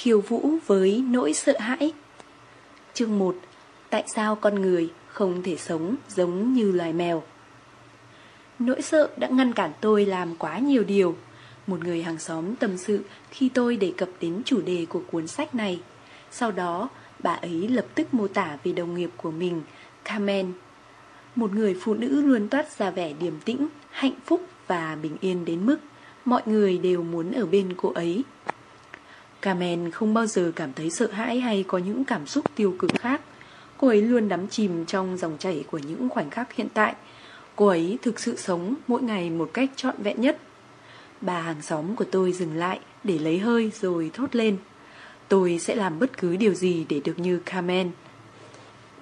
Khiêu vũ với nỗi sợ hãi. Chương 1 Tại sao con người không thể sống giống như loài mèo? Nỗi sợ đã ngăn cản tôi làm quá nhiều điều. Một người hàng xóm tâm sự khi tôi đề cập đến chủ đề của cuốn sách này. Sau đó bà ấy lập tức mô tả về đồng nghiệp của mình Carmen. Một người phụ nữ luôn toát ra vẻ điềm tĩnh, hạnh phúc và bình yên đến mức Mọi người đều muốn ở bên cô ấy. Carmen không bao giờ cảm thấy sợ hãi hay có những cảm xúc tiêu cực khác. Cô ấy luôn đắm chìm trong dòng chảy của những khoảnh khắc hiện tại. Cô ấy thực sự sống mỗi ngày một cách trọn vẹn nhất. Bà hàng xóm của tôi dừng lại để lấy hơi rồi thốt lên. Tôi sẽ làm bất cứ điều gì để được như Carmen.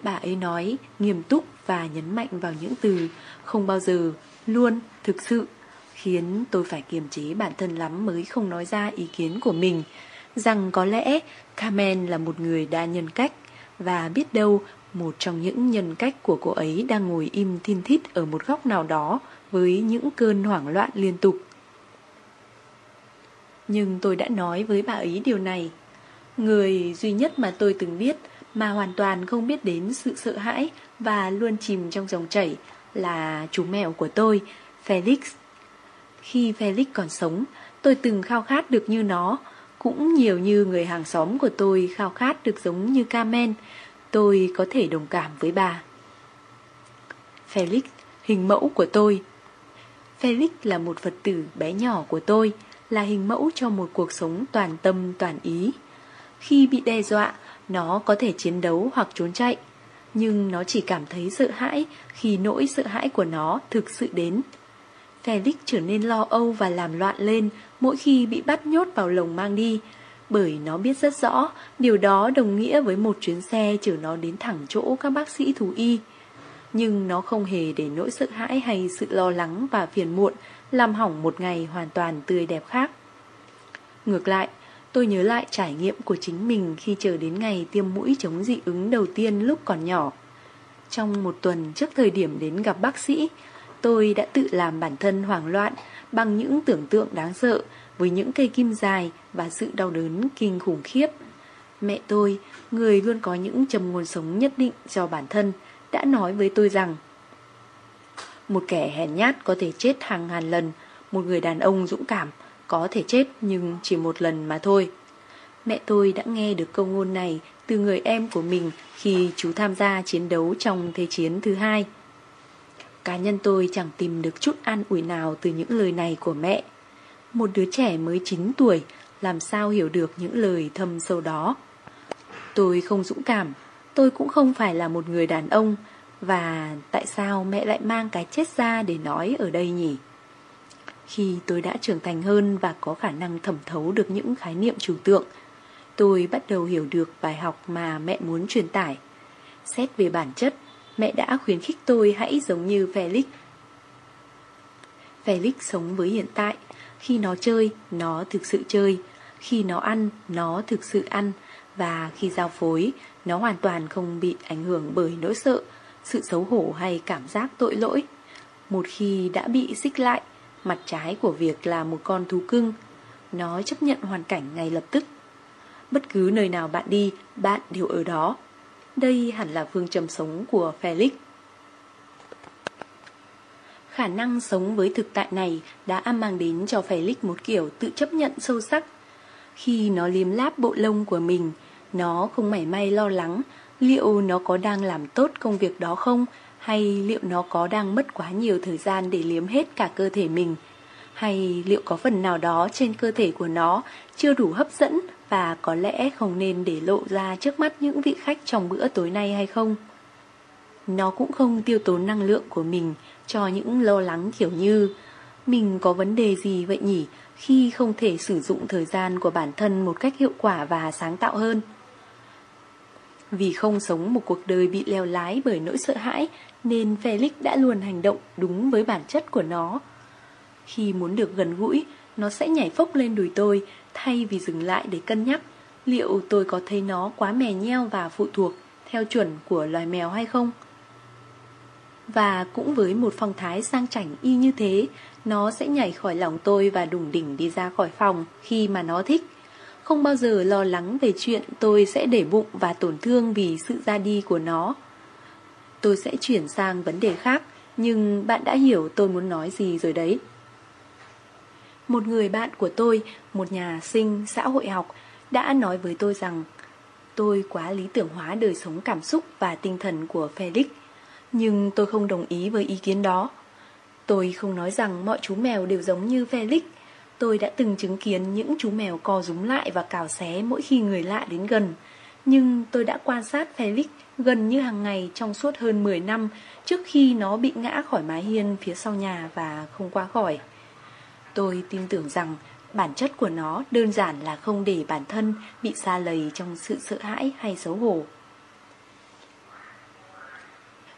Bà ấy nói nghiêm túc và nhấn mạnh vào những từ không bao giờ, luôn, thực sự, khiến tôi phải kiềm chế bản thân lắm mới không nói ra ý kiến của mình rằng có lẽ Carmen là một người đa nhân cách và biết đâu một trong những nhân cách của cô ấy đang ngồi im thiên thít ở một góc nào đó với những cơn hoảng loạn liên tục. Nhưng tôi đã nói với bà ấy điều này. Người duy nhất mà tôi từng biết mà hoàn toàn không biết đến sự sợ hãi và luôn chìm trong dòng chảy là chú mèo của tôi, Felix. Khi Felix còn sống, tôi từng khao khát được như nó, cũng nhiều như người hàng xóm của tôi khao khát được giống như Carmen, tôi có thể đồng cảm với bà. Felix, hình mẫu của tôi Felix là một Phật tử bé nhỏ của tôi, là hình mẫu cho một cuộc sống toàn tâm toàn ý. Khi bị đe dọa, nó có thể chiến đấu hoặc trốn chạy, nhưng nó chỉ cảm thấy sợ hãi khi nỗi sợ hãi của nó thực sự đến. Felix trở nên lo âu và làm loạn lên mỗi khi bị bắt nhốt vào lồng mang đi, bởi nó biết rất rõ điều đó đồng nghĩa với một chuyến xe chở nó đến thẳng chỗ các bác sĩ thú y. Nhưng nó không hề để nỗi sợ hãi hay sự lo lắng và phiền muộn làm hỏng một ngày hoàn toàn tươi đẹp khác. Ngược lại, tôi nhớ lại trải nghiệm của chính mình khi chờ đến ngày tiêm mũi chống dị ứng đầu tiên lúc còn nhỏ. Trong một tuần trước thời điểm đến gặp bác sĩ, tôi đã tự làm bản thân hoảng loạn bằng những tưởng tượng đáng sợ với những cây kim dài và sự đau đớn kinh khủng khiếp. Mẹ tôi, người luôn có những trầm nguồn sống nhất định cho bản thân, đã nói với tôi rằng một kẻ hèn nhát có thể chết hàng ngàn lần, một người đàn ông dũng cảm có thể chết nhưng chỉ một lần mà thôi. Mẹ tôi đã nghe được câu ngôn này từ người em của mình khi chú tham gia chiến đấu trong Thế chiến thứ hai. Cá nhân tôi chẳng tìm được chút an ủi nào từ những lời này của mẹ. Một đứa trẻ mới 9 tuổi làm sao hiểu được những lời thâm sâu đó. Tôi không dũng cảm, tôi cũng không phải là một người đàn ông, và tại sao mẹ lại mang cái chết ra để nói ở đây nhỉ? Khi tôi đã trưởng thành hơn và có khả năng thẩm thấu được những khái niệm trừu tượng, tôi bắt đầu hiểu được bài học mà mẹ muốn truyền tải. Xét về bản chất, mẹ đã khuyến khích tôi hãy giống như Felix. Felix sống với hiện tại, khi nó chơi, nó thực sự chơi, khi nó ăn, nó thực sự ăn, và khi giao phối, nó hoàn toàn không bị ảnh hưởng bởi nỗi sợ, sự xấu hổ hay cảm giác tội lỗi. Một khi đã bị xích lại, mặt trái của việc là một con thú cưng, nó chấp nhận hoàn cảnh ngay lập tức. Bất cứ nơi nào bạn đi, bạn đều ở đó. Đây hẳn là phương châm sống của Felix. Khả năng sống với thực tại này đã mang đến cho Felix một kiểu tự chấp nhận sâu sắc. Khi nó liếm láp bộ lông của mình, nó không mảy may lo lắng liệu nó có đang làm tốt công việc đó không hay liệu nó có đang mất quá nhiều thời gian để liếm hết cả cơ thể mình hay liệu có phần nào đó trên cơ thể của nó chưa đủ hấp dẫn và có lẽ không nên để lộ ra trước mắt những vị khách trong bữa tối nay hay không. Nó cũng không tiêu tốn năng lượng của mình cho những lo lắng kiểu như mình có vấn đề gì vậy nhỉ khi không thể sử dụng thời gian của bản thân một cách hiệu quả và sáng tạo hơn. Vì không sống một cuộc đời bị leo lái bởi nỗi sợ hãi nên Felix đã luôn hành động đúng với bản chất của nó. Khi muốn được gần gũi, nó sẽ nhảy phốc lên đùi tôi thay vì dừng lại để cân nhắc liệu tôi có thấy nó quá mè nheo và phụ thuộc theo chuẩn của loài mèo hay không. Và cũng với một phong thái sang chảnh y như thế, nó sẽ nhảy khỏi lòng tôi và đùng đỉnh đi ra khỏi phòng khi mà nó thích. không bao giờ lo lắng về chuyện tôi sẽ để bụng và tổn thương vì sự ra đi của nó. Tôi sẽ chuyển sang vấn đề khác, nhưng bạn đã hiểu tôi muốn nói gì rồi đấy. Một người bạn của tôi, một nhà sinh xã hội học, đã nói với tôi rằng tôi quá lý tưởng hóa đời sống cảm xúc và tinh thần của Felix. Nhưng tôi không đồng ý với ý kiến đó. Tôi không nói rằng mọi chú mèo đều giống như Felix. Tôi đã từng chứng kiến những chú mèo co rúm lại và cào xé mỗi khi người lạ đến gần. Nhưng tôi đã quan sát Felix gần như hàng ngày trong suốt hơn 10 năm trước khi nó bị ngã khỏi mái hiên phía sau nhà và không qua khỏi. Tôi tin tưởng rằng bản chất của nó đơn giản là không để bản thân bị xa lầy trong sự sợ hãi hay xấu hổ.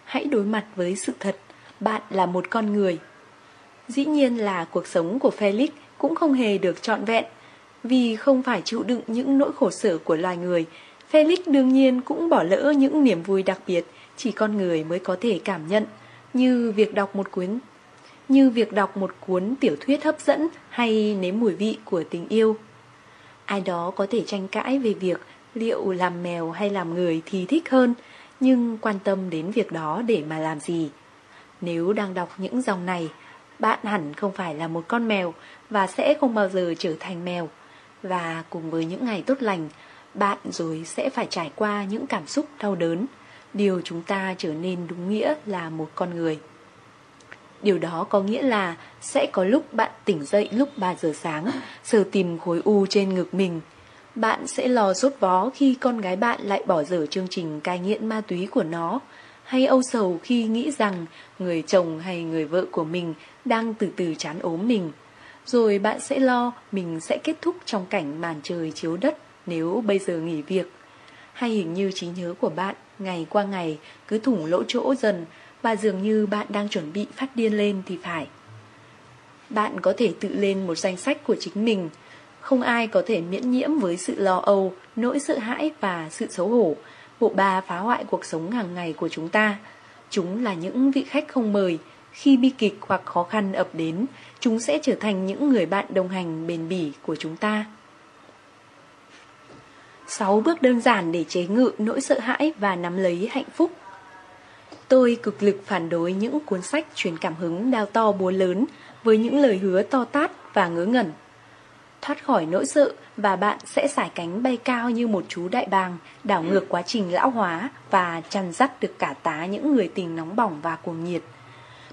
Hãy đối mặt với sự thật, bạn là một con người. Dĩ nhiên là cuộc sống của Felix cũng không hề được trọn vẹn, vì không phải chịu đựng những nỗi khổ sở của loài người. Felix đương nhiên cũng bỏ lỡ những niềm vui đặc biệt chỉ con người mới có thể cảm nhận, như việc đọc một cuốn như việc đọc một cuốn tiểu thuyết hấp dẫn hay nếm mùi vị của tình yêu. Ai đó có thể tranh cãi về việc liệu làm mèo hay làm người thì thích hơn, nhưng quan tâm đến việc đó để mà làm gì. Nếu đang đọc những dòng này, bạn hẳn không phải là một con mèo và sẽ không bao giờ trở thành mèo. Và cùng với những ngày tốt lành, bạn rồi sẽ phải trải qua những cảm xúc đau đớn, điều chúng ta trở nên đúng nghĩa là một con người. Điều đó có nghĩa là sẽ có lúc bạn tỉnh dậy lúc 3 giờ sáng, sờ tìm khối u trên ngực mình. Bạn sẽ lo rốt vó khi con gái bạn lại bỏ dở chương trình cai nghiện ma túy của nó, hay âu sầu khi nghĩ rằng người chồng hay người vợ của mình đang từ từ chán ốm mình. Rồi bạn sẽ lo mình sẽ kết thúc trong cảnh màn trời chiếu đất nếu bây giờ nghỉ việc. Hay hình như trí nhớ của bạn ngày qua ngày cứ thủng lỗ chỗ dần và dường như bạn đang chuẩn bị phát điên lên thì phải. Bạn có thể tự lên một danh sách của chính mình. Không ai có thể miễn nhiễm với sự lo âu, nỗi sợ hãi và sự xấu hổ, bộ ba phá hoại cuộc sống hàng ngày của chúng ta. Chúng là những vị khách không mời. Khi bi kịch hoặc khó khăn ập đến, chúng sẽ trở thành những người bạn đồng hành bền bỉ của chúng ta. 6 bước đơn giản để chế ngự nỗi sợ hãi và nắm lấy hạnh phúc Tôi cực lực phản đối những cuốn sách truyền cảm hứng đao to búa lớn với những lời hứa to tát và ngớ ngẩn. Thoát khỏi nỗi sợ và bạn sẽ sải cánh bay cao như một chú đại bàng, đảo ngược quá trình lão hóa và chăn dắt được cả tá những người tình nóng bỏng và cuồng nhiệt.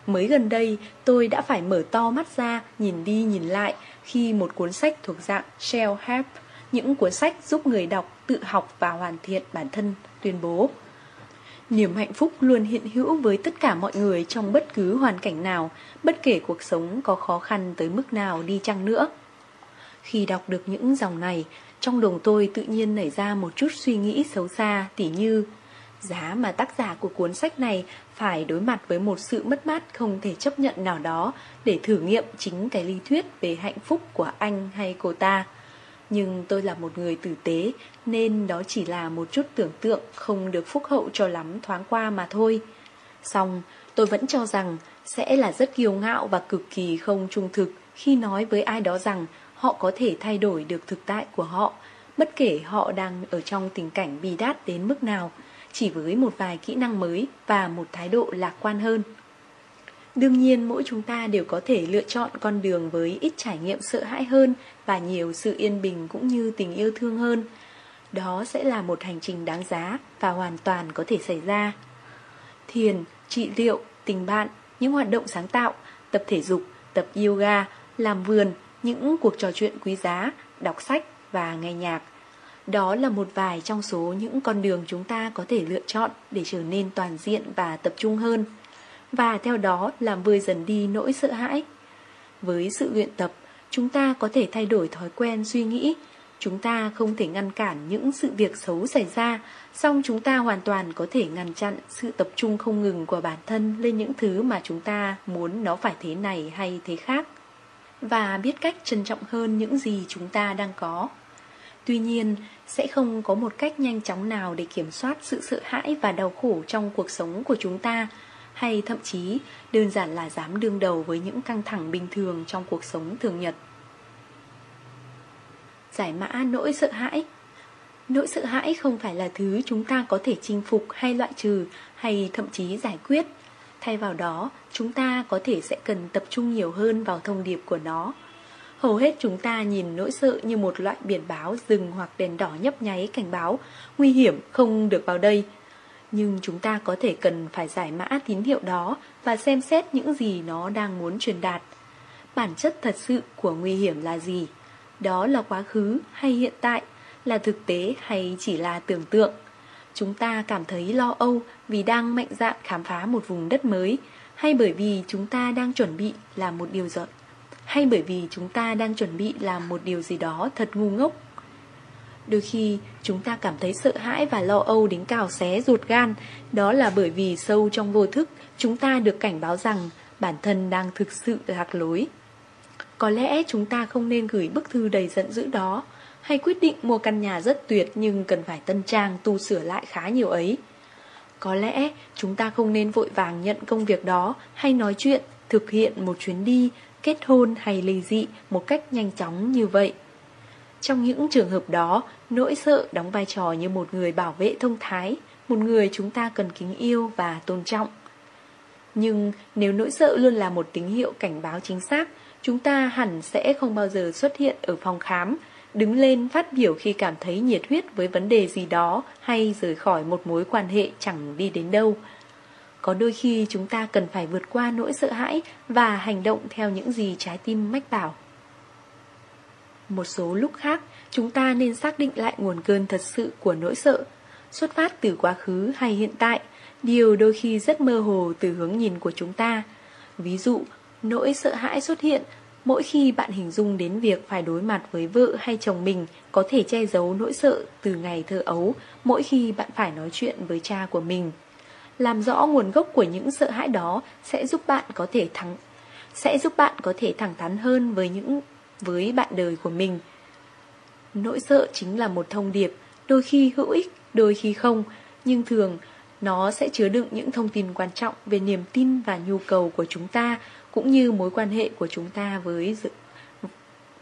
Mới gần đây, tôi đã phải mở to mắt ra, nhìn đi nhìn lại khi một cuốn sách thuộc dạng Shell Help, những cuốn sách giúp người đọc tự học và hoàn thiện bản thân, tuyên bố. Niềm hạnh phúc luôn hiện hữu với tất cả mọi người trong bất cứ hoàn cảnh nào, bất kể cuộc sống có khó khăn tới mức nào đi chăng nữa. Khi đọc được những dòng này, trong đầu tôi tự nhiên nảy ra một chút suy nghĩ xấu xa tỉ như giá mà tác giả của cuốn sách này phải đối mặt với một sự mất mát không thể chấp nhận nào đó để thử nghiệm chính cái lý thuyết về hạnh phúc của anh hay cô ta. Nhưng tôi là một người tử tế, Nên đó chỉ là một chút tưởng tượng Không được phúc hậu cho lắm thoáng qua mà thôi. Xong, tôi vẫn cho rằng Sẽ là rất kiêu ngạo và cực kỳ không trung thực Khi nói với ai đó rằng Họ có thể thay đổi được thực tại của họ, Bất kể họ đang ở trong tình cảnh bi đát đến mức nào, Chỉ với một vài kỹ năng mới Và một thái độ lạc quan hơn. Đương nhiên mỗi chúng ta đều có thể lựa chọn con đường với ít trải nghiệm sợ hãi hơn và nhiều sự yên bình cũng như tình yêu thương hơn. Đó sẽ là một hành trình đáng giá và hoàn toàn có thể xảy ra. Thiền, trị liệu, tình bạn, những hoạt động sáng tạo, tập thể dục, tập yoga, làm vườn, những cuộc trò chuyện quý giá, đọc sách và nghe nhạc. Đó là một vài trong số những con đường chúng ta có thể lựa chọn để trở nên toàn diện và tập trung hơn và theo đó làm vơi dần đi nỗi sợ hãi. Với sự luyện tập, chúng ta có thể thay đổi thói quen suy nghĩ. Chúng ta không thể ngăn cản những sự việc xấu xảy ra, song chúng ta hoàn toàn có thể ngăn chặn sự tập trung không ngừng của bản thân lên những thứ mà chúng ta muốn nó phải thế này hay thế khác. Và biết cách trân trọng hơn những gì chúng ta đang có. Tuy nhiên, sẽ không có một cách nhanh chóng nào để kiểm soát sự sợ hãi và đau khổ trong cuộc sống của chúng ta, hay thậm chí đơn giản là dám đương đầu với những căng thẳng bình thường trong cuộc sống thường nhật. giải mã nỗi sợ hãi. Nỗi sợ hãi không phải là thứ chúng ta có thể chinh phục hay loại trừ hay thậm chí giải quyết. Thay vào đó, chúng ta có thể sẽ cần tập trung nhiều hơn vào thông điệp của nó. Hầu hết chúng ta nhìn nỗi sợ như một loại biển báo rừng hoặc đèn đỏ nhấp nháy cảnh báo, nguy hiểm không được vào đây. Nhưng chúng ta có thể cần phải giải mã tín hiệu đó và xem xét những gì nó đang muốn truyền đạt. Bản chất thật sự của nguy hiểm là gì? Đó là quá khứ hay hiện tại, là thực tế hay chỉ là tưởng tượng? Chúng ta cảm thấy lo âu vì đang mạnh dạn khám phá một vùng đất mới, hay bởi vì chúng ta đang chuẩn bị làm một điều giỏi hay bởi vì chúng ta đang chuẩn bị làm một điều gì đó thật ngu ngốc. Đôi khi chúng ta cảm thấy sợ hãi và lo âu đến cào xé ruột gan, đó là bởi vì sâu trong vô thức chúng ta được cảnh báo rằng bản thân đang thực sự lạc lối. Có lẽ chúng ta không nên gửi bức thư đầy giận dữ đó, hay quyết định mua căn nhà rất tuyệt nhưng cần phải tân trang tu sửa lại khá nhiều ấy. Có lẽ chúng ta không nên vội vàng nhận công việc đó hay nói chuyện, thực hiện một chuyến đi kết hôn hay ly dị một cách nhanh chóng như vậy. Trong những trường hợp đó, nỗi sợ đóng vai trò như một người bảo vệ thông thái, một người chúng ta cần kính yêu và tôn trọng. Nhưng nếu nỗi sợ luôn là một tín hiệu cảnh báo chính xác, chúng ta hẳn sẽ không bao giờ xuất hiện ở phòng khám, đứng lên phát biểu khi cảm thấy nhiệt huyết với vấn đề gì đó hay rời khỏi một mối quan hệ chẳng đi đến đâu. Có đôi khi chúng ta cần phải vượt qua nỗi sợ hãi và hành động theo những gì trái tim mách bảo. Một số lúc khác, chúng ta nên xác định lại nguồn cơn thật sự của nỗi sợ, xuất phát từ quá khứ hay hiện tại, điều đôi khi rất mơ hồ từ hướng nhìn của chúng ta. Ví dụ, nỗi sợ hãi xuất hiện mỗi khi bạn hình dung đến việc phải đối mặt với vợ hay chồng mình có thể che giấu nỗi sợ từ ngày thơ ấu mỗi khi bạn phải nói chuyện với cha của mình. Làm rõ nguồn gốc của những sợ hãi đó sẽ giúp bạn có thể thắng sẽ giúp bạn có thể thẳng thắn hơn với những với bạn đời của mình. Nỗi sợ chính là một thông điệp, đôi khi hữu ích, đôi khi không, nhưng thường nó sẽ chứa đựng những thông tin quan trọng về niềm tin và nhu cầu của chúng ta cũng như mối quan hệ của chúng ta với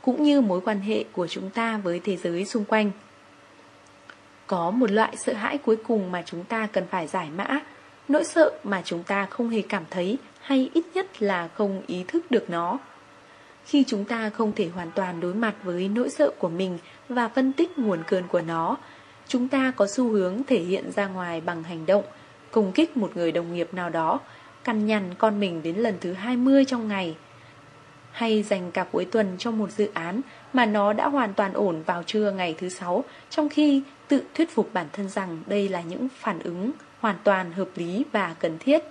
cũng như mối quan hệ của chúng ta với thế giới xung quanh. Có một loại sợ hãi cuối cùng mà chúng ta cần phải giải mã, nỗi sợ mà chúng ta không hề cảm thấy hay ít nhất là không ý thức được nó. Khi chúng ta không thể hoàn toàn đối mặt với nỗi sợ của mình và phân tích nguồn cơn của nó, chúng ta có xu hướng thể hiện ra ngoài bằng hành động, công kích một người đồng nghiệp nào đó, cằn nhằn con mình đến lần thứ 20 trong ngày, hay dành cả cuối tuần cho một dự án mà nó đã hoàn toàn ổn vào trưa ngày thứ sáu, trong khi tự thuyết phục bản thân rằng đây là những phản ứng hoàn toàn hợp lý và cần thiết.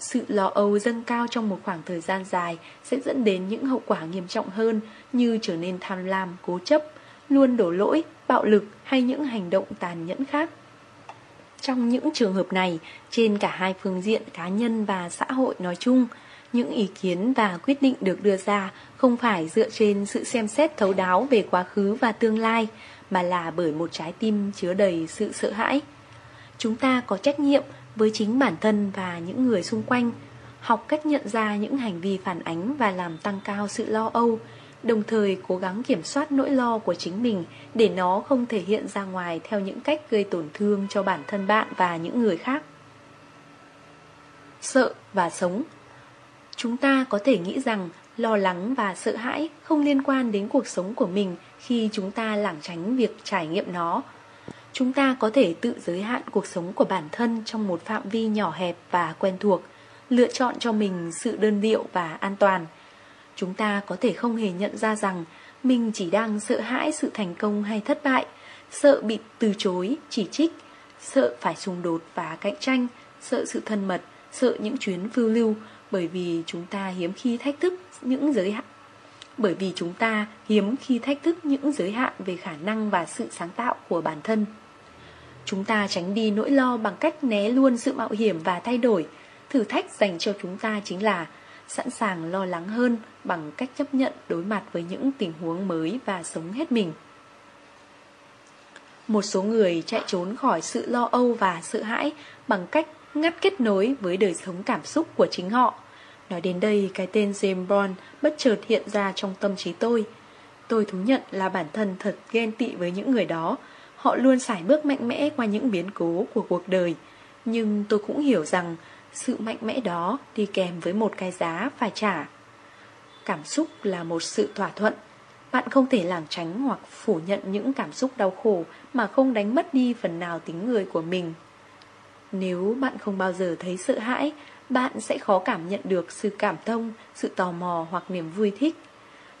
Sự lo âu dâng cao trong một khoảng thời gian dài sẽ dẫn đến những hậu quả nghiêm trọng hơn như trở nên tham lam, cố chấp, luôn đổ lỗi, bạo lực hay những hành động tàn nhẫn khác. Trong những trường hợp này, trên cả hai phương diện cá nhân và xã hội nói chung, những ý kiến và quyết định được đưa ra không phải dựa trên sự xem xét thấu đáo về quá khứ và tương lai, mà là bởi một trái tim chứa đầy sự sợ hãi. Chúng ta có trách nhiệm với chính bản thân và những người xung quanh, học cách nhận ra những hành vi phản ánh và làm tăng cao sự lo âu, đồng thời cố gắng kiểm soát nỗi lo của chính mình để nó không thể hiện ra ngoài theo những cách gây tổn thương cho bản thân bạn và những người khác. Sợ và sống Chúng ta có thể nghĩ rằng lo lắng và sợ hãi không liên quan đến cuộc sống của mình khi chúng ta lảng tránh việc trải nghiệm nó. Chúng ta có thể tự giới hạn cuộc sống của bản thân trong một phạm vi nhỏ hẹp và quen thuộc, lựa chọn cho mình sự đơn điệu và an toàn. Chúng ta có thể không hề nhận ra rằng mình chỉ đang sợ hãi sự thành công hay thất bại, sợ bị từ chối, chỉ trích, sợ phải xung đột và cạnh tranh, sợ sự thân mật, sợ những chuyến phiêu lưu, bởi vì chúng ta hiếm khi thách thức những giới hạn bởi vì chúng ta hiếm khi thách thức những giới hạn về khả năng và sự sáng tạo của bản thân. Chúng ta tránh đi nỗi lo bằng cách né luôn sự mạo hiểm và thay đổi. Thử thách dành cho chúng ta chính là sẵn sàng lo lắng hơn bằng cách chấp nhận đối mặt với những tình huống mới và sống hết mình. Một số người chạy trốn khỏi sự lo âu và sợ hãi bằng cách ngắt kết nối với đời sống cảm xúc của chính họ. Nói đến đây, cái tên James Bond bất chợt hiện ra trong tâm trí tôi. Tôi thú nhận là bản thân thật ghen tị với những người đó. Họ luôn sải bước mạnh mẽ qua những biến cố của cuộc đời. Nhưng tôi cũng hiểu rằng sự mạnh mẽ đó đi kèm với một cái giá phải trả. Cảm xúc là một sự thỏa thuận. Bạn không thể lảng tránh hoặc phủ nhận những cảm xúc đau khổ mà không đánh mất đi phần nào tính người của mình. Nếu bạn không bao giờ thấy sợ hãi, bạn sẽ khó cảm nhận được sự cảm thông, sự tò mò hoặc niềm vui thích.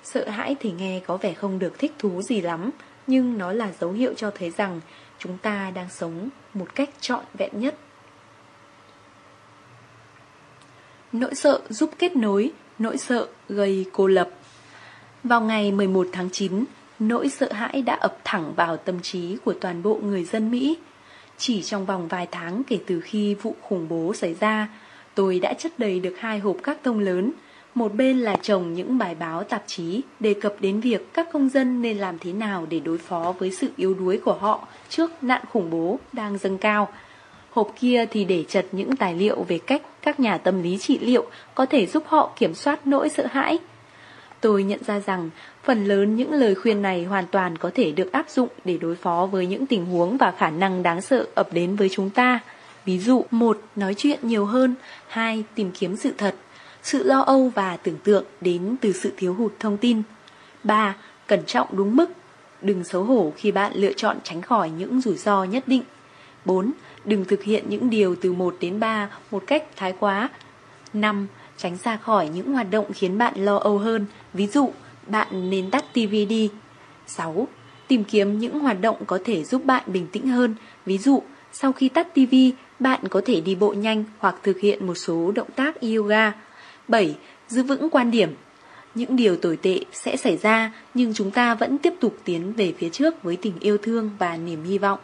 Sợ hãi thì nghe có vẻ không được thích thú gì lắm, nhưng nó là dấu hiệu cho thấy rằng chúng ta đang sống một cách trọn vẹn nhất. Nỗi sợ giúp kết nối, nỗi sợ gây cô lập. Vào ngày 11 tháng 9, nỗi sợ hãi đã ập thẳng vào tâm trí của toàn bộ người dân Mỹ. Chỉ trong vòng vài tháng kể từ khi vụ khủng bố xảy ra, tôi đã chất đầy được hai hộp các tông lớn. Một bên là trồng những bài báo tạp chí đề cập đến việc các công dân nên làm thế nào để đối phó với sự yếu đuối của họ trước nạn khủng bố đang dâng cao. Hộp kia thì để chật những tài liệu về cách các nhà tâm lý trị liệu có thể giúp họ kiểm soát nỗi sợ hãi. Tôi nhận ra rằng phần lớn những lời khuyên này hoàn toàn có thể được áp dụng để đối phó với những tình huống và khả năng đáng sợ ập đến với chúng ta. Ví dụ, một Nói chuyện nhiều hơn, hai Tìm kiếm sự thật. Sự lo âu và tưởng tượng đến từ sự thiếu hụt thông tin. ba Cẩn trọng đúng mức. Đừng xấu hổ khi bạn lựa chọn tránh khỏi những rủi ro nhất định. 4. Đừng thực hiện những điều từ 1 đến 3 một cách thái quá. 5. Tránh xa khỏi những hoạt động khiến bạn lo âu hơn. Ví dụ, bạn nên tắt TV đi. 6. Tìm kiếm những hoạt động có thể giúp bạn bình tĩnh hơn. Ví dụ, sau khi tắt TV, bạn có thể đi bộ nhanh hoặc thực hiện một số động tác yoga. 7. Giữ vững quan điểm. Những điều tồi tệ sẽ xảy ra, nhưng chúng ta vẫn tiếp tục tiến về phía trước với tình yêu thương và niềm hy vọng.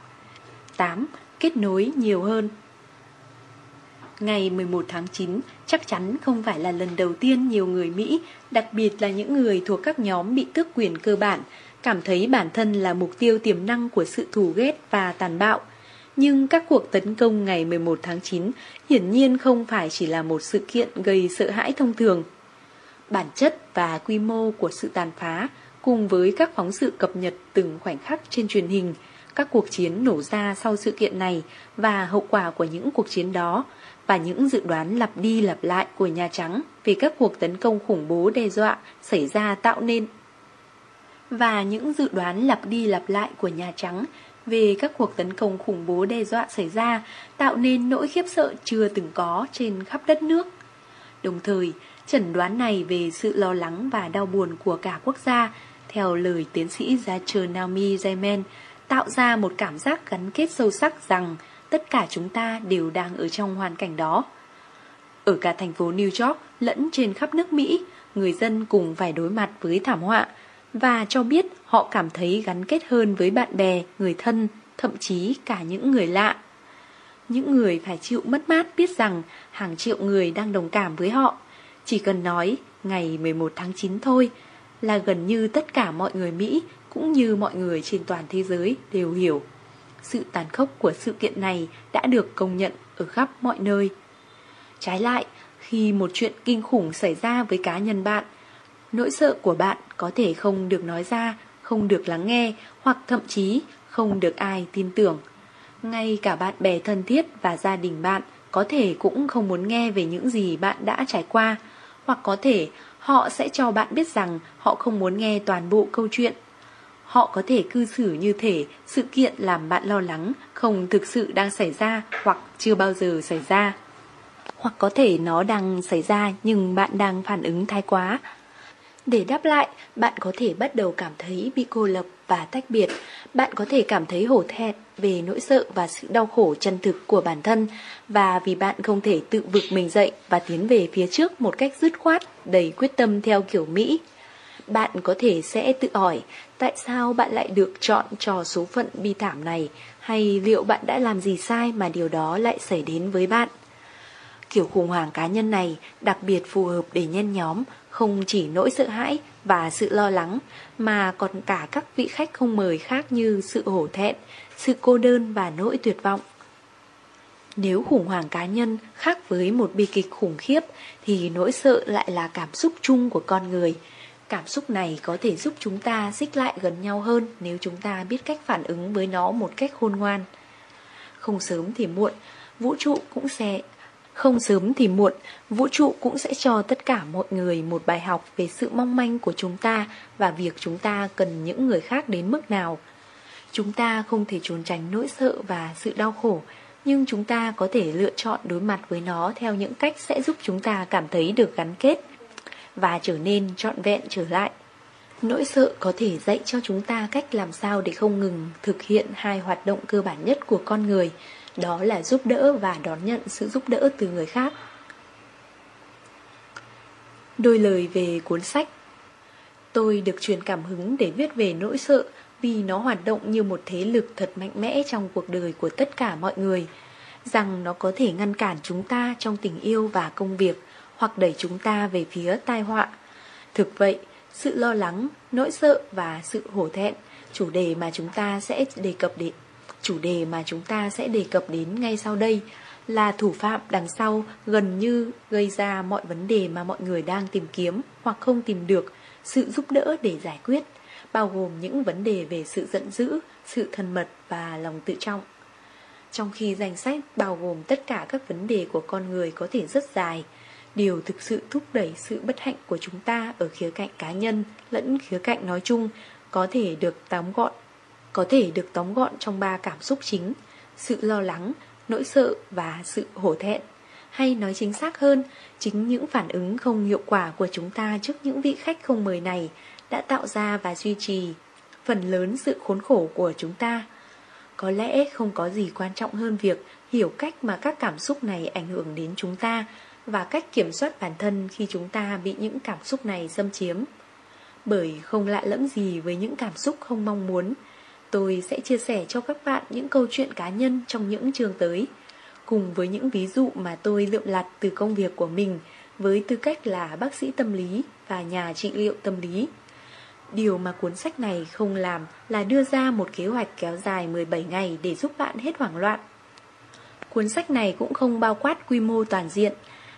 8. Kết nối nhiều hơn. Ngày 11 tháng 9 chắc chắn không phải là lần đầu tiên nhiều người Mỹ, đặc biệt là những người thuộc các nhóm bị tước quyền cơ bản, cảm thấy bản thân là mục tiêu tiềm năng của sự thù ghét và tàn bạo. Nhưng các cuộc tấn công ngày 11 tháng 9 hiển nhiên không phải chỉ là một sự kiện gây sợ hãi thông thường. Bản chất và quy mô của sự tàn phá cùng với các phóng sự cập nhật từng khoảnh khắc trên truyền hình, các cuộc chiến nổ ra sau sự kiện này và hậu quả của những cuộc chiến đó và những dự đoán lặp đi lặp lại của Nhà Trắng về các cuộc tấn công khủng bố đe dọa xảy ra tạo nên và những dự đoán lặp đi lặp lại của Nhà Trắng về các cuộc tấn công khủng bố đe dọa xảy ra tạo nên nỗi khiếp sợ chưa từng có trên khắp đất nước. Đồng thời, chẩn đoán này về sự lo lắng và đau buồn của cả quốc gia, theo lời tiến sĩ Zacher Naomi Zeman, tạo ra một cảm giác gắn kết sâu sắc rằng tất cả chúng ta đều đang ở trong hoàn cảnh đó. Ở cả thành phố New York lẫn trên khắp nước Mỹ, người dân cùng phải đối mặt với thảm họa và cho biết họ cảm thấy gắn kết hơn với bạn bè, người thân, thậm chí cả những người lạ. Những người phải chịu mất mát biết rằng hàng triệu người đang đồng cảm với họ. Chỉ cần nói ngày 11 tháng 9 thôi là gần như tất cả mọi người Mỹ cũng như mọi người trên toàn thế giới đều hiểu. Sự tàn khốc của sự kiện này đã được công nhận ở khắp mọi nơi. Trái lại, khi một chuyện kinh khủng xảy ra với cá nhân bạn, nỗi sợ của bạn có thể không được nói ra, không được lắng nghe hoặc thậm chí không được ai tin tưởng. Ngay cả bạn bè thân thiết và gia đình bạn có thể cũng không muốn nghe về những gì bạn đã trải qua, hoặc có thể họ sẽ cho bạn biết rằng họ không muốn nghe toàn bộ câu chuyện Họ có thể cư xử như thể sự kiện làm bạn lo lắng không thực sự đang xảy ra hoặc chưa bao giờ xảy ra. Hoặc có thể nó đang xảy ra nhưng bạn đang phản ứng thái quá. Để đáp lại, bạn có thể bắt đầu cảm thấy bị cô lập và tách biệt. Bạn có thể cảm thấy hổ thẹn về nỗi sợ và sự đau khổ chân thực của bản thân và vì bạn không thể tự vực mình dậy và tiến về phía trước một cách dứt khoát, đầy quyết tâm theo kiểu Mỹ. Bạn có thể sẽ tự hỏi tại sao bạn lại được chọn cho số phận bi thảm này hay liệu bạn đã làm gì sai mà điều đó lại xảy đến với bạn. Kiểu khủng hoảng cá nhân này đặc biệt phù hợp để nhen nhóm không chỉ nỗi sợ hãi và sự lo lắng mà còn cả các vị khách không mời khác như sự hổ thẹn, sự cô đơn và nỗi tuyệt vọng. Nếu khủng hoảng cá nhân khác với một bi kịch khủng khiếp thì nỗi sợ lại là cảm xúc chung của con người – Cảm xúc này có thể giúp chúng ta xích lại gần nhau hơn nếu chúng ta biết cách phản ứng với nó một cách khôn ngoan. Không sớm thì muộn, vũ trụ cũng sẽ không sớm thì muộn, vũ trụ cũng sẽ cho tất cả mọi người một bài học về sự mong manh của chúng ta và việc chúng ta cần những người khác đến mức nào. Chúng ta không thể trốn tránh nỗi sợ và sự đau khổ, nhưng chúng ta có thể lựa chọn đối mặt với nó theo những cách sẽ giúp chúng ta cảm thấy được gắn kết và trở nên trọn vẹn trở lại. Nỗi sợ có thể dạy cho chúng ta cách làm sao để không ngừng thực hiện hai hoạt động cơ bản nhất của con người, đó là giúp đỡ và đón nhận sự giúp đỡ từ người khác. Đôi lời về cuốn sách Tôi được truyền cảm hứng để viết về nỗi sợ vì nó hoạt động như một thế lực thật mạnh mẽ trong cuộc đời của tất cả mọi người, rằng nó có thể ngăn cản chúng ta trong tình yêu và công việc hoặc đẩy chúng ta về phía tai họa. Thực vậy, sự lo lắng, nỗi sợ và sự hổ thẹn, chủ đề mà chúng ta sẽ đề cập đến chủ đề mà chúng ta sẽ đề cập đến ngay sau đây là thủ phạm đằng sau gần như gây ra mọi vấn đề mà mọi người đang tìm kiếm hoặc không tìm được sự giúp đỡ để giải quyết, bao gồm những vấn đề về sự giận dữ, sự thân mật và lòng tự trọng. Trong khi danh sách bao gồm tất cả các vấn đề của con người có thể rất dài, điều thực sự thúc đẩy sự bất hạnh của chúng ta ở khía cạnh cá nhân lẫn khía cạnh nói chung có thể được tóm gọn có thể được tóm gọn trong ba cảm xúc chính sự lo lắng, nỗi sợ và sự hổ thẹn hay nói chính xác hơn chính những phản ứng không hiệu quả của chúng ta trước những vị khách không mời này đã tạo ra và duy trì phần lớn sự khốn khổ của chúng ta có lẽ không có gì quan trọng hơn việc hiểu cách mà các cảm xúc này ảnh hưởng đến chúng ta và cách kiểm soát bản thân khi chúng ta bị những cảm xúc này xâm chiếm. Bởi không lạ lẫm gì với những cảm xúc không mong muốn, tôi sẽ chia sẻ cho các bạn những câu chuyện cá nhân trong những chương tới, cùng với những ví dụ mà tôi lượm lặt từ công việc của mình với tư cách là bác sĩ tâm lý và nhà trị liệu tâm lý. Điều mà cuốn sách này không làm là đưa ra một kế hoạch kéo dài 17 ngày để giúp bạn hết hoảng loạn. Cuốn sách này cũng không bao quát quy mô toàn diện,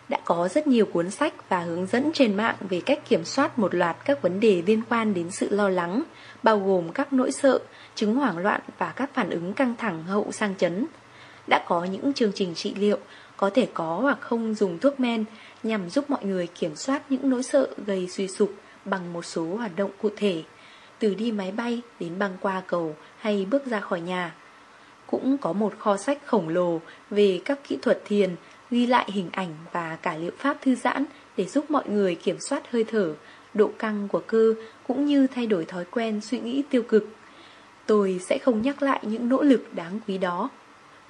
đã có rất nhiều cuốn sách và hướng dẫn trên mạng về cách kiểm soát một loạt các vấn đề liên quan đến sự lo lắng, bao gồm các nỗi sợ, chứng hoảng loạn và các phản ứng căng thẳng hậu sang chấn. Đã có những chương trình trị liệu, có thể có hoặc không dùng thuốc men nhằm giúp mọi người kiểm soát những nỗi sợ gây suy sụp bằng một số hoạt động cụ thể, từ đi máy bay đến băng qua cầu hay bước ra khỏi nhà. Cũng có một kho sách khổng lồ về các kỹ thuật thiền, ghi lại hình ảnh và cả liệu pháp thư giãn để giúp mọi người kiểm soát hơi thở, độ căng của cơ cũng như thay đổi thói quen suy nghĩ tiêu cực. Tôi sẽ không nhắc lại những nỗ lực đáng quý đó.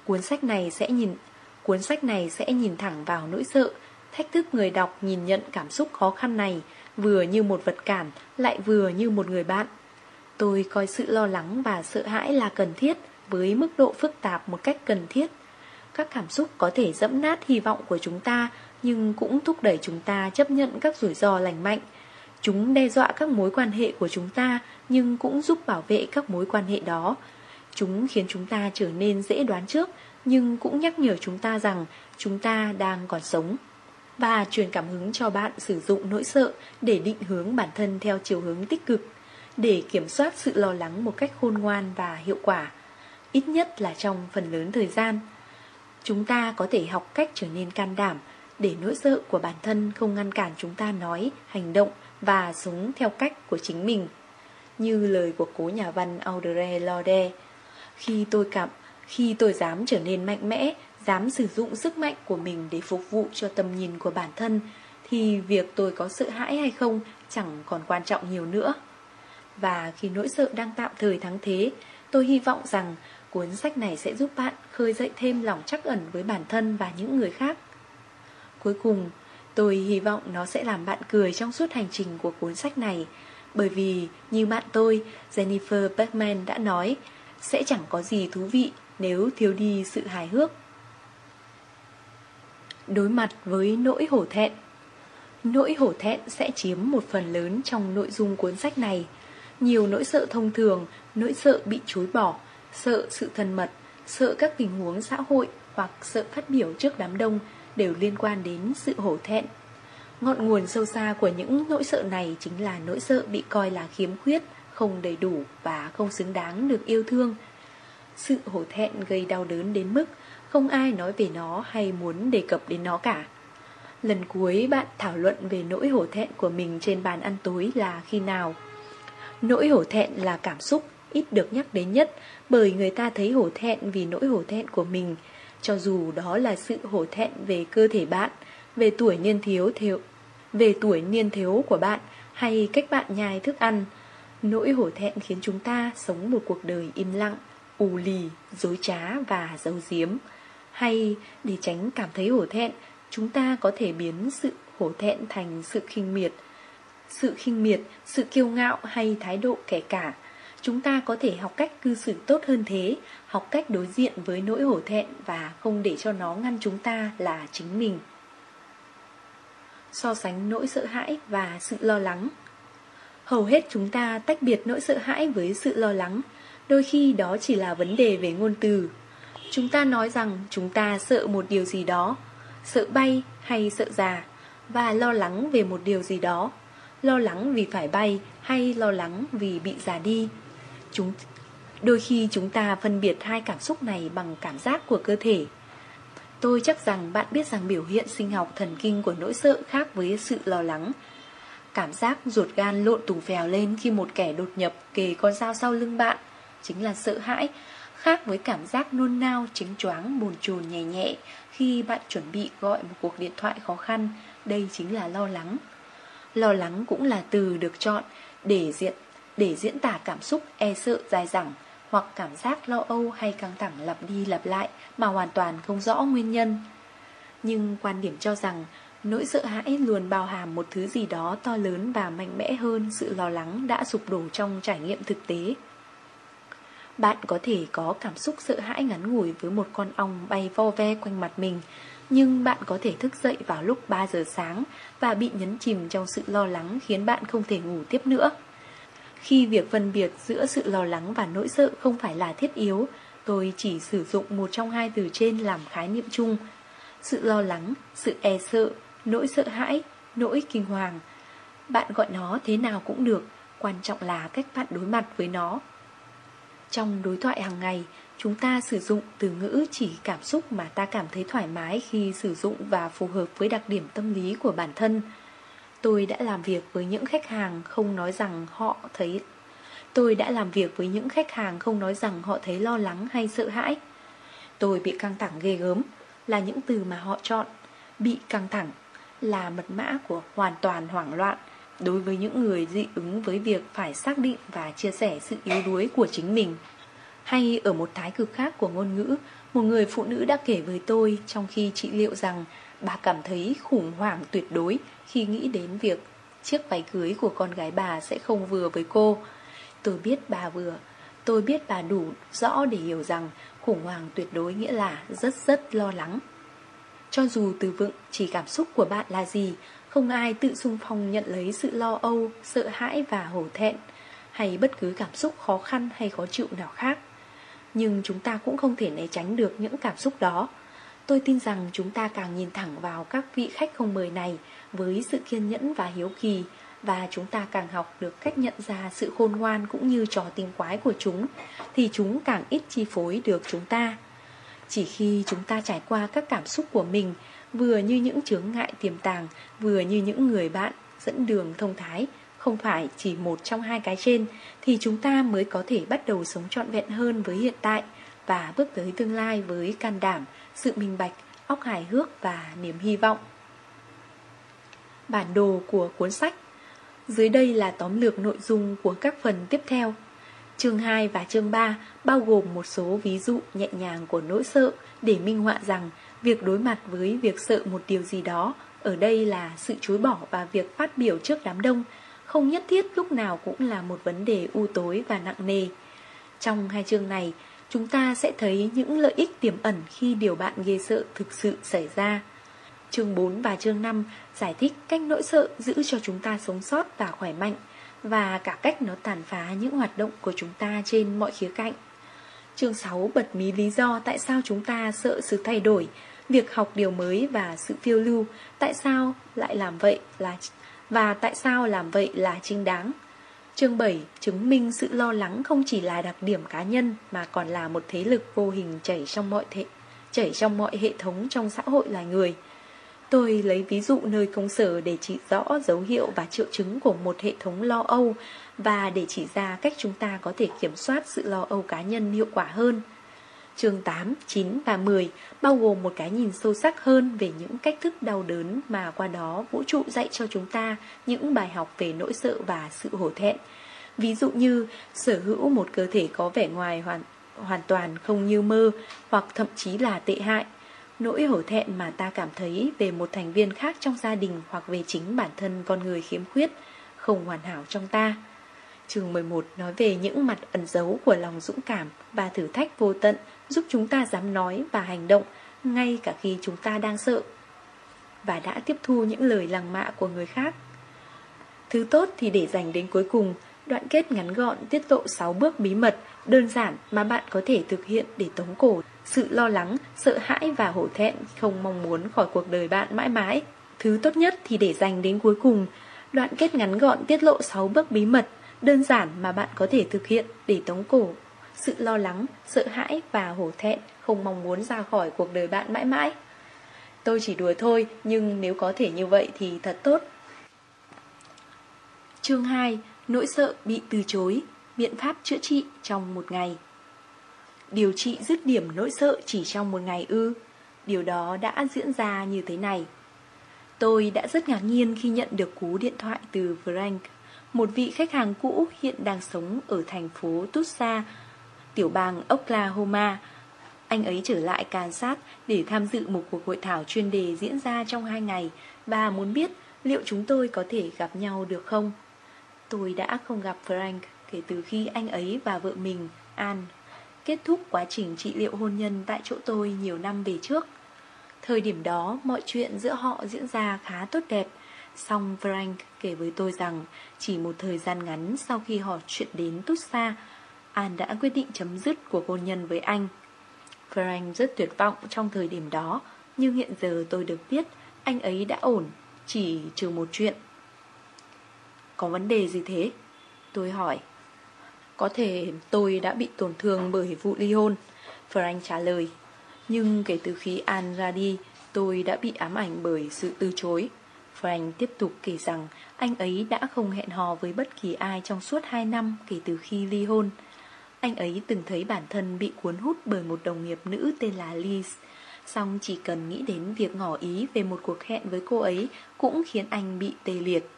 Cuốn sách này sẽ nhìn cuốn sách này sẽ nhìn thẳng vào nỗi sợ, thách thức người đọc nhìn nhận cảm xúc khó khăn này vừa như một vật cản, lại vừa như một người bạn. Tôi coi sự lo lắng và sợ hãi là cần thiết với mức độ phức tạp một cách cần thiết. Các cảm xúc có thể dẫm nát hy vọng của chúng ta, nhưng cũng thúc đẩy chúng ta chấp nhận các rủi ro lành mạnh. Chúng đe dọa các mối quan hệ của chúng ta, nhưng cũng giúp bảo vệ các mối quan hệ đó. Chúng khiến chúng ta trở nên dễ đoán trước, nhưng cũng nhắc nhở chúng ta rằng chúng ta đang còn sống. Và truyền cảm hứng cho bạn sử dụng nỗi sợ để định hướng bản thân theo chiều hướng tích cực, để kiểm soát sự lo lắng một cách khôn ngoan và hiệu quả, ít nhất là trong phần lớn thời gian. Chúng ta có thể học cách trở nên can đảm để nỗi sợ của bản thân không ngăn cản chúng ta nói, hành động và sống theo cách của chính mình. Như lời của cố nhà văn Audre Lorde, khi tôi cảm khi tôi dám trở nên mạnh mẽ, dám sử dụng sức mạnh của mình để phục vụ cho tầm nhìn của bản thân, thì việc tôi có sợ hãi hay không chẳng còn quan trọng nhiều nữa. Và khi nỗi sợ đang tạm thời thắng thế, tôi hy vọng rằng Cuốn sách này sẽ giúp bạn khơi dậy thêm lòng trắc ẩn với bản thân và những người khác. Cuối cùng, tôi hy vọng nó sẽ làm bạn cười trong suốt hành trình của cuốn sách này, bởi vì như bạn tôi, Jennifer Beckman đã nói, sẽ chẳng có gì thú vị nếu thiếu đi sự hài hước. Đối mặt với nỗi hổ thẹn Nỗi hổ thẹn sẽ chiếm một phần lớn trong nội dung cuốn sách này. Nhiều nỗi sợ thông thường, nỗi sợ bị chối bỏ, sợ sự thân mật, sợ các tình huống xã hội hoặc sợ phát biểu trước đám đông đều liên quan đến sự hổ thẹn. Ngọn nguồn sâu xa của những nỗi sợ này chính là nỗi sợ bị coi là khiếm khuyết, không đầy đủ và không xứng đáng được yêu thương. Sự hổ thẹn gây đau đớn đến mức không ai nói về nó hay muốn đề cập đến nó cả. Lần cuối bạn thảo luận về nỗi hổ thẹn của mình trên bàn ăn tối là khi nào? Nỗi hổ thẹn là cảm xúc ít được nhắc đến nhất bởi người ta thấy hổ thẹn vì nỗi hổ thẹn của mình, cho dù đó là sự hổ thẹn về cơ thể bạn, về tuổi niên thiếu thiếu, về tuổi niên thiếu của bạn hay cách bạn nhai thức ăn. Nỗi hổ thẹn khiến chúng ta sống một cuộc đời im lặng, ù lì, dối trá và giấu giếm. Hay để tránh cảm thấy hổ thẹn, chúng ta có thể biến sự hổ thẹn thành sự khinh miệt. Sự khinh miệt, sự kiêu ngạo hay thái độ kẻ cả. Chúng ta có thể học cách cư xử tốt hơn thế, học cách đối diện với nỗi hổ thẹn và không để cho nó ngăn chúng ta là chính mình. So sánh nỗi sợ hãi và sự lo lắng. Hầu hết chúng ta tách biệt nỗi sợ hãi với sự lo lắng Đôi khi đó chỉ là vấn đề về ngôn từ. Chúng ta nói rằng chúng ta sợ một điều gì đó Sợ bay hay sợ già Và lo lắng về một điều gì đó. Lo lắng vì phải bay hay lo lắng vì bị già đi chúng Đôi khi chúng ta phân biệt hai cảm xúc này bằng cảm giác của cơ thể. Tôi chắc rằng bạn biết rằng biểu hiện sinh học thần kinh của nỗi sợ khác với sự lo lắng. Cảm giác ruột gan lộn tùng phèo lên khi một kẻ đột nhập kề con dao sau lưng bạn Chính là sợ hãi Khác với cảm giác nôn nao, chính choáng, bồn chồn nhẹ nhẹ Khi bạn chuẩn bị gọi một cuộc điện thoại khó khăn. Đây chính là lo lắng. Lo lắng cũng là từ được chọn để diện để diễn tả cảm xúc e sợ dài dẳng hoặc cảm giác lo âu hay căng thẳng lặp đi lặp lại mà hoàn toàn không rõ nguyên nhân. Nhưng quan điểm cho rằng nỗi sợ hãi luôn bao hàm một thứ gì đó to lớn và mạnh mẽ hơn sự lo lắng đã sụp đổ trong trải nghiệm thực tế. Bạn có thể có cảm xúc sợ hãi ngắn ngủi với một con ong bay vo ve quanh mặt mình, nhưng bạn có thể thức dậy vào lúc 3 giờ sáng và bị nhấn chìm trong sự lo lắng khiến bạn không thể ngủ tiếp nữa. Khi việc phân biệt giữa sự lo lắng và nỗi sợ không phải là thiết yếu, tôi chỉ sử dụng một trong hai từ trên làm khái niệm chung. Sự lo lắng, sự e sợ, nỗi sợ hãi, nỗi kinh hoàng. Bạn gọi nó thế nào cũng được, quan trọng là cách bạn đối mặt với nó. Trong đối thoại hàng ngày, chúng ta sử dụng từ ngữ chỉ cảm xúc mà ta cảm thấy thoải mái khi sử dụng và phù hợp với đặc điểm tâm lý của bản thân. Tôi đã làm việc với những khách hàng không nói rằng họ thấy Tôi đã làm việc với những khách hàng không nói rằng họ thấy lo lắng hay sợ hãi. Tôi bị căng thẳng ghê gớm, Là những từ mà họ chọn. Bị căng thẳng Là mật mã của hoàn toàn hoảng loạn Đối với những người dị ứng với việc phải xác định và chia sẻ sự yếu đuối của chính mình. Hay ở một thái cực khác của ngôn ngữ, Một người phụ nữ đã kể với tôi trong khi trị liệu rằng Bà cảm thấy khủng hoảng tuyệt đối khi nghĩ đến việc chiếc váy cưới của con gái bà sẽ không vừa với cô. Tôi biết bà vừa, tôi biết bà đủ rõ để hiểu rằng khủng hoảng tuyệt đối nghĩa là rất rất lo lắng. Cho dù từ vựng chỉ cảm xúc của bạn là gì, không ai tự xung phong nhận lấy sự lo âu, sợ hãi và hổ thẹn, hay bất cứ cảm xúc khó khăn hay khó chịu nào khác. Nhưng chúng ta cũng không thể né tránh được những cảm xúc đó. Tôi tin rằng chúng ta càng nhìn thẳng vào các vị khách không mời này với sự kiên nhẫn và hiếu kỳ và chúng ta càng học được cách nhận ra sự khôn ngoan cũng như trò tinh quái của chúng thì chúng càng ít chi phối được chúng ta. Chỉ khi chúng ta trải qua các cảm xúc của mình vừa như những chướng ngại tiềm tàng, vừa như những người bạn dẫn đường thông thái, không phải chỉ một trong hai cái trên thì chúng ta mới có thể bắt đầu sống trọn vẹn hơn với hiện tại và bước tới tương lai với can đảm, sự minh bạch, óc hài hước và niềm hy vọng. Bản đồ của cuốn sách Dưới đây là tóm lược nội dung của các phần tiếp theo. Chương 2 và chương 3 bao gồm một số ví dụ nhẹ nhàng của nỗi sợ để minh họa rằng việc đối mặt với việc sợ một điều gì đó ở đây là sự chối bỏ và việc phát biểu trước đám đông không nhất thiết lúc nào cũng là một vấn đề u tối và nặng nề. Trong hai chương này, chúng ta sẽ thấy những lợi ích tiềm ẩn khi điều bạn ghê sợ thực sự xảy ra. Chương 4 và chương 5 giải thích cách nỗi sợ giữ cho chúng ta sống sót và khỏe mạnh và cả cách nó tàn phá những hoạt động của chúng ta trên mọi khía cạnh. Chương 6 bật mí lý do tại sao chúng ta sợ sự thay đổi, Việc học điều mới và sự phiêu lưu Tại sao lại làm vậy là Và tại sao làm vậy là chính đáng Chương 7 chứng minh sự lo lắng không chỉ là đặc điểm cá nhân mà còn là một thế lực vô hình chảy trong mọi thế chảy trong mọi hệ thống trong xã hội loài người. Tôi lấy ví dụ nơi công sở để chỉ rõ dấu hiệu và triệu chứng của một hệ thống lo âu và để chỉ ra cách chúng ta có thể kiểm soát sự lo âu cá nhân hiệu quả hơn. Chương 8, 9 và 10 bao gồm một cái nhìn sâu sắc hơn về những cách thức đau đớn mà qua đó vũ trụ dạy cho chúng ta những bài học về nỗi sợ và sự hổ thẹn. Ví dụ như sở hữu một cơ thể có vẻ ngoài hoàn, hoàn toàn không như mơ hoặc thậm chí là tệ hại. Nỗi hổ thẹn mà ta cảm thấy về một thành viên khác trong gia đình hoặc về chính bản thân con người khiếm khuyết, không hoàn hảo trong ta. Chương 11 nói về những mặt ẩn giấu của lòng dũng cảm và thử thách vô tận giúp chúng ta dám nói và hành động ngay cả khi chúng ta đang sợ và đã tiếp thu những lời lằng mạ của người khác. Thứ tốt thì để dành đến cuối cùng, đoạn kết ngắn gọn tiết lộ 6 bước bí mật đơn giản mà bạn có thể thực hiện để tống cổ sự lo lắng, sợ hãi và hổ thẹn không mong muốn khỏi cuộc đời bạn mãi mãi. Thứ tốt nhất thì để dành đến cuối cùng, đoạn kết ngắn gọn tiết lộ 6 bước bí mật đơn giản mà bạn có thể thực hiện để tống cổ sự lo lắng, sợ hãi và hổ thẹn không mong muốn ra khỏi cuộc đời bạn mãi mãi. Tôi chỉ đùa thôi, nhưng nếu có thể như vậy thì thật tốt. Chương 2. Nỗi sợ bị từ chối, biện pháp chữa trị trong một ngày. Điều trị dứt điểm nỗi sợ chỉ trong một ngày ư. Điều đó đã diễn ra như thế này. Tôi đã rất ngạc nhiên khi nhận được cú điện thoại từ Frank, một vị khách hàng cũ hiện đang sống ở thành phố Tulsa, tiểu bang Oklahoma. Anh ấy trở lại Kansas để tham dự một cuộc hội thảo chuyên đề diễn ra trong hai ngày và muốn biết liệu chúng tôi có thể gặp nhau được không. Tôi đã không gặp Frank kể từ khi anh ấy và vợ mình, An kết thúc quá trình trị liệu hôn nhân tại chỗ tôi nhiều năm về trước. Thời điểm đó, mọi chuyện giữa họ diễn ra khá tốt đẹp. Song Frank kể với tôi rằng chỉ một thời gian ngắn sau khi họ chuyện đến Tussa, An đã quyết định chấm dứt cuộc hôn nhân với anh. Frank rất tuyệt vọng trong thời điểm đó, nhưng hiện giờ tôi được biết anh ấy đã ổn, chỉ trừ một chuyện. Có vấn đề gì thế? Tôi hỏi. Có thể tôi đã bị tổn thương bởi vụ ly hôn, Frank trả lời. Nhưng kể từ khi An ra đi, tôi đã bị ám ảnh bởi sự từ chối. Frank tiếp tục kể rằng anh ấy đã không hẹn hò với bất kỳ ai trong suốt 2 năm kể từ khi ly hôn. Anh ấy từng thấy bản thân bị cuốn hút bởi một đồng nghiệp nữ tên là Liz. Xong chỉ cần nghĩ đến việc ngỏ ý về một cuộc hẹn với cô ấy cũng khiến anh bị tê liệt.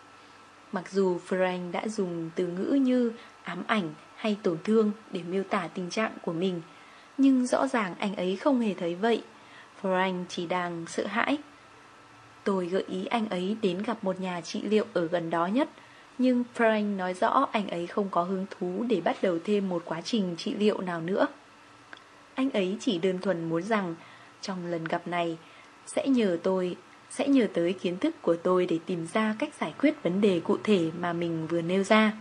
Mặc dù Frank đã dùng từ ngữ như ám ảnh hay tổn thương để miêu tả tình trạng của mình, nhưng rõ ràng anh ấy không hề thấy vậy. Frank chỉ đang sợ hãi. Tôi gợi ý anh ấy đến gặp một nhà trị liệu ở gần đó nhất nhưng Frank nói rõ anh ấy không có hứng thú để bắt đầu thêm một quá trình trị liệu nào nữa. Anh ấy chỉ đơn thuần muốn rằng trong lần gặp này sẽ nhờ tôi, sẽ nhờ tới kiến thức của tôi để tìm ra cách giải quyết vấn đề cụ thể mà mình vừa nêu ra.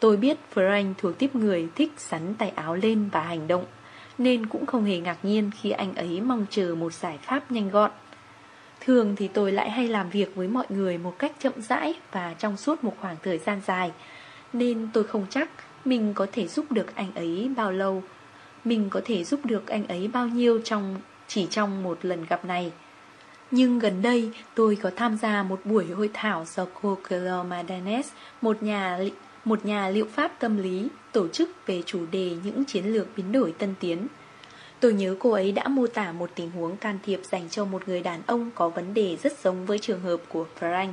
Tôi biết Frank thuộc tiếp người thích sắn tay áo lên và hành động, nên cũng không hề ngạc nhiên khi anh ấy mong chờ một giải pháp nhanh gọn. Thường thì tôi lại hay làm việc với mọi người một cách chậm rãi và trong suốt một khoảng thời gian dài, nên tôi không chắc mình có thể giúp được anh ấy bao lâu. Mình có thể giúp được anh ấy bao nhiêu trong chỉ trong một lần gặp này. Nhưng gần đây tôi có tham gia một buổi hội thảo do cô Claire Madanes, một nhà một nhà liệu pháp tâm lý, tổ chức về chủ đề những chiến lược biến đổi tân tiến. Tôi nhớ cô ấy đã mô tả một tình huống can thiệp dành cho một người đàn ông có vấn đề rất giống với trường hợp của Frank.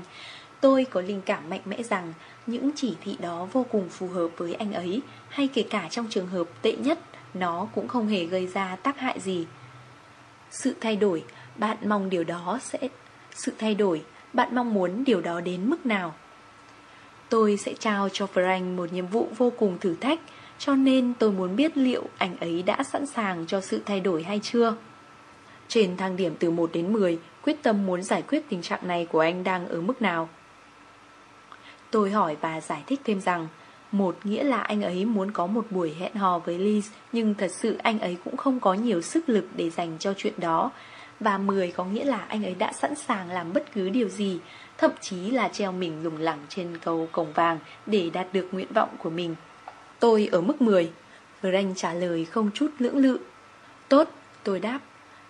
Tôi có linh cảm mạnh mẽ rằng những chỉ thị đó vô cùng phù hợp với anh ấy, hay kể cả trong trường hợp tệ nhất, nó cũng không hề gây ra tác hại gì. Sự thay đổi, bạn mong điều đó sẽ... Sự thay đổi, bạn mong muốn điều đó đến mức nào? Tôi sẽ trao cho Frank một nhiệm vụ vô cùng thử thách, cho nên tôi muốn biết liệu anh ấy đã sẵn sàng cho sự thay đổi hay chưa. Trên thang điểm từ 1 đến 10, quyết tâm muốn giải quyết tình trạng này của anh đang ở mức nào? Tôi hỏi và giải thích thêm rằng, một nghĩa là anh ấy muốn có một buổi hẹn hò với Liz, nhưng thật sự anh ấy cũng không có nhiều sức lực để dành cho chuyện đó. Và 10 có nghĩa là anh ấy đã sẵn sàng làm bất cứ điều gì Thậm chí là treo mình lủng lẳng trên cầu cổng vàng Để đạt được nguyện vọng của mình. Tôi ở mức 10 Frank trả lời không chút lưỡng lự. Tốt, tôi đáp.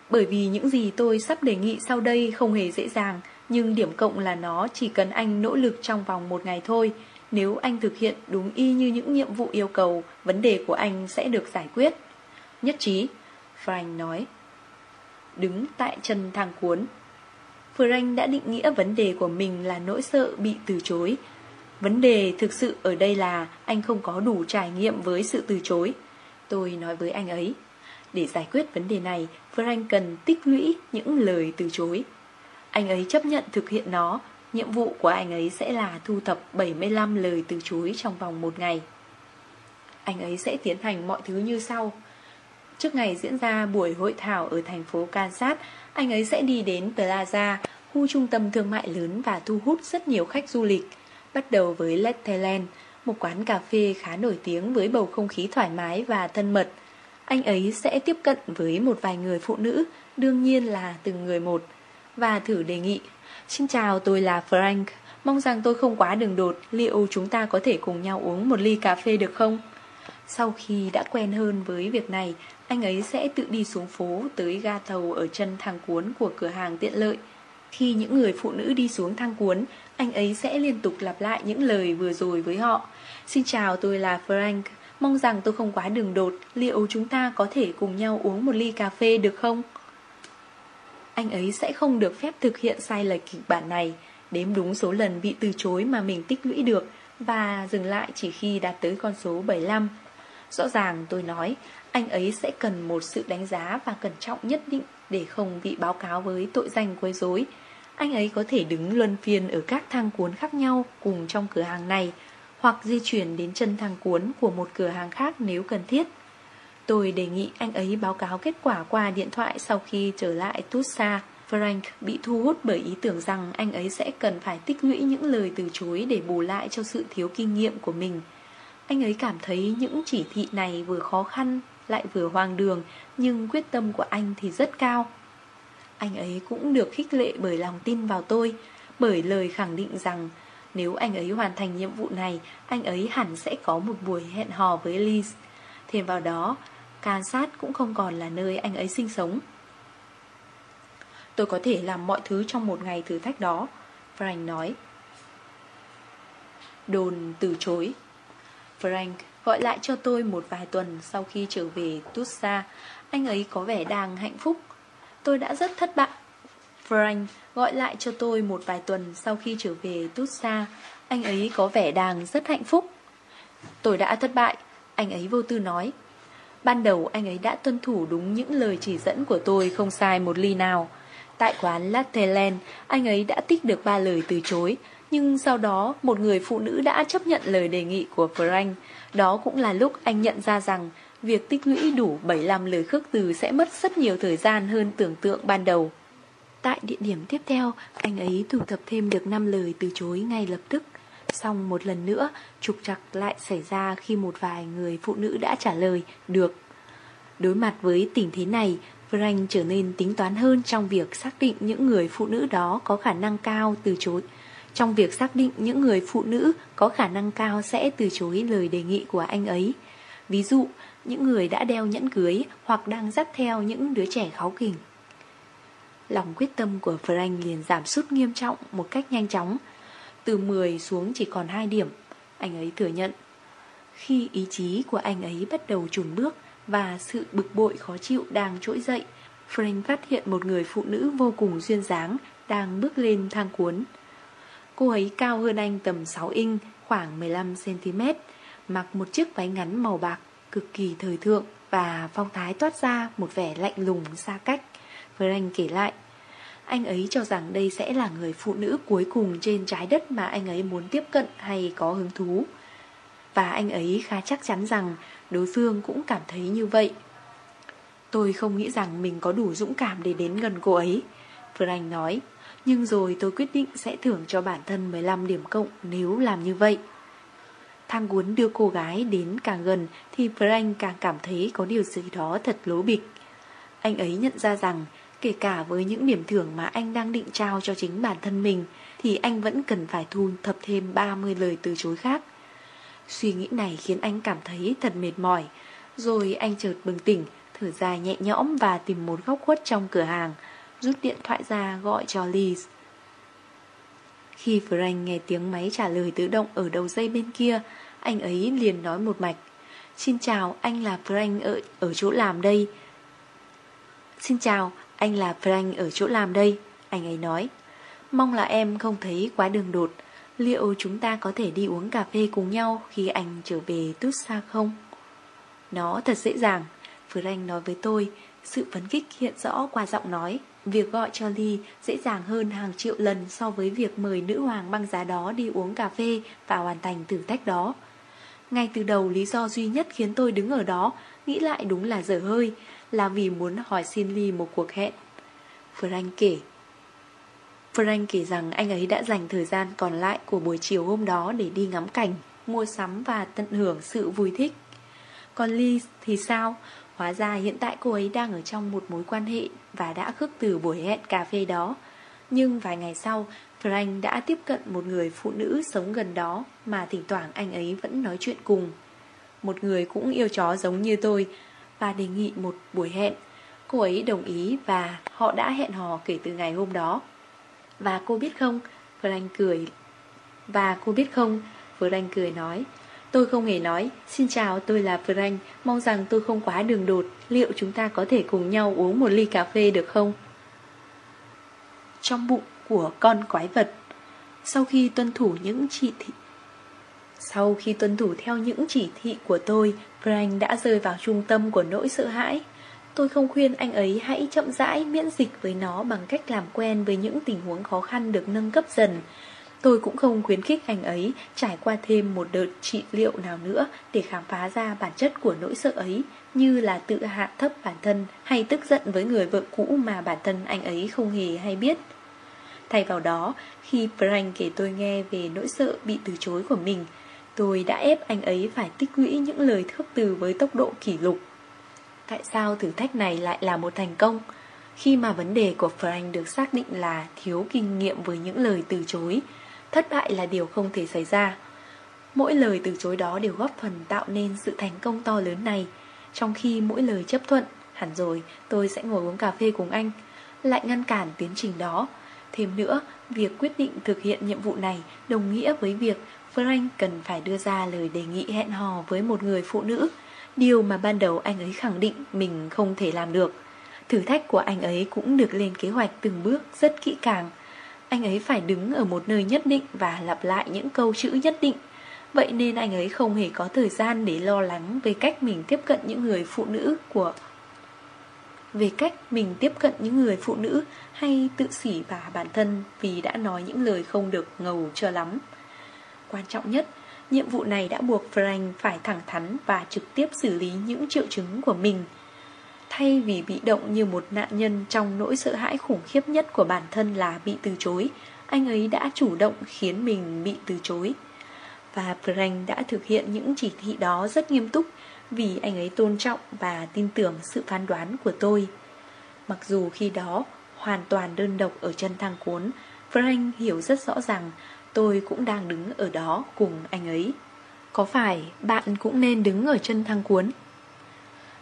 Bởi vì những gì tôi sắp đề nghị sau đây không hề dễ dàng Nhưng điểm cộng là nó chỉ cần anh nỗ lực trong vòng một ngày thôi. Nếu anh thực hiện đúng y như những nhiệm vụ yêu cầu Vấn đề của anh sẽ được giải quyết. Nhất trí Frank nói. Đứng tại chân thang cuốn. Frank đã định nghĩa vấn đề của mình là nỗi sợ bị từ chối. Vấn đề thực sự ở đây là anh không có đủ trải nghiệm với sự từ chối. Tôi nói với anh ấy, Để giải quyết vấn đề này Frank cần tích lũy những lời từ chối. Anh ấy chấp nhận thực hiện nó. Nhiệm vụ của anh ấy sẽ là thu thập 75 lời từ chối trong vòng một ngày. Anh ấy sẽ tiến hành mọi thứ như sau. Trước ngày diễn ra buổi hội thảo ở thành phố Kansas anh ấy sẽ đi đến Plaza, Khu trung tâm thương mại lớn và thu hút rất nhiều khách du lịch. Bắt đầu với Letterland Một quán cà phê khá nổi tiếng với bầu không khí thoải mái và thân mật. Anh ấy sẽ tiếp cận với một vài người phụ nữ, Đương nhiên là từng người một, Và thử đề nghị. Xin chào, tôi là Frank. Mong rằng tôi không quá đường đột. Liệu chúng ta có thể cùng nhau uống một ly cà phê được không? Sau khi đã quen hơn với việc này anh ấy sẽ tự đi xuống phố tới ga tàu ở chân thang cuốn của cửa hàng tiện lợi. Khi những người phụ nữ đi xuống thang cuốn, Anh ấy sẽ liên tục lặp lại những lời vừa rồi với họ. Xin chào, tôi là Frank. Mong rằng tôi không quá đường đột. Liệu chúng ta có thể cùng nhau uống một ly cà phê được không? Anh ấy sẽ không được phép thực hiện sai lệch kịch bản này, Đếm đúng số lần bị từ chối mà mình tích lũy được Và dừng lại chỉ khi đạt tới con số 75 Rõ ràng, tôi nói anh ấy sẽ cần một sự đánh giá và cẩn trọng nhất định Để không bị báo cáo với tội danh quấy rối Anh ấy có thể đứng luân phiên ở các thang cuốn khác nhau Cùng trong cửa hàng này, Hoặc di chuyển đến chân thang cuốn của một cửa hàng khác nếu cần thiết Tôi đề nghị anh ấy báo cáo kết quả qua điện thoại sau khi trở lại tucson. Frank bị thu hút bởi ý tưởng rằng anh ấy sẽ cần phải tích lũy những lời từ chối để bù lại cho sự thiếu kinh nghiệm của mình. Anh ấy cảm thấy những chỉ thị này vừa khó khăn lại vừa hoang đường nhưng quyết tâm của anh thì rất cao. Anh ấy cũng được khích lệ bởi lòng tin vào tôi, bởi lời khẳng định rằng nếu anh ấy hoàn thành nhiệm vụ này, anh ấy hẳn sẽ có một buổi hẹn hò với Liz. Thêm vào đó, Kansas cũng không còn là nơi anh ấy sinh sống. Tôi có thể làm mọi thứ trong một ngày thử thách đó, Frank nói. Đồn từ chối. Frank gọi lại cho tôi một vài tuần sau khi trở về Tusa Anh ấy có vẻ đang hạnh phúc. Tôi đã rất thất bại. Frank gọi lại cho tôi một vài tuần sau khi trở về Tusa Anh ấy có vẻ đang rất hạnh phúc. Tôi đã thất bại, anh ấy vô tư nói. Ban đầu anh ấy đã tuân thủ đúng những lời chỉ dẫn của tôi không sai một ly nào. Tại quán Latteland, anh ấy đã tích được ba lời từ chối, nhưng sau đó một người phụ nữ đã chấp nhận lời đề nghị của Frank. Đó cũng là lúc anh nhận ra rằng việc tích lũy đủ 75 lời khước từ sẽ mất rất nhiều thời gian hơn tưởng tượng ban đầu. Tại địa điểm tiếp theo, anh ấy thu thập thêm được 5 lời từ chối ngay lập tức. Xong một lần nữa, trục trặc lại xảy ra khi một vài người phụ nữ đã trả lời được. Đối mặt với tình thế này, Frank trở nên tính toán hơn trong việc xác định những người phụ nữ đó có khả năng cao từ chối. Trong việc xác định những người phụ nữ có khả năng cao sẽ từ chối lời đề nghị của anh ấy. Ví dụ, những người đã đeo nhẫn cưới hoặc đang dắt theo những đứa trẻ kháu kỉnh. Lòng quyết tâm của Frank liền giảm sút nghiêm trọng một cách nhanh chóng. Từ 10 xuống chỉ còn 2 điểm Anh ấy thừa nhận Khi ý chí của anh ấy bắt đầu chùn bước Và sự bực bội khó chịu đang trỗi dậy Frank phát hiện một người phụ nữ vô cùng duyên dáng Đang bước lên thang cuốn Cô ấy cao hơn anh tầm 6 inch Khoảng 15cm Mặc một chiếc váy ngắn màu bạc Cực kỳ thời thượng Và phong thái toát ra một vẻ lạnh lùng xa cách Frank kể lại anh ấy cho rằng đây sẽ là người phụ nữ cuối cùng trên trái đất mà anh ấy muốn tiếp cận hay có hứng thú. Và anh ấy khá chắc chắn rằng đối phương cũng cảm thấy như vậy. Tôi không nghĩ rằng mình có đủ dũng cảm để đến gần cô ấy. Frank nói, nhưng rồi tôi quyết định sẽ thưởng cho bản thân 15 điểm cộng nếu làm như vậy. Thang cuốn đưa cô gái đến càng gần thì Frank càng cảm thấy có điều gì đó thật lố bịch. Anh ấy nhận ra rằng Kể cả với những điểm thưởng mà anh đang định trao cho chính bản thân mình Thì anh vẫn cần phải thu thập thêm 30 lời từ chối khác Suy nghĩ này khiến anh cảm thấy thật mệt mỏi Rồi anh chợt bừng tỉnh, Thở dài nhẹ nhõm và tìm một góc khuất trong cửa hàng Rút điện thoại ra gọi cho Liz. Khi Frank nghe tiếng máy trả lời tự động ở đầu dây bên kia Anh ấy liền nói một mạch. Xin chào, anh là Frank ở, ở chỗ làm đây. Xin chào, anh là Frank ở chỗ làm đây Anh ấy nói. Mong là em không thấy quá đường đột. Liệu chúng ta có thể đi uống cà phê cùng nhau Khi anh trở về Tussa không? Nó thật dễ dàng Frank nói với tôi. Sự phấn khích hiện rõ qua giọng nói. Việc gọi cho ly dễ dàng hơn hàng triệu lần So với việc mời nữ hoàng băng giá đó Đi uống cà phê và hoàn thành thử thách đó Ngay từ đầu lý do duy nhất khiến tôi đứng ở đó Nghĩ lại đúng là dở hơi Là vì muốn hỏi xin ly một cuộc hẹn Frank kể Frank kể rằng anh ấy đã dành thời gian còn lại của buổi chiều hôm đó để đi ngắm cảnh, mua sắm và tận hưởng sự vui thích. Còn Lee thì sao? Hóa ra hiện tại cô ấy đang ở trong một mối quan hệ và đã khước từ buổi hẹn cà phê đó. Nhưng vài ngày sau, Frank đã tiếp cận một người phụ nữ sống gần đó mà thỉnh thoảng anh ấy vẫn nói chuyện cùng. Một người cũng yêu chó giống như tôi và đề nghị một buổi hẹn. Cô ấy đồng ý và họ đã hẹn hò kể từ ngày hôm đó. Và cô biết không, Frank cười. Và cô biết không, Frank cười nói. Tôi không hề nói, xin chào tôi là Frank, mong rằng tôi không quá đường đột, liệu chúng ta có thể cùng nhau uống một ly cà phê được không? Trong bụng của con quái vật Sau khi tuân thủ những chỉ thị Sau khi tuân thủ theo những chỉ thị của tôi, Frank đã rơi vào trung tâm của nỗi sợ hãi. Tôi không khuyên anh ấy hãy chậm rãi miễn dịch với nó bằng cách làm quen với những tình huống khó khăn được nâng cấp dần. Tôi cũng không khuyến khích anh ấy trải qua thêm một đợt trị liệu nào nữa để khám phá ra bản chất của nỗi sợ ấy, như là tự hạ thấp bản thân hay tức giận với người vợ cũ mà bản thân anh ấy không hề hay biết. Thay vào đó, khi Frank kể tôi nghe về nỗi sợ bị từ chối của mình, tôi đã ép anh ấy phải tích lũy những lời thước từ với tốc độ kỷ lục. Tại sao thử thách này lại là một thành công? Khi mà vấn đề của Frank được xác định là thiếu kinh nghiệm với những lời từ chối, thất bại là điều không thể xảy ra. Mỗi lời từ chối đó đều góp phần tạo nên sự thành công to lớn này, trong khi mỗi lời chấp thuận, hẳn rồi tôi sẽ ngồi uống cà phê cùng anh, lại ngăn cản tiến trình đó. Thêm nữa, việc quyết định thực hiện nhiệm vụ này đồng nghĩa với việc Frank cần phải đưa ra lời đề nghị hẹn hò với một người phụ nữ Điều mà ban đầu anh ấy khẳng định mình không thể làm được Thử thách của anh ấy cũng được lên kế hoạch từng bước rất kỹ càng anh ấy phải đứng ở một nơi nhất định và lặp lại những câu chữ nhất định Vậy nên anh ấy không hề có thời gian để lo lắng về cách mình tiếp cận những người phụ nữ của về cách mình tiếp cận những người phụ nữ hay tự sỉ bà bản thân vì đã nói những lời không được ngầu cho lắm. Quan trọng nhất, Nhiệm vụ này đã buộc Frank phải thẳng thắn và trực tiếp xử lý những triệu chứng của mình. Thay vì bị động như một nạn nhân trong nỗi sợ hãi khủng khiếp nhất của bản thân là bị từ chối, anh ấy đã chủ động khiến mình bị từ chối. Và Frank đã thực hiện những chỉ thị đó rất nghiêm túc vì anh ấy tôn trọng và tin tưởng sự phán đoán của tôi. Mặc dù khi đó hoàn toàn đơn độc ở chân thang cuốn, Frank hiểu rất rõ rằng Tôi cũng đang đứng ở đó cùng anh ấy Có phải bạn cũng nên đứng ở chân thang cuốn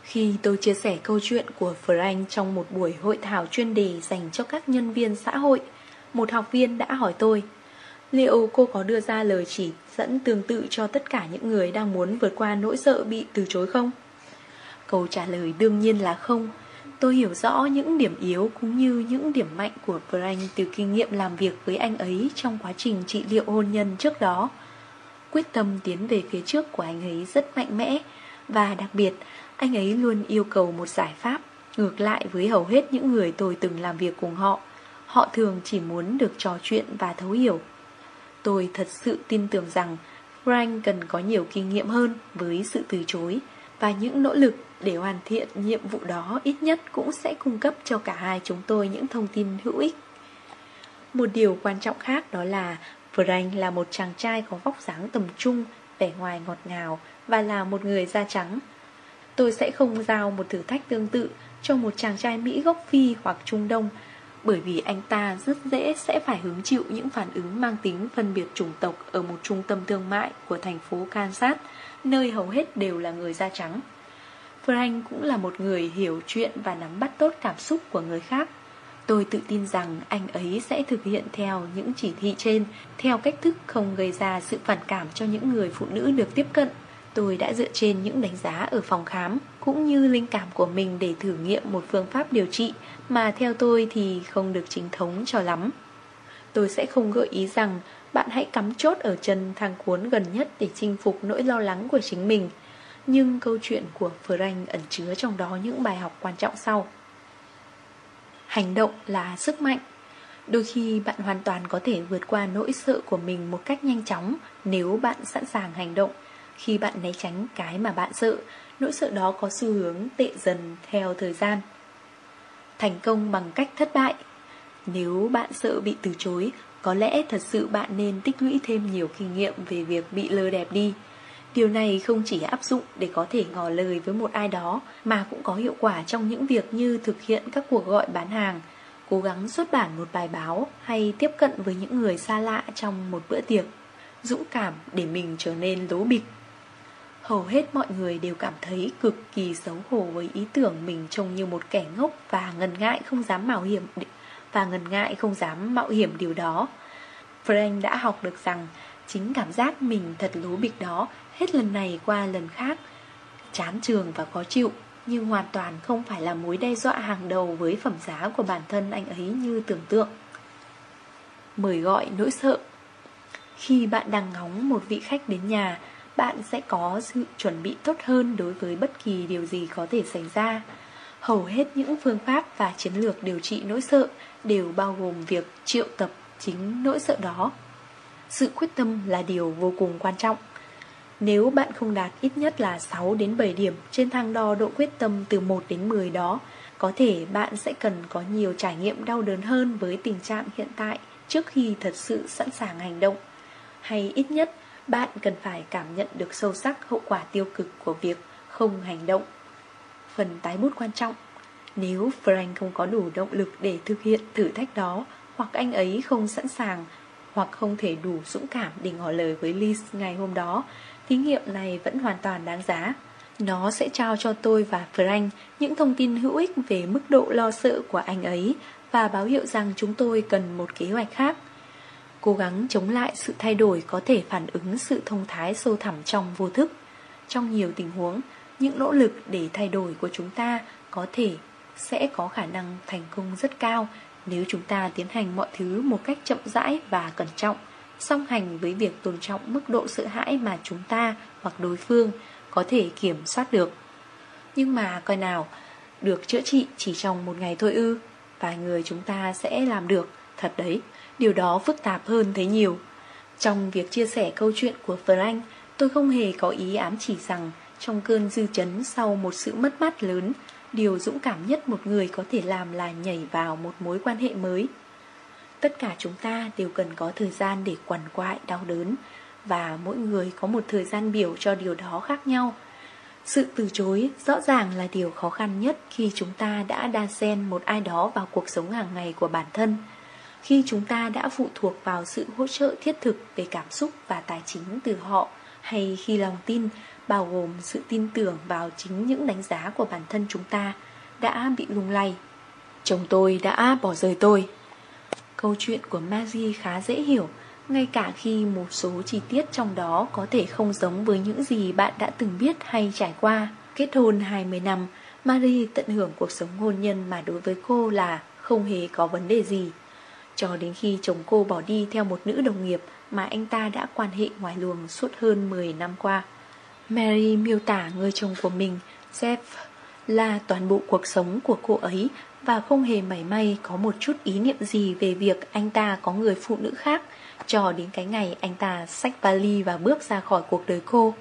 khi tôi chia sẻ câu chuyện của Frank trong một buổi hội thảo chuyên đề dành cho các nhân viên xã hội, Một học viên đã hỏi tôi, Liệu cô có đưa ra lời chỉ dẫn tương tự cho tất cả những người đang muốn vượt qua nỗi sợ bị từ chối không? Câu trả lời đương nhiên là không Tôi hiểu rõ những điểm yếu cũng như những điểm mạnh của Frank từ kinh nghiệm làm việc với anh ấy trong quá trình trị liệu hôn nhân trước đó. Quyết tâm tiến về phía trước của anh ấy rất mạnh mẽ và đặc biệt anh ấy luôn yêu cầu một giải pháp ngược lại với hầu hết những người tôi từng làm việc cùng họ. Họ thường chỉ muốn được trò chuyện và thấu hiểu. Tôi thật sự tin tưởng rằng Frank cần có nhiều kinh nghiệm hơn với sự từ chối và những nỗ lực để hoàn thiện nhiệm vụ đó ít nhất cũng sẽ cung cấp cho cả hai chúng tôi những thông tin hữu ích. Một điều quan trọng khác đó là Frank là một chàng trai có vóc dáng tầm trung, vẻ ngoài ngọt ngào và là một người da trắng tôi sẽ không giao một thử thách tương tự cho một chàng trai Mỹ gốc Phi hoặc Trung Đông bởi vì anh ta rất dễ sẽ phải hứng chịu những phản ứng mang tính phân biệt chủng tộc ở một trung tâm thương mại của thành phố Kansas, nơi hầu hết đều là người da trắng. Frank cũng là một người hiểu chuyện và nắm bắt tốt cảm xúc của người khác. Tôi tự tin rằng anh ấy sẽ thực hiện theo những chỉ thị trên, theo cách thức không gây ra sự phản cảm cho những người phụ nữ được tiếp cận. Tôi đã dựa trên những đánh giá ở phòng khám, cũng như linh cảm của mình để thử nghiệm một phương pháp điều trị mà theo tôi thì không được chính thống cho lắm. Tôi sẽ không gợi ý rằng bạn hãy cắm chốt ở chân thang cuốn gần nhất để chinh phục nỗi lo lắng của chính mình. Nhưng câu chuyện của Frank ẩn chứa trong đó những bài học quan trọng sau. Hành động là sức mạnh. Đôi khi bạn hoàn toàn có thể vượt qua nỗi sợ của mình một cách nhanh chóng nếu bạn sẵn sàng hành động. Khi bạn né tránh cái mà bạn sợ, nỗi sợ đó có xu hướng tệ dần theo thời gian. Thành công bằng cách thất bại Nếu bạn sợ bị từ chối, có lẽ thật sự bạn nên tích lũy thêm nhiều kinh nghiệm về việc bị lơ đẹp đi. Điều này không chỉ áp dụng để có thể ngỏ lời với một ai đó mà cũng có hiệu quả trong những việc như thực hiện các cuộc gọi bán hàng, cố gắng xuất bản một bài báo hay tiếp cận với những người xa lạ trong một bữa tiệc. Dũng cảm để mình trở nên lố bịch. Hầu hết mọi người đều cảm thấy cực kỳ xấu hổ với ý tưởng mình trông như một kẻ ngốc và ngần ngại không dám mạo hiểm và ngần ngại không dám mạo hiểm điều đó. Frank đã học được rằng chính cảm giác mình thật lố bịch đó hết lần này qua lần khác chán trường và khó chịu nhưng hoàn toàn không phải là mối đe dọa hàng đầu với phẩm giá của bản thân anh ấy như tưởng tượng. Mời gọi nỗi sợ Khi bạn đang ngóng một vị khách đến nhà, bạn sẽ có sự chuẩn bị tốt hơn đối với bất kỳ điều gì có thể xảy ra. Hầu hết những phương pháp và chiến lược điều trị nỗi sợ đều bao gồm việc triệu tập chính nỗi sợ đó. Sự quyết tâm là điều vô cùng quan trọng. Nếu bạn không đạt ít nhất là 6 đến 7 điểm trên thang đo độ quyết tâm từ 1 đến 10 đó, có thể bạn sẽ cần có nhiều trải nghiệm đau đớn hơn với tình trạng hiện tại trước khi thật sự sẵn sàng hành động. Hay ít nhất, bạn cần phải cảm nhận được sâu sắc hậu quả tiêu cực của việc không hành động. Phần tái bút quan trọng Nếu Frank không có đủ động lực để thực hiện thử thách đó, hoặc anh ấy không sẵn sàng, hoặc không thể đủ dũng cảm để ngỏ lời với Liz ngày hôm đó, thí nghiệm này vẫn hoàn toàn đáng giá. Nó sẽ trao cho tôi và Frank những thông tin hữu ích về mức độ lo sợ của anh ấy và báo hiệu rằng chúng tôi cần một kế hoạch khác. Cố gắng chống lại sự thay đổi có thể phản ứng sự thông thái sâu thẳm trong vô thức. Trong nhiều tình huống, những nỗ lực để thay đổi của chúng ta có thể sẽ có khả năng thành công rất cao nếu chúng ta tiến hành mọi thứ một cách chậm rãi và cẩn trọng song hành với việc tôn trọng mức độ sợ hãi mà chúng ta hoặc đối phương có thể kiểm soát được. Nhưng mà coi nào, được chữa trị chỉ trong một ngày thôi ư, vài người chúng ta sẽ làm được, thật đấy, điều đó phức tạp hơn thế nhiều. Trong việc chia sẻ câu chuyện của Frank, tôi không hề có ý ám chỉ rằng trong cơn dư chấn sau một sự mất mát lớn, điều dũng cảm nhất một người có thể làm là nhảy vào một mối quan hệ mới. Tất cả chúng ta đều cần có thời gian để quằn quại đau đớn Và mỗi người có một thời gian biểu cho điều đó khác nhau Sự từ chối rõ ràng là điều khó khăn nhất khi chúng ta đã đa xen một ai đó vào cuộc sống hàng ngày của bản thân khi chúng ta đã phụ thuộc vào sự hỗ trợ thiết thực về cảm xúc và tài chính từ họ Hay khi lòng tin bao gồm sự tin tưởng vào chính những đánh giá của bản thân chúng ta đã bị lung lay Chồng tôi đã bỏ rời tôi Câu chuyện của Maggie khá dễ hiểu, ngay cả khi một số chi tiết trong đó có thể không giống với những gì bạn đã từng biết hay trải qua. Kết hôn 20 năm, Marie tận hưởng cuộc sống hôn nhân mà đối với cô là không hề có vấn đề gì. Cho đến khi chồng cô bỏ đi theo một nữ đồng nghiệp mà anh ta đã quan hệ ngoài luồng suốt hơn 10 năm qua. Mary miêu tả người chồng của mình, Jeff, là toàn bộ cuộc sống của cô ấy và không hề mảy may có một chút ý niệm gì về việc anh ta có người phụ nữ khác cho đến cái ngày anh ta xách vali và bước ra khỏi cuộc đời cô.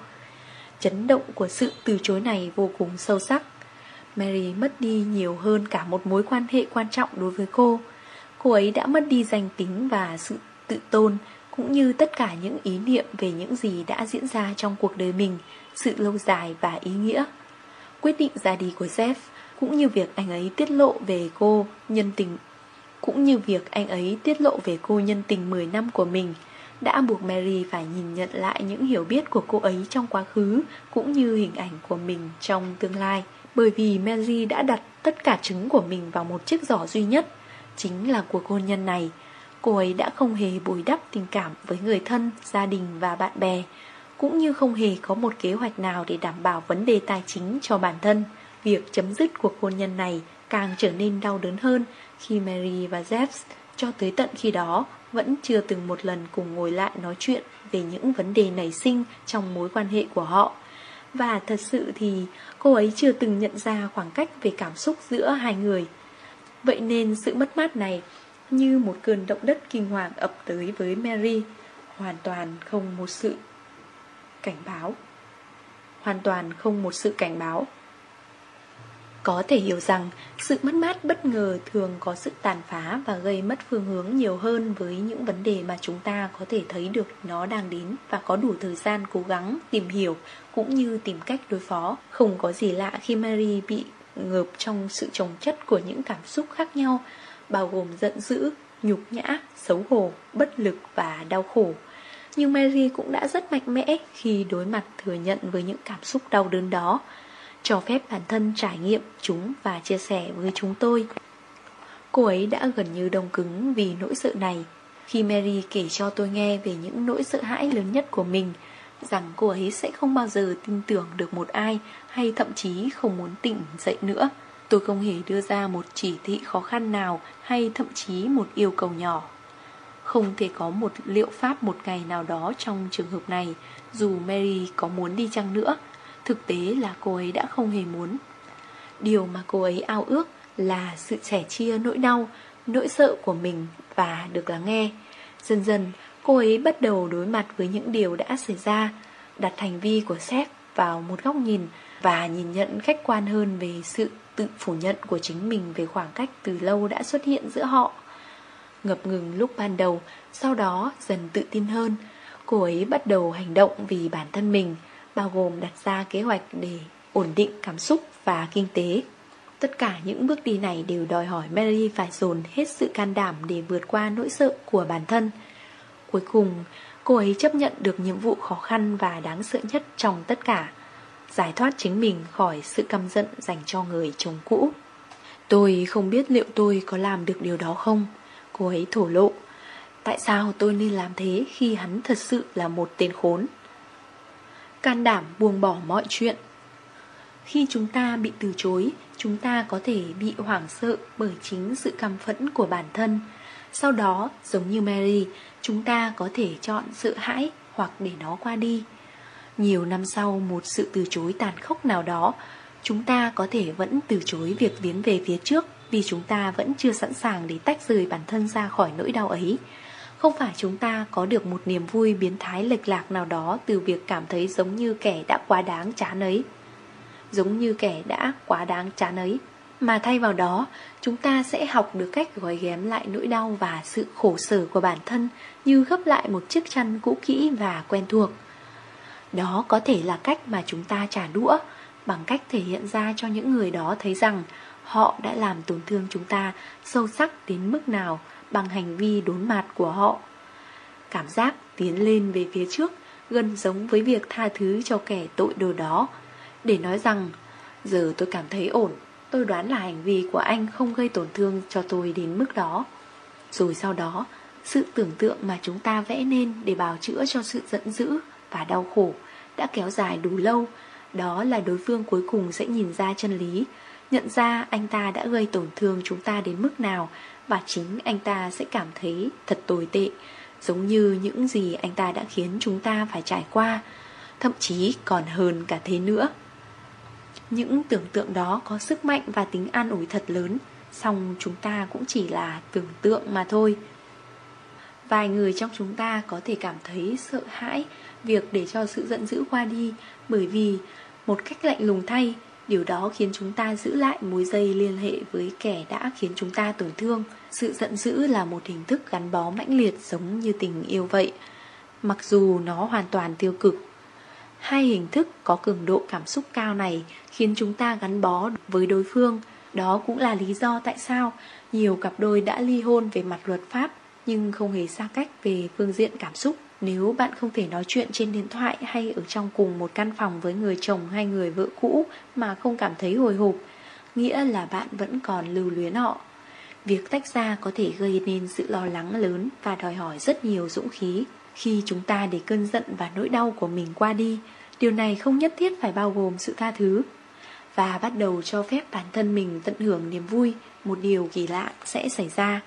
Chấn động của sự từ chối này vô cùng sâu sắc. Mary mất đi nhiều hơn cả một mối quan hệ quan trọng đối với cô. Cô ấy đã mất đi danh tính và sự tự tôn, cũng như tất cả những ý niệm về những gì đã diễn ra trong cuộc đời mình, sự lâu dài và ý nghĩa. quyết định ra đi của Jeff, cũng như việc anh ấy tiết lộ về cô nhân tình cũng như việc anh ấy tiết lộ về cô nhân tình 10 năm của mình đã buộc Mary phải nhìn nhận lại những hiểu biết của cô ấy trong quá khứ cũng như hình ảnh của mình trong tương lai. Bởi vì Mary đã đặt tất cả trứng của mình vào một chiếc giỏ duy nhất, chính là cuộc hôn nhân này. Cô ấy đã không hề bồi đắp tình cảm với người thân, gia đình và bạn bè, cũng như không hề có một kế hoạch nào để đảm bảo vấn đề tài chính cho bản thân. Việc chấm dứt cuộc hôn nhân này càng trở nên đau đớn hơn khi Mary và Jeff cho tới tận khi đó vẫn chưa từng một lần cùng ngồi lại nói chuyện về những vấn đề nảy sinh trong mối quan hệ của họ. Và thật sự thì cô ấy chưa từng nhận ra khoảng cách về cảm xúc giữa hai người. Vậy nên sự mất mát này như một cơn động đất kinh hoàng ập tới với Mary, hoàn toàn không một sự cảnh báo. Hoàn toàn không một sự cảnh báo. Có thể hiểu rằng sự mất mát bất ngờ thường có sự tàn phá và gây mất phương hướng nhiều hơn với những vấn đề mà chúng ta có thể thấy được nó đang đến và có đủ thời gian cố gắng tìm hiểu cũng như tìm cách đối phó. Không có gì lạ khi Mary bị ngợp trong sự trồng chất của những cảm xúc khác nhau, bao gồm giận dữ, nhục nhã, xấu hổ, bất lực và đau khổ. Nhưng Mary cũng đã rất mạnh mẽ khi đối mặt thừa nhận với những cảm xúc đau đớn đó cho phép bản thân trải nghiệm chúng và chia sẻ với chúng tôi. Cô ấy đã gần như đông cứng vì nỗi sợ này. Khi Mary kể cho tôi nghe về những nỗi sợ hãi lớn nhất của mình, rằng cô ấy sẽ không bao giờ tin tưởng được một ai hay thậm chí không muốn tỉnh dậy nữa. Tôi không hề đưa ra một chỉ thị khó khăn nào hay thậm chí một yêu cầu nhỏ. Không thể có một liệu pháp một ngày nào đó trong trường hợp này, dù Mary có muốn đi chăng nữa. Thực tế là cô ấy đã không hề muốn Điều mà cô ấy ao ước là sự sẻ chia nỗi đau, nỗi sợ của mình và được lắng nghe Dần dần cô ấy bắt đầu đối mặt với những điều đã xảy ra Đặt hành vi của sếp vào một góc nhìn Và nhìn nhận khách quan hơn về sự tự phủ nhận của chính mình về khoảng cách từ lâu đã xuất hiện giữa họ Ngập ngừng lúc ban đầu, sau đó dần tự tin hơn Cô ấy bắt đầu hành động vì bản thân mình bao gồm đặt ra kế hoạch để ổn định cảm xúc và kinh tế. Tất cả những bước đi này đều đòi hỏi Mary phải dồn hết sự can đảm để vượt qua nỗi sợ của bản thân. Cuối cùng, cô ấy chấp nhận được nhiệm vụ khó khăn và đáng sợ nhất trong tất cả, giải thoát chính mình khỏi sự căm giận dành cho người chồng cũ. Tôi không biết liệu tôi có làm được điều đó không, cô ấy thổ lộ. Tại sao tôi nên làm thế khi hắn thật sự là một tên khốn? can đảm buông bỏ mọi chuyện. Khi chúng ta bị từ chối, chúng ta có thể bị hoảng sợ bởi chính sự căm phẫn của bản thân. Sau đó, giống như Mary, chúng ta có thể chọn sợ hãi hoặc để nó qua đi. Nhiều năm sau một sự từ chối tàn khốc nào đó, chúng ta có thể vẫn từ chối việc tiến về phía trước vì chúng ta vẫn chưa sẵn sàng để tách rời bản thân ra khỏi nỗi đau ấy. Không phải chúng ta có được một niềm vui biến thái lệch lạc nào đó từ việc cảm thấy giống như kẻ đã quá đáng chán ấy. Giống như kẻ đã quá đáng chán ấy. Mà thay vào đó, chúng ta sẽ học được cách gói ghém lại nỗi đau và sự khổ sở của bản thân như gấp lại một chiếc chăn cũ kỹ và quen thuộc. Đó có thể là cách mà chúng ta trả đũa, bằng cách thể hiện ra cho những người đó thấy rằng họ đã làm tổn thương chúng ta sâu sắc đến mức nào bằng hành vi đốn mạt của họ. Cảm giác tiến lên về phía trước gần giống với việc tha thứ cho kẻ tội đồ đó, để nói rằng giờ tôi cảm thấy ổn, tôi đoán là hành vi của anh không gây tổn thương cho tôi đến mức đó. Rồi sau đó, sự tưởng tượng mà chúng ta vẽ nên để bào chữa cho sự giận dữ và đau khổ đã kéo dài đủ lâu, đó là đối phương cuối cùng sẽ nhìn ra chân lý, nhận ra anh ta đã gây tổn thương chúng ta đến mức nào và chính anh ta sẽ cảm thấy thật tồi tệ, giống như những gì anh ta đã khiến chúng ta phải trải qua, thậm chí còn hơn cả thế nữa. Những tưởng tượng đó có sức mạnh và tính an ủi thật lớn, song chúng ta cũng chỉ là tưởng tượng mà thôi. Vài người trong chúng ta có thể cảm thấy sợ hãi việc để cho sự giận dữ qua đi bởi vì một cách lạnh lùng thay Điều đó khiến chúng ta giữ lại mối dây liên hệ với kẻ đã khiến chúng ta tổn thương. Sự giận dữ là một hình thức gắn bó mãnh liệt giống như tình yêu vậy, mặc dù nó hoàn toàn tiêu cực. Hai hình thức có cường độ cảm xúc cao này khiến chúng ta gắn bó với đối phương. Đó cũng là lý do tại sao nhiều cặp đôi đã ly hôn về mặt luật pháp nhưng không hề xa cách về phương diện cảm xúc. Nếu bạn không thể nói chuyện trên điện thoại hay ở trong cùng một căn phòng với người chồng hay người vợ cũ mà không cảm thấy hồi hộp, nghĩa là bạn vẫn còn lưu luyến họ. Việc tách ra có thể gây nên sự lo lắng lớn và đòi hỏi rất nhiều dũng khí. Khi chúng ta để cơn giận và nỗi đau của mình qua đi, điều này không nhất thiết phải bao gồm sự tha thứ. Và bắt đầu cho phép bản thân mình tận hưởng niềm vui, một điều kỳ lạ sẽ xảy ra.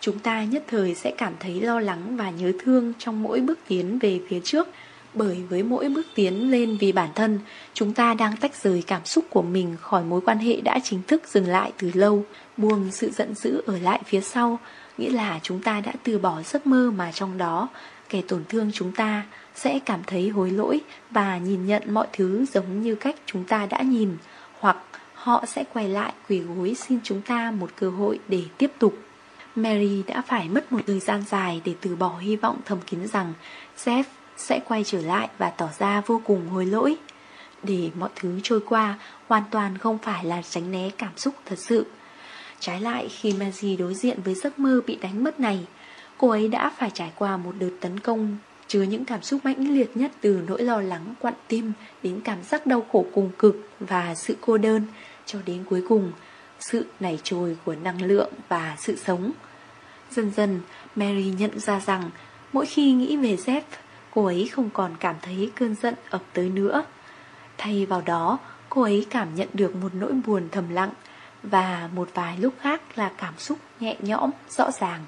Chúng ta nhất thời sẽ cảm thấy lo lắng và nhớ thương trong mỗi bước tiến về phía trước, bởi với mỗi bước tiến lên vì bản thân, chúng ta đang tách rời cảm xúc của mình khỏi mối quan hệ đã chính thức dừng lại từ lâu, buông sự giận dữ ở lại phía sau, nghĩa là chúng ta đã từ bỏ giấc mơ mà trong đó kẻ tổn thương chúng ta sẽ cảm thấy hối lỗi và nhìn nhận mọi thứ giống như cách chúng ta đã nhìn, hoặc họ sẽ quay lại quỳ gối xin chúng ta một cơ hội để tiếp tục. Mary đã phải mất một thời gian dài để từ bỏ hy vọng thầm kín rằng Jeff sẽ quay trở lại và tỏ ra vô cùng hối lỗi. Để mọi thứ trôi qua hoàn toàn không phải là tránh né cảm xúc thật sự. Trái lại khi Mary đối diện với giấc mơ bị đánh mất này, cô ấy đã phải trải qua một đợt tấn công chứa những cảm xúc mãnh liệt nhất từ nỗi lo lắng quặn tim đến cảm giác đau khổ cùng cực và sự cô đơn cho đến cuối cùng sự nảy trồi của năng lượng và sự sống. Dần dần, Mary nhận ra rằng mỗi khi nghĩ về Jeff, cô ấy không còn cảm thấy cơn giận ập tới nữa. Thay vào đó, cô ấy cảm nhận được một nỗi buồn thầm lặng và một vài lúc khác là cảm xúc nhẹ nhõm, rõ ràng.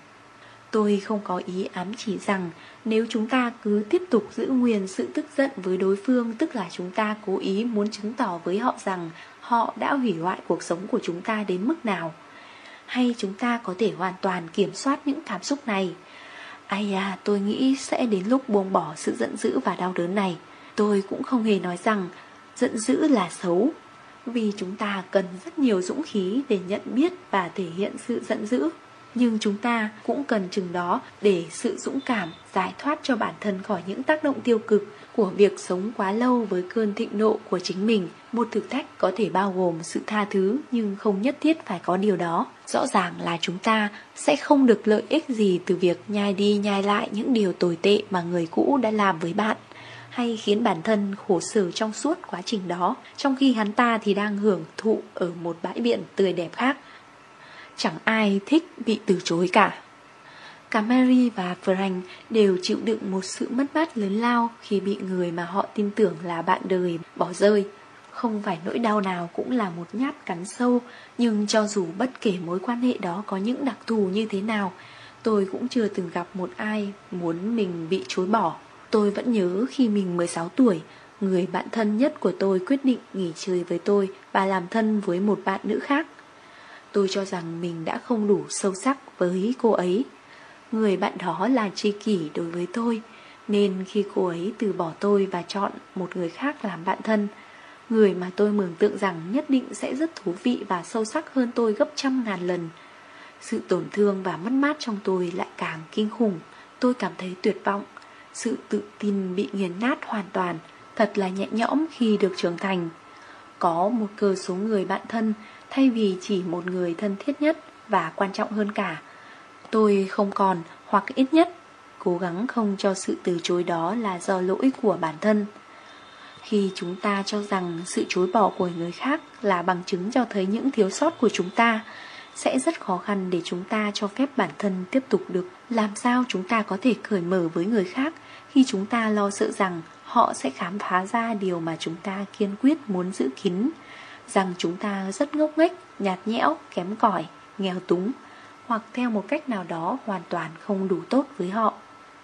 Tôi không có ý ám chỉ rằng nếu chúng ta cứ tiếp tục giữ nguyên sự tức giận với đối phương tức là chúng ta cố ý muốn chứng tỏ với họ rằng họ đã hủy hoại cuộc sống của chúng ta đến mức nào. Hay chúng ta có thể hoàn toàn kiểm soát những cảm xúc này. Ai à, tôi nghĩ sẽ đến lúc buông bỏ sự giận dữ và đau đớn này. Tôi cũng không hề nói rằng giận dữ là xấu, vì chúng ta cần rất nhiều dũng khí để nhận biết và thể hiện sự giận dữ. Nhưng chúng ta cũng cần chừng đó để sự dũng cảm giải thoát cho bản thân khỏi những tác động tiêu cực của việc sống quá lâu với cơn thịnh nộ của chính mình. Một thử thách có thể bao gồm sự tha thứ nhưng không nhất thiết phải có điều đó. Rõ ràng là chúng ta sẽ không được lợi ích gì từ việc nhai đi nhai lại những điều tồi tệ mà người cũ đã làm với bạn hay khiến bản thân khổ sở trong suốt quá trình đó, trong khi hắn ta thì đang hưởng thụ ở một bãi biển tươi đẹp khác. Chẳng ai thích bị từ chối cả. Cả Mary và Frank đều chịu đựng một sự mất mát lớn lao khi bị người mà họ tin tưởng là bạn đời bỏ rơi. Không phải nỗi đau nào cũng là một nhát cắn sâu, nhưng cho dù bất kể mối quan hệ đó có những đặc thù như thế nào, tôi cũng chưa từng gặp một ai muốn mình bị chối bỏ. Tôi vẫn nhớ khi mình 16 tuổi, người bạn thân nhất của tôi quyết định nghỉ chơi với tôi và làm thân với một bạn nữ khác. Tôi cho rằng mình đã không đủ sâu sắc với cô ấy. Người bạn đó là tri kỷ đối với tôi, nên khi cô ấy từ bỏ tôi và chọn một người khác làm bạn thân, người mà tôi mường tượng rằng nhất định sẽ rất thú vị và sâu sắc hơn tôi gấp trăm ngàn lần. Sự tổn thương và mất mát trong tôi lại càng kinh khủng. Tôi cảm thấy tuyệt vọng, sự tự tin bị nghiền nát hoàn toàn, thật là nhẹ nhõm khi được trưởng thành. Có một cơ số người bạn thân thay vì chỉ một người thân thiết nhất và quan trọng hơn cả. Tôi không còn, hoặc ít nhất, cố gắng không cho sự từ chối đó là do lỗi của bản thân. Khi chúng ta cho rằng sự chối bỏ của người khác là bằng chứng cho thấy những thiếu sót của chúng ta, sẽ rất khó khăn để chúng ta cho phép bản thân tiếp tục được. Làm sao chúng ta có thể cởi mở với người khác khi chúng ta lo sợ rằng họ sẽ khám phá ra điều mà chúng ta kiên quyết muốn giữ kín, rằng chúng ta rất ngốc nghếch, nhạt nhẽo, kém cỏi, nghèo túng, hoặc theo một cách nào đó hoàn toàn không đủ tốt với họ.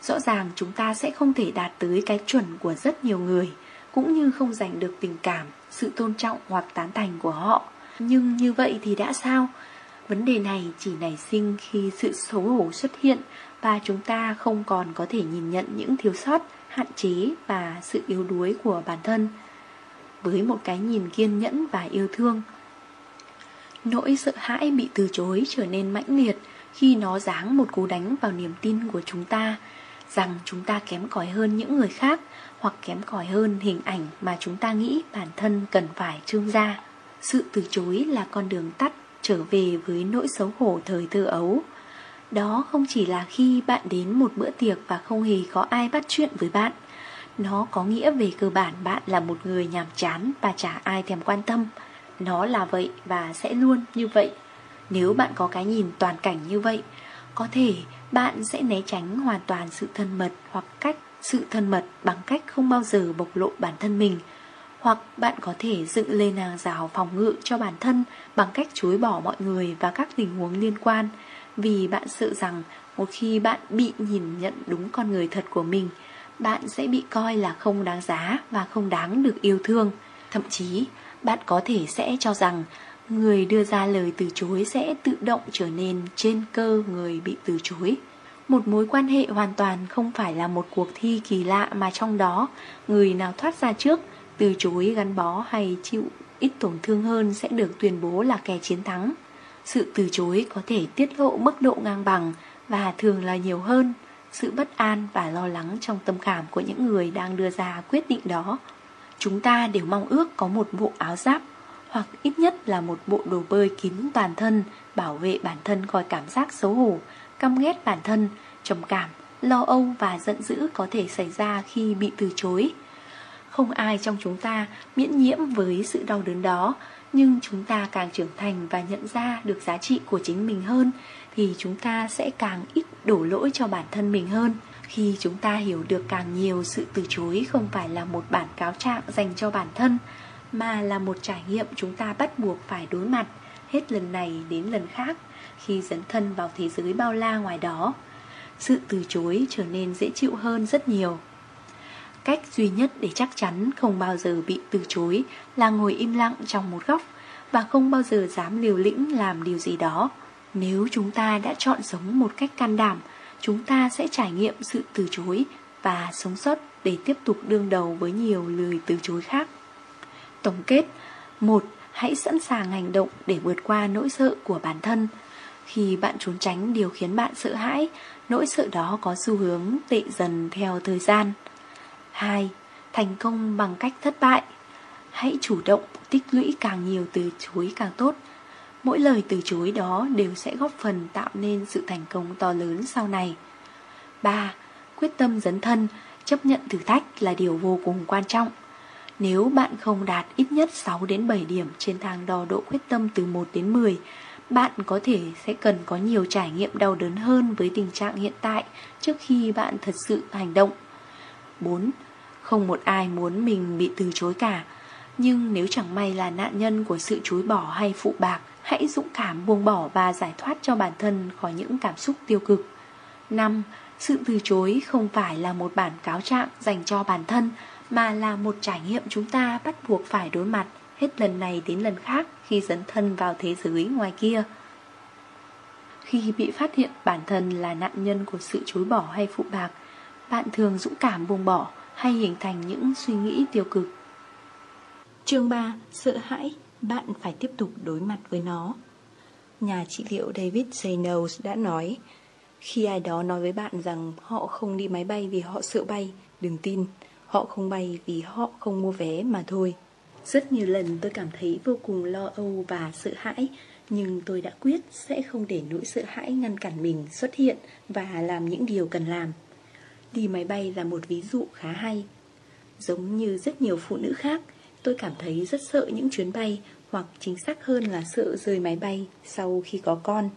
Rõ ràng chúng ta sẽ không thể đạt tới cái chuẩn của rất nhiều người, cũng như không giành được tình cảm, sự tôn trọng hoặc tán thành của họ. Nhưng như vậy thì đã sao? Vấn đề này chỉ nảy sinh khi sự xấu hổ xuất hiện và chúng ta không còn có thể nhìn nhận những thiếu sót, hạn chế và sự yếu đuối của bản thân. Với một cái nhìn kiên nhẫn và yêu thương, nỗi sợ hãi bị từ chối trở nên mãnh liệt khi nó giáng một cú đánh vào niềm tin của chúng ta. rằng chúng ta kém cỏi hơn những người khác hoặc kém cỏi hơn hình ảnh mà chúng ta nghĩ bản thân cần phải trương ra. Sự từ chối là con đường tắt trở về với nỗi xấu hổ thời thơ ấu. Đó không chỉ là khi bạn đến một bữa tiệc và không hề có ai bắt chuyện với bạn. Nó có nghĩa về cơ bản bạn là một người nhàm chán và chả ai thèm quan tâm. Nó là vậy và sẽ luôn như vậy. Nếu bạn có cái nhìn toàn cảnh như vậy, có thể bạn sẽ né tránh hoàn toàn sự thân mật hoặc cách sự thân mật bằng cách không bao giờ bộc lộ bản thân mình. Hoặc bạn có thể dựng lên hàng rào phòng ngự cho bản thân bằng cách chối bỏ mọi người và các tình huống liên quan vì bạn sợ rằng một khi bạn bị nhìn nhận đúng con người thật của mình, bạn sẽ bị coi là không đáng giá và không đáng được yêu thương. Thậm chí, bạn có thể sẽ cho rằng người đưa ra lời từ chối sẽ tự động trở nên trên cơ người bị từ chối. Một mối quan hệ hoàn toàn không phải là một cuộc thi kỳ lạ mà trong đó người nào thoát ra trước, từ chối gắn bó hay chịu ít tổn thương hơn sẽ được tuyên bố là kẻ chiến thắng. Sự từ chối có thể tiết lộ mức độ ngang bằng và thường là nhiều hơn sự bất an và lo lắng trong tâm cảm của những người đang đưa ra quyết định đó. Chúng ta đều mong ước có một bộ áo giáp hoặc ít nhất là một bộ đồ bơi kín toàn thân bảo vệ bản thân khỏi cảm giác xấu hổ, căm ghét bản thân, trầm cảm, lo âu và giận dữ có thể xảy ra khi bị từ chối. Không ai trong chúng ta miễn nhiễm với sự đau đớn đó, nhưng chúng ta càng trưởng thành và nhận ra được giá trị của chính mình hơn thì chúng ta sẽ càng ít đổ lỗi cho bản thân mình hơn. Khi chúng ta hiểu được càng nhiều sự từ chối không phải là một bản cáo trạng dành cho bản thân, mà là một trải nghiệm chúng ta bắt buộc phải đối mặt hết lần này đến lần khác khi dấn thân vào thế giới bao la ngoài đó. Sự từ chối trở nên dễ chịu hơn rất nhiều. Cách duy nhất để chắc chắn không bao giờ bị từ chối là ngồi im lặng trong một góc và không bao giờ dám liều lĩnh làm điều gì đó. Nếu chúng ta đã chọn sống một cách can đảm, chúng ta sẽ trải nghiệm sự từ chối và sống sót để tiếp tục đương đầu với nhiều lời từ chối khác. Tổng kết một Hãy sẵn sàng hành động để vượt qua nỗi sợ của bản thân. Khi bạn trốn tránh điều khiến bạn sợ hãi, nỗi sợ đó có xu hướng tệ dần theo thời gian. 2. Thành công bằng cách thất bại Hãy chủ động tích lũy càng nhiều từ chối càng tốt Mỗi lời từ chối đó đều sẽ góp phần tạo nên sự thành công to lớn sau này 3. Quyết tâm dấn thân, chấp nhận thử thách là điều vô cùng quan trọng Nếu bạn không đạt ít nhất 6 đến 7 điểm trên thang đo độ quyết tâm từ 1 đến 10 Bạn có thể sẽ cần có nhiều trải nghiệm đau đớn hơn với tình trạng hiện tại trước khi bạn thật sự hành động 4. Không một ai muốn mình bị từ chối cả Nhưng nếu chẳng may là nạn nhân của sự chối bỏ hay phụ bạc Hãy dũng cảm buông bỏ và giải thoát cho bản thân khỏi những cảm xúc tiêu cực 5. Sự từ chối không phải là một bản cáo trạng dành cho bản thân Mà là một trải nghiệm chúng ta bắt buộc phải đối mặt Hết lần này đến lần khác khi dấn thân vào thế giới ngoài kia Khi bị phát hiện bản thân là nạn nhân của sự chối bỏ hay phụ bạc Bạn thường dũng cảm buông bỏ hay hình thành những suy nghĩ tiêu cực. Chương 3. Sợ hãi, bạn phải tiếp tục đối mặt với nó. Nhà trị liệu David Zaynos đã nói, khi ai đó nói với bạn rằng họ không đi máy bay vì họ sợ bay, đừng tin, họ không bay vì họ không mua vé mà thôi. Rất nhiều lần tôi cảm thấy vô cùng lo âu và sợ hãi, nhưng tôi đã quyết sẽ không để nỗi sợ hãi ngăn cản mình xuất hiện và làm những điều cần làm. Đi máy bay là một ví dụ khá hay. Giống như rất nhiều phụ nữ khác, tôi cảm thấy rất sợ những chuyến bay, hoặc chính xác hơn là sợ rơi máy bay sau khi có con.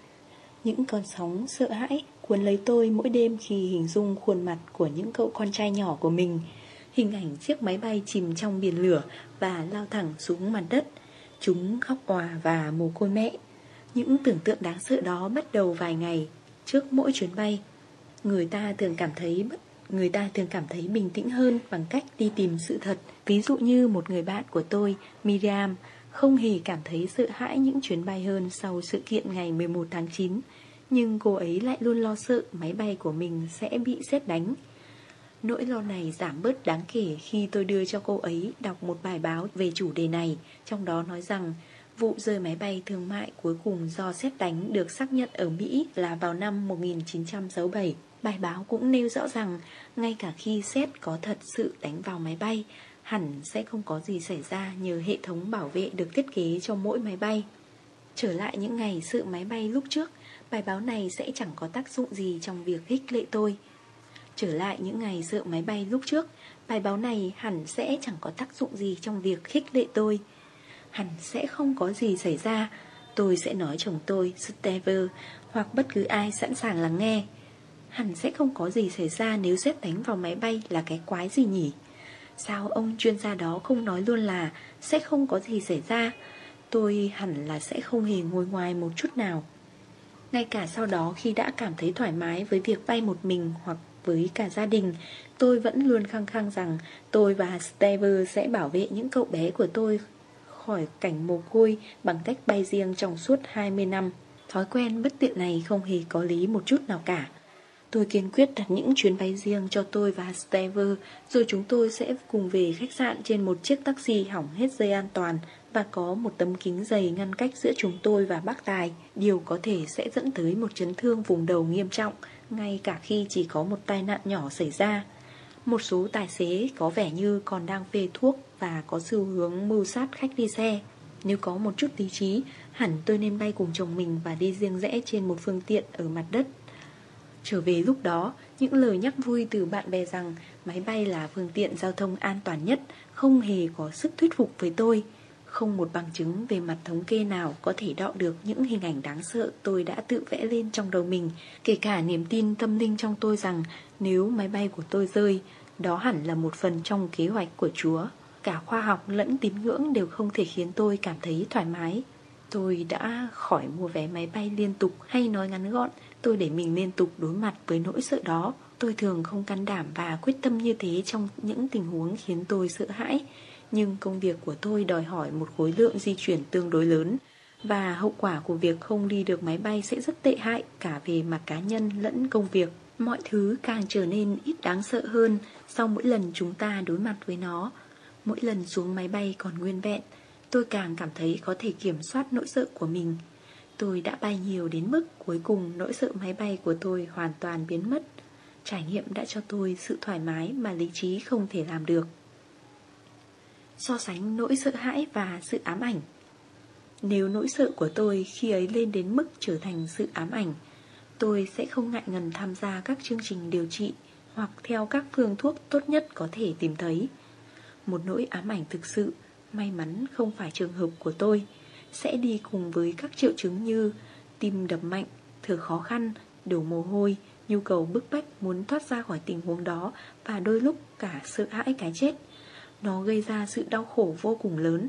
Những con sóng sợ hãi cuốn lấy tôi mỗi đêm khi hình dung khuôn mặt của những cậu con trai nhỏ của mình. Hình ảnh chiếc máy bay chìm trong biển lửa và lao thẳng xuống mặt đất. Chúng khóc òa và mồ côi mẹ. Những tưởng tượng đáng sợ đó bắt đầu vài ngày trước mỗi chuyến bay. Người ta thường cảm thấy bất người ta thường cảm thấy bình tĩnh hơn bằng cách đi tìm sự thật. Ví dụ như một người bạn của tôi, Miriam, không hề cảm thấy sợ hãi những chuyến bay hơn sau sự kiện ngày 11 tháng 9. Nhưng cô ấy lại luôn lo sợ máy bay của mình sẽ bị xét đánh. Nỗi lo này giảm bớt đáng kể khi tôi đưa cho cô ấy đọc một bài báo về chủ đề này, trong đó nói rằng Vụ rơi máy bay thương mại cuối cùng do xét đánh được xác nhận ở Mỹ là vào năm 1967. Bài báo cũng nêu rõ rằng ngay cả khi xét có thật sự đánh vào máy bay, hẳn sẽ không có gì xảy ra nhờ hệ thống bảo vệ được thiết kế cho mỗi máy bay. Trở lại những ngày sự máy bay lúc trước, bài báo này sẽ chẳng có tác dụng gì trong việc khích lệ tôi. Trở lại những ngày sự máy bay lúc trước, bài báo này hẳn sẽ chẳng có tác dụng gì trong việc khích lệ tôi. Hẳn sẽ không có gì xảy ra, tôi sẽ nói chồng tôi, Steve, hoặc bất cứ ai sẵn sàng lắng nghe. Hẳn sẽ không có gì xảy ra nếu xét đánh vào máy bay là cái quái gì nhỉ? Sao ông chuyên gia đó không nói luôn là sẽ không có gì xảy ra? Tôi hẳn là sẽ không hề ngồi ngoài một chút nào. Ngay cả sau đó khi đã cảm thấy thoải mái với việc bay một mình hoặc với cả gia đình, tôi vẫn luôn khăng khăng rằng tôi và Steve sẽ bảo vệ những cậu bé của tôi khỏi cảnh mồ côi bằng cách bay riêng trong suốt 20 năm. Thói quen bất tiện này không hề có lý một chút nào cả. Tôi kiên quyết đặt những chuyến bay riêng cho tôi và Stever, Rồi chúng tôi sẽ cùng về khách sạn trên một chiếc taxi hỏng hết dây an toàn Và có một tấm kính dày ngăn cách giữa chúng tôi và bác tài. Điều có thể sẽ dẫn tới một chấn thương vùng đầu nghiêm trọng Ngay cả khi chỉ có một tai nạn nhỏ xảy ra. Một số tài xế có vẻ như còn đang phê thuốc Và có xu hướng mưu sát khách đi xe. Nếu có một chút lý trí Hẳn tôi nên bay cùng chồng mình và đi riêng rẽ trên một phương tiện ở mặt đất. Trở về lúc đó, những lời nhắc vui từ bạn bè rằng máy bay là phương tiện giao thông an toàn nhất không hề có sức thuyết phục với tôi. Không một bằng chứng về mặt thống kê nào có thể đọ được những hình ảnh đáng sợ tôi đã tự vẽ lên trong đầu mình, kể cả niềm tin tâm linh trong tôi rằng nếu máy bay của tôi rơi, đó hẳn là một phần trong kế hoạch của Chúa. Cả khoa học lẫn tín ngưỡng đều không thể khiến tôi cảm thấy thoải mái. Tôi đã khỏi mua vé máy bay liên tục hay nói ngắn gọn Tôi để mình liên tục đối mặt với nỗi sợ đó. Tôi thường không can đảm và quyết tâm như thế trong những tình huống khiến tôi sợ hãi. Nhưng công việc của tôi đòi hỏi một khối lượng di chuyển tương đối lớn Và hậu quả của việc không đi được máy bay sẽ rất tệ hại cả về mặt cá nhân lẫn công việc. Mọi thứ càng trở nên ít đáng sợ hơn sau mỗi lần chúng ta đối mặt với nó. Mỗi lần xuống máy bay còn nguyên vẹn, Tôi càng cảm thấy có thể kiểm soát nỗi sợ của mình. Tôi đã bay nhiều đến mức cuối cùng nỗi sợ máy bay của tôi hoàn toàn biến mất. Trải nghiệm đã cho tôi sự thoải mái mà lý trí không thể làm được. So sánh nỗi sợ hãi và sự ám ảnh Nếu nỗi sợ của tôi khi ấy lên đến mức trở thành sự ám ảnh, Tôi sẽ không ngại ngần tham gia các chương trình điều trị Hoặc theo các phương thuốc tốt nhất có thể tìm thấy Một nỗi ám ảnh thực sự, May mắn không phải trường hợp của tôi sẽ đi cùng với các triệu chứng như tim đập mạnh, thở khó khăn, đổ mồ hôi, nhu cầu bức bách muốn thoát ra khỏi tình huống đó và đôi lúc cả sợ hãi cái chết. Nó gây ra sự đau khổ vô cùng lớn.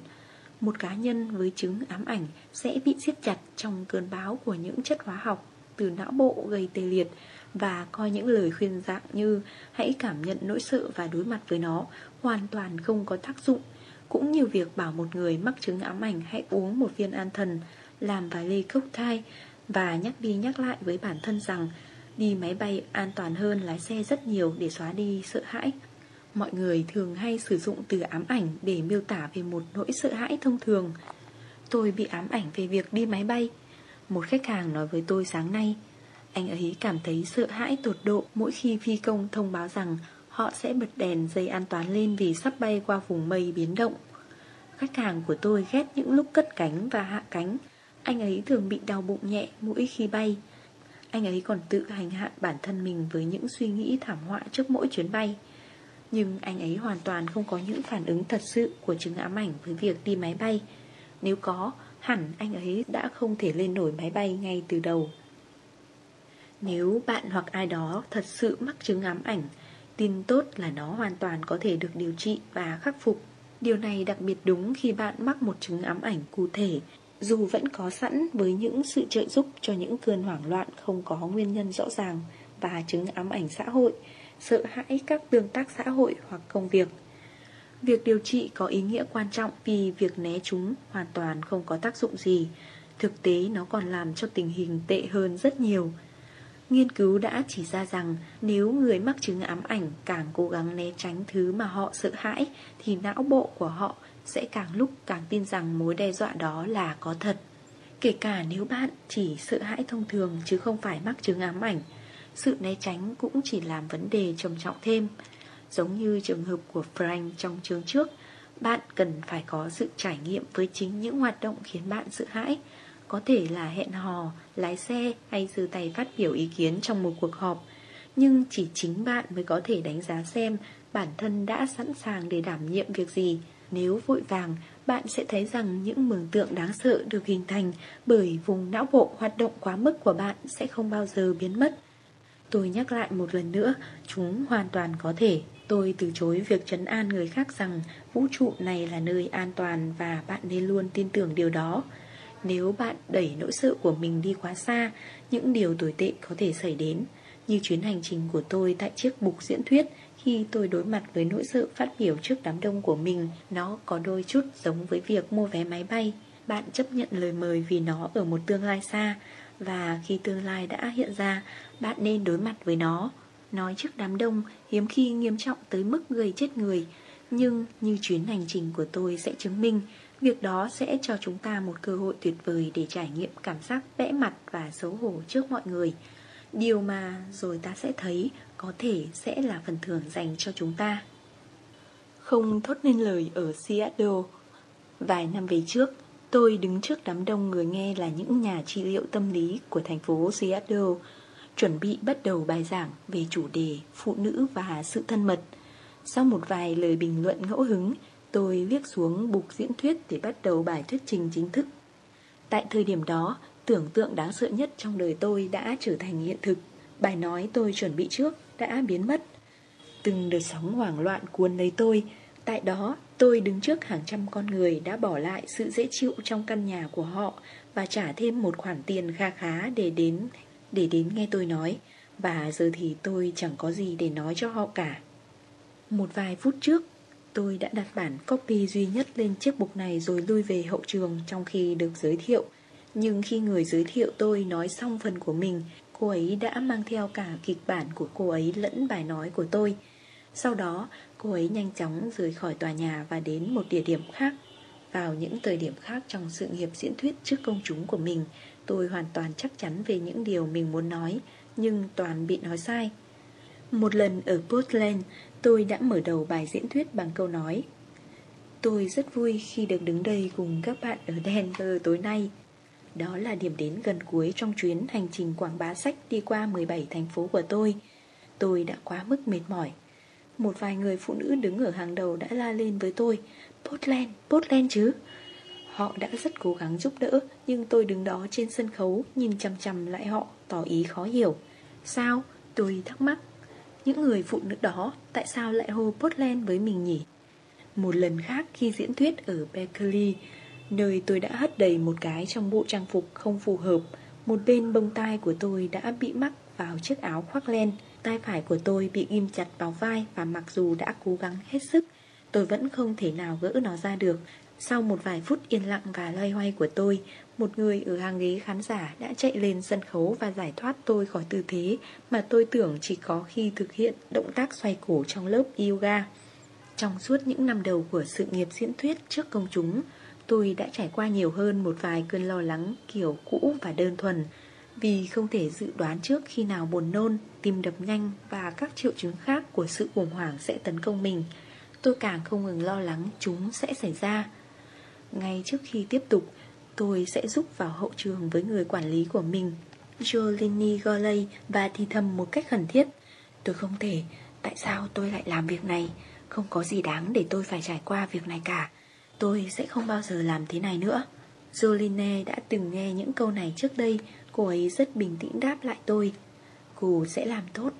Một cá nhân với chứng ám ảnh sẽ bị siết chặt trong cơn bão của những chất hóa học từ não bộ gây tê liệt và coi những lời khuyên dạng như hãy cảm nhận nỗi sợ và đối mặt với nó hoàn toàn không có tác dụng cũng như việc bảo một người mắc chứng ám ảnh hãy uống một viên an thần, làm vài ly cốc thai và nhắc đi nhắc lại với bản thân rằng đi máy bay an toàn hơn lái xe rất nhiều để xóa đi sợ hãi. Mọi người thường hay sử dụng từ ám ảnh để miêu tả về một nỗi sợ hãi thông thường. Tôi bị ám ảnh về việc đi máy bay. Một khách hàng nói với tôi sáng nay, anh ấy cảm thấy sợ hãi tột độ mỗi khi phi công thông báo rằng Họ sẽ bật đèn dây an toàn lên vì sắp bay qua vùng mây biến động. Khách hàng của tôi ghét những lúc cất cánh và hạ cánh. Anh ấy thường bị đau bụng nhẹ mỗi khi bay. Anh ấy còn tự hành hạ bản thân mình với những suy nghĩ thảm họa trước mỗi chuyến bay. Nhưng anh ấy hoàn toàn không có những phản ứng thật sự của chứng ám ảnh với việc đi máy bay. Nếu có, hẳn anh ấy đã không thể lên nổi máy bay ngay từ đầu. Nếu bạn hoặc ai đó thật sự mắc chứng ám ảnh Tin tốt là nó hoàn toàn có thể được điều trị và khắc phục. Điều này đặc biệt đúng khi bạn mắc một chứng ám ảnh cụ thể, dù vẫn có sẵn với những sự trợ giúp cho những cơn hoảng loạn không có nguyên nhân rõ ràng và chứng ám ảnh xã hội, sợ hãi các tương tác xã hội hoặc công việc. Việc điều trị có ý nghĩa quan trọng vì việc né chúng hoàn toàn không có tác dụng gì. Thực tế nó còn làm cho tình hình tệ hơn rất nhiều. Nghiên cứu đã chỉ ra rằng nếu người mắc chứng ám ảnh càng cố gắng né tránh thứ mà họ sợ hãi thì não bộ của họ sẽ càng lúc càng tin rằng mối đe dọa đó là có thật. Kể cả nếu bạn chỉ sợ hãi thông thường chứ không phải mắc chứng ám ảnh, sự né tránh cũng chỉ làm vấn đề trầm trọng thêm. Giống như trường hợp của Frank trong chương trước, bạn cần phải có sự trải nghiệm với chính những hoạt động khiến bạn sợ hãi. Có thể là hẹn hò, lái xe hay giơ tay phát biểu ý kiến trong một cuộc họp. Nhưng chỉ chính bạn mới có thể đánh giá xem bản thân đã sẵn sàng để đảm nhiệm việc gì. Nếu vội vàng, bạn sẽ thấy rằng những mường tượng đáng sợ được hình thành bởi vùng não bộ hoạt động quá mức của bạn sẽ không bao giờ biến mất. Tôi nhắc lại một lần nữa, chúng hoàn toàn có thể. Tôi từ chối việc chấn an người khác rằng vũ trụ này là nơi an toàn và bạn nên luôn tin tưởng điều đó. Nếu bạn đẩy nỗi sợ của mình đi quá xa, những điều tồi tệ có thể xảy đến. Như chuyến hành trình của tôi tại chiếc bục diễn thuyết khi tôi đối mặt với nỗi sợ phát biểu trước đám đông của mình, nó có đôi chút giống với việc mua vé máy bay. Bạn chấp nhận lời mời vì nó ở một tương lai xa, và khi tương lai đã hiện ra, bạn nên đối mặt với nó. Nói trước đám đông hiếm khi nghiêm trọng tới mức gây chết người, nhưng như chuyến hành trình của tôi sẽ chứng minh, việc đó sẽ cho chúng ta một cơ hội tuyệt vời để trải nghiệm cảm giác vẽ mặt và xấu hổ trước mọi người. Điều mà rồi ta sẽ thấy có thể sẽ là phần thưởng dành cho chúng ta. Không thốt nên lời ở Seattle. Vài năm về trước, tôi đứng trước đám đông người nghe là những nhà trị liệu tâm lý của thành phố Seattle, chuẩn bị bắt đầu bài giảng về chủ đề phụ nữ và sự thân mật. Sau một vài lời bình luận ngẫu hứng, tôi liếc xuống bục diễn thuyết để bắt đầu bài thuyết trình chính thức. Tại thời điểm đó, tưởng tượng đáng sợ nhất trong đời tôi đã trở thành hiện thực. Bài nói tôi chuẩn bị trước đã biến mất. Từng đợt sóng hoảng loạn cuốn lấy tôi. Tại đó, tôi đứng trước hàng trăm con người đã bỏ lại sự dễ chịu trong căn nhà của họ và trả thêm một khoản tiền kha khá để đến để đến nghe tôi nói. Và giờ thì tôi chẳng có gì để nói cho họ cả. Một vài phút trước, tôi đã đặt bản copy duy nhất lên chiếc bục này rồi lui về hậu trường trong khi được giới thiệu. Nhưng khi người giới thiệu tôi nói xong phần của mình, Cô ấy đã mang theo cả kịch bản của cô ấy lẫn bài nói của tôi. Sau đó, cô ấy nhanh chóng rời khỏi tòa nhà và đến một địa điểm khác. Vào những thời điểm khác trong sự nghiệp diễn thuyết trước công chúng của mình, Tôi hoàn toàn chắc chắn về những điều mình muốn nói, Nhưng toàn bị nói sai. Một lần ở Portland Tôi đã mở đầu bài diễn thuyết bằng câu nói Tôi rất vui khi được đứng đây cùng các bạn ở Denver tối nay đó là điểm đến gần cuối trong chuyến hành trình quảng bá sách đi qua 17 thành phố của tôi. Tôi đã quá mức mệt mỏi. Một vài người phụ nữ đứng ở hàng đầu đã la lên với tôi Portland, Portland chứ Họ đã rất cố gắng giúp đỡ Nhưng tôi đứng đó trên sân khấu Nhìn chăm chăm lại họ Tỏ ý khó hiểu Sao? Tôi thắc mắc những người phụ nữ đó Tại sao lại hô Portland với mình nhỉ? Một lần khác khi diễn thuyết ở Berkeley, Nơi tôi đã hất đầy một cái trong bộ trang phục không phù hợp, Một bên bông tai của tôi đã bị mắc vào chiếc áo khoác len, Tai phải của tôi bị ghim chặt vào vai Và mặc dù đã cố gắng hết sức, Tôi vẫn không thể nào gỡ nó ra được sau một vài phút yên lặng và loay hoay của tôi Một người ở hàng ghế khán giả đã chạy lên sân khấu Và giải thoát tôi khỏi tư thế Mà tôi tưởng chỉ có khi thực hiện động tác xoay cổ trong lớp yoga. Trong suốt những năm đầu của sự nghiệp diễn thuyết trước công chúng Tôi đã trải qua nhiều hơn một vài cơn lo lắng kiểu cũ và đơn thuần. Vì không thể dự đoán trước khi nào buồn nôn, tim đập nhanh và các triệu chứng khác của sự khủng hoảng sẽ tấn công mình Tôi càng không ngừng lo lắng chúng sẽ xảy ra. Ngay trước khi tiếp tục, tôi sẽ giúp vào hậu trường với người quản lý của mình Jolini Golay và thì thầm một cách khẩn thiết. Tôi không thể, tại sao tôi lại làm việc này? Không có gì đáng để tôi phải trải qua việc này cả. Tôi sẽ không bao giờ làm thế này nữa. Jolene đã từng nghe những câu này trước đây. Cô ấy rất bình tĩnh đáp lại tôi. Cô sẽ làm tốt.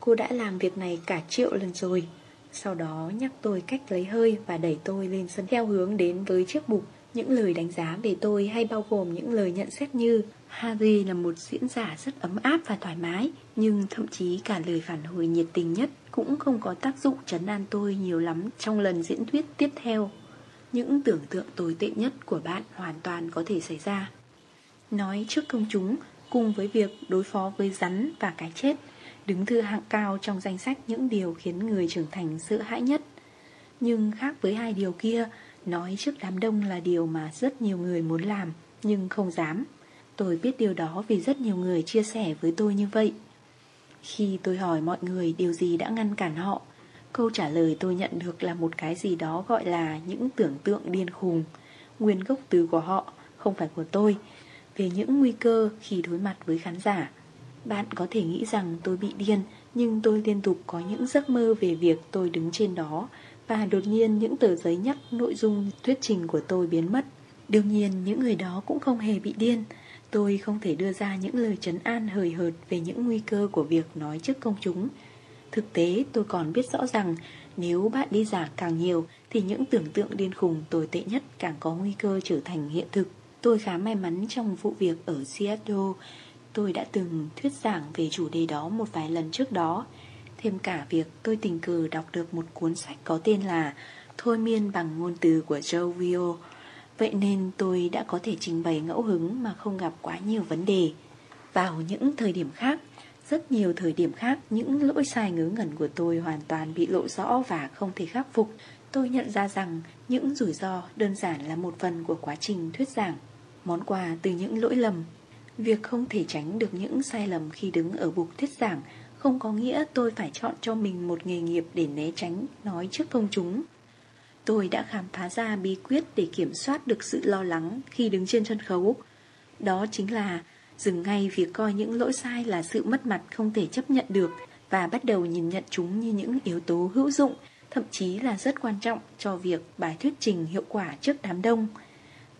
Cô đã làm việc này cả triệu lần rồi. Sau đó nhắc tôi cách lấy hơi Và đẩy tôi lên sân theo hướng đến với chiếc bục Những lời đánh giá về tôi hay bao gồm những lời nhận xét như Harry là một diễn giả rất ấm áp và thoải mái Nhưng thậm chí cả lời phản hồi nhiệt tình nhất Cũng không có tác dụng chấn an tôi nhiều lắm Trong lần diễn thuyết tiếp theo những tưởng tượng tồi tệ nhất của bạn hoàn toàn có thể xảy ra. Nói trước công chúng, cùng với việc đối phó với rắn và cái chết, đứng thứ hạng cao trong danh sách những điều khiến người trưởng thành sợ hãi nhất. Nhưng khác với hai điều kia, Nói trước đám đông là điều mà rất nhiều người muốn làm Nhưng không dám. Tôi biết điều đó vì rất nhiều người chia sẻ với tôi như vậy. Khi tôi hỏi mọi người điều gì đã ngăn cản họ Câu trả lời tôi nhận được là một cái gì đó gọi là những tưởng tượng điên khùng. Nguyên gốc từ của họ, không phải của tôi. Về những nguy cơ khi đối mặt với khán giả bạn có thể nghĩ rằng tôi bị điên, Nhưng tôi liên tục có những giấc mơ về việc tôi đứng trên đó Và đột nhiên những tờ giấy nhắc nội dung thuyết trình của tôi biến mất Đương nhiên, những người đó cũng không hề bị điên Tôi không thể đưa ra những lời trấn an hời hợt về những nguy cơ của việc nói trước công chúng Thực tế, tôi còn biết rõ rằng nếu bạn đi giả càng nhiều, thì những tưởng tượng điên khùng tồi tệ nhất càng có nguy cơ trở thành hiện thực. Tôi khá may mắn trong vụ việc ở Seattle. Tôi đã từng thuyết giảng về chủ đề đó một vài lần trước đó. Thêm cả việc tôi tình cờ đọc được một cuốn sách có tên là Thôi miên bằng ngôn từ của Joe Vio. Vậy nên tôi đã có thể trình bày ngẫu hứng mà không gặp quá nhiều vấn đề. Vào những thời điểm khác, rất nhiều thời điểm khác, những lỗi sai ngớ ngẩn của tôi hoàn toàn bị lộ rõ và không thể khắc phục. Tôi nhận ra rằng những rủi ro đơn giản là một phần của quá trình thuyết giảng. Món quà từ những lỗi lầm. Việc không thể tránh được những sai lầm khi đứng ở bục thuyết giảng không có nghĩa tôi phải chọn cho mình một nghề nghiệp để né tránh nói trước công chúng. Tôi đã khám phá ra bí quyết để kiểm soát được sự lo lắng khi đứng trên sân khấu. Đó chính là Dừng ngay việc coi những lỗi sai là sự mất mặt không thể chấp nhận được và bắt đầu nhìn nhận chúng như những yếu tố hữu dụng, thậm chí là rất quan trọng cho việc bài thuyết trình hiệu quả trước đám đông.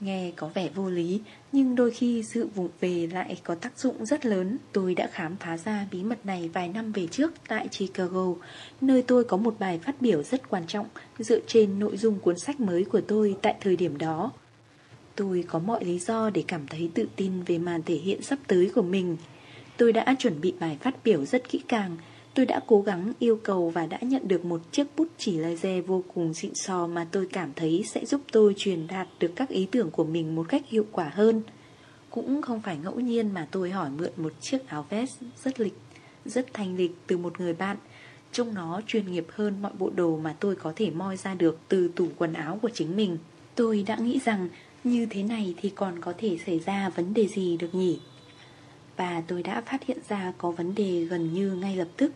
Nghe có vẻ vô lý, nhưng đôi khi sự vụng về lại có tác dụng rất lớn. Tôi đã khám phá ra bí mật này vài năm về trước tại Chicago, nơi tôi có một bài phát biểu rất quan trọng dựa trên nội dung cuốn sách mới của tôi tại thời điểm đó. Tôi có mọi lý do để cảm thấy tự tin về màn thể hiện sắp tới của mình. Tôi đã chuẩn bị bài phát biểu rất kỹ càng. Tôi đã cố gắng yêu cầu và đã nhận được một chiếc bút chỉ laser vô cùng xịn sò mà tôi cảm thấy sẽ giúp tôi truyền đạt được các ý tưởng của mình một cách hiệu quả hơn. Cũng không phải ngẫu nhiên mà tôi hỏi mượn một chiếc áo vest rất lịch, rất thanh lịch từ một người bạn. Trông nó chuyên nghiệp hơn mọi bộ đồ mà tôi có thể moi ra được từ tủ quần áo của chính mình. Tôi đã nghĩ rằng như thế này thì còn có thể xảy ra vấn đề gì được nhỉ? Và tôi đã phát hiện ra có vấn đề gần như ngay lập tức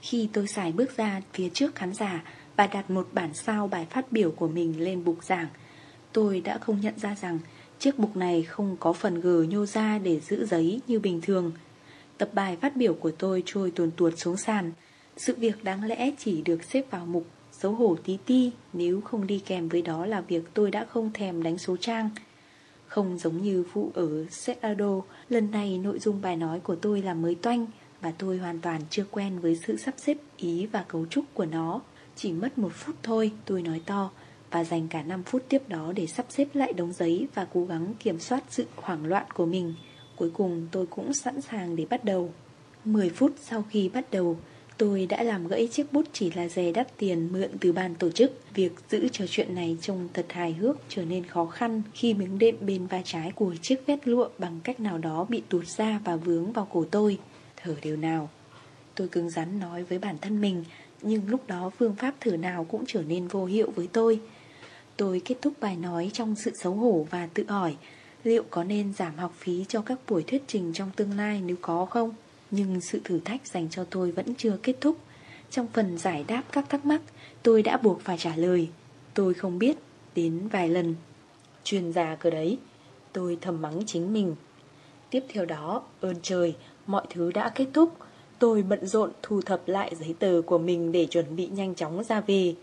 khi tôi xài bước ra phía trước khán giả Và đặt một bản sao bài phát biểu của mình lên bục giảng Tôi đã không nhận ra rằng Chiếc bục này không có phần gờ nhô ra để giữ giấy như bình thường. Tập bài phát biểu của tôi trôi tuồn tuột xuống sàn. Sự việc đáng lẽ chỉ được xếp vào mục Xấu hổ tí ti nếu không đi kèm với đó là việc tôi đã không thèm đánh số trang. Không giống như vụ ở Seattle, lần này nội dung bài nói của tôi là mới toanh và tôi hoàn toàn chưa quen với sự sắp xếp ý và cấu trúc của nó. Chỉ mất một phút thôi, tôi nói to và dành cả 5 phút tiếp đó để sắp xếp lại đống giấy và cố gắng kiểm soát sự hoảng loạn của mình. Cuối cùng tôi cũng sẵn sàng để bắt đầu. 10 phút sau khi bắt đầu, Tôi đã làm gãy chiếc bút chỉ là dè đắt tiền mượn từ ban tổ chức. Việc giữ trò chuyện này trông thật hài hước trở nên khó khăn khi miếng đệm bên vai trái của chiếc vét lụa bằng cách nào đó bị tuột ra và vướng vào cổ tôi. Thở điều nào. Tôi cứng rắn nói với bản thân mình, nhưng lúc đó phương pháp thử nào cũng trở nên vô hiệu với tôi. Tôi kết thúc bài nói trong sự xấu hổ và tự hỏi liệu có nên giảm học phí cho các buổi thuyết trình trong tương lai nếu có không? Nhưng sự thử thách dành cho tôi vẫn chưa kết thúc Trong phần giải đáp các thắc mắc Tôi đã buộc phải trả lời Tôi không biết Đến vài lần Chuyên gia cơ đấy Tôi thầm mắng chính mình Tiếp theo đó ơn trời Mọi thứ đã kết thúc. Tôi bận rộn thu thập lại giấy tờ của mình Để chuẩn bị nhanh chóng ra về.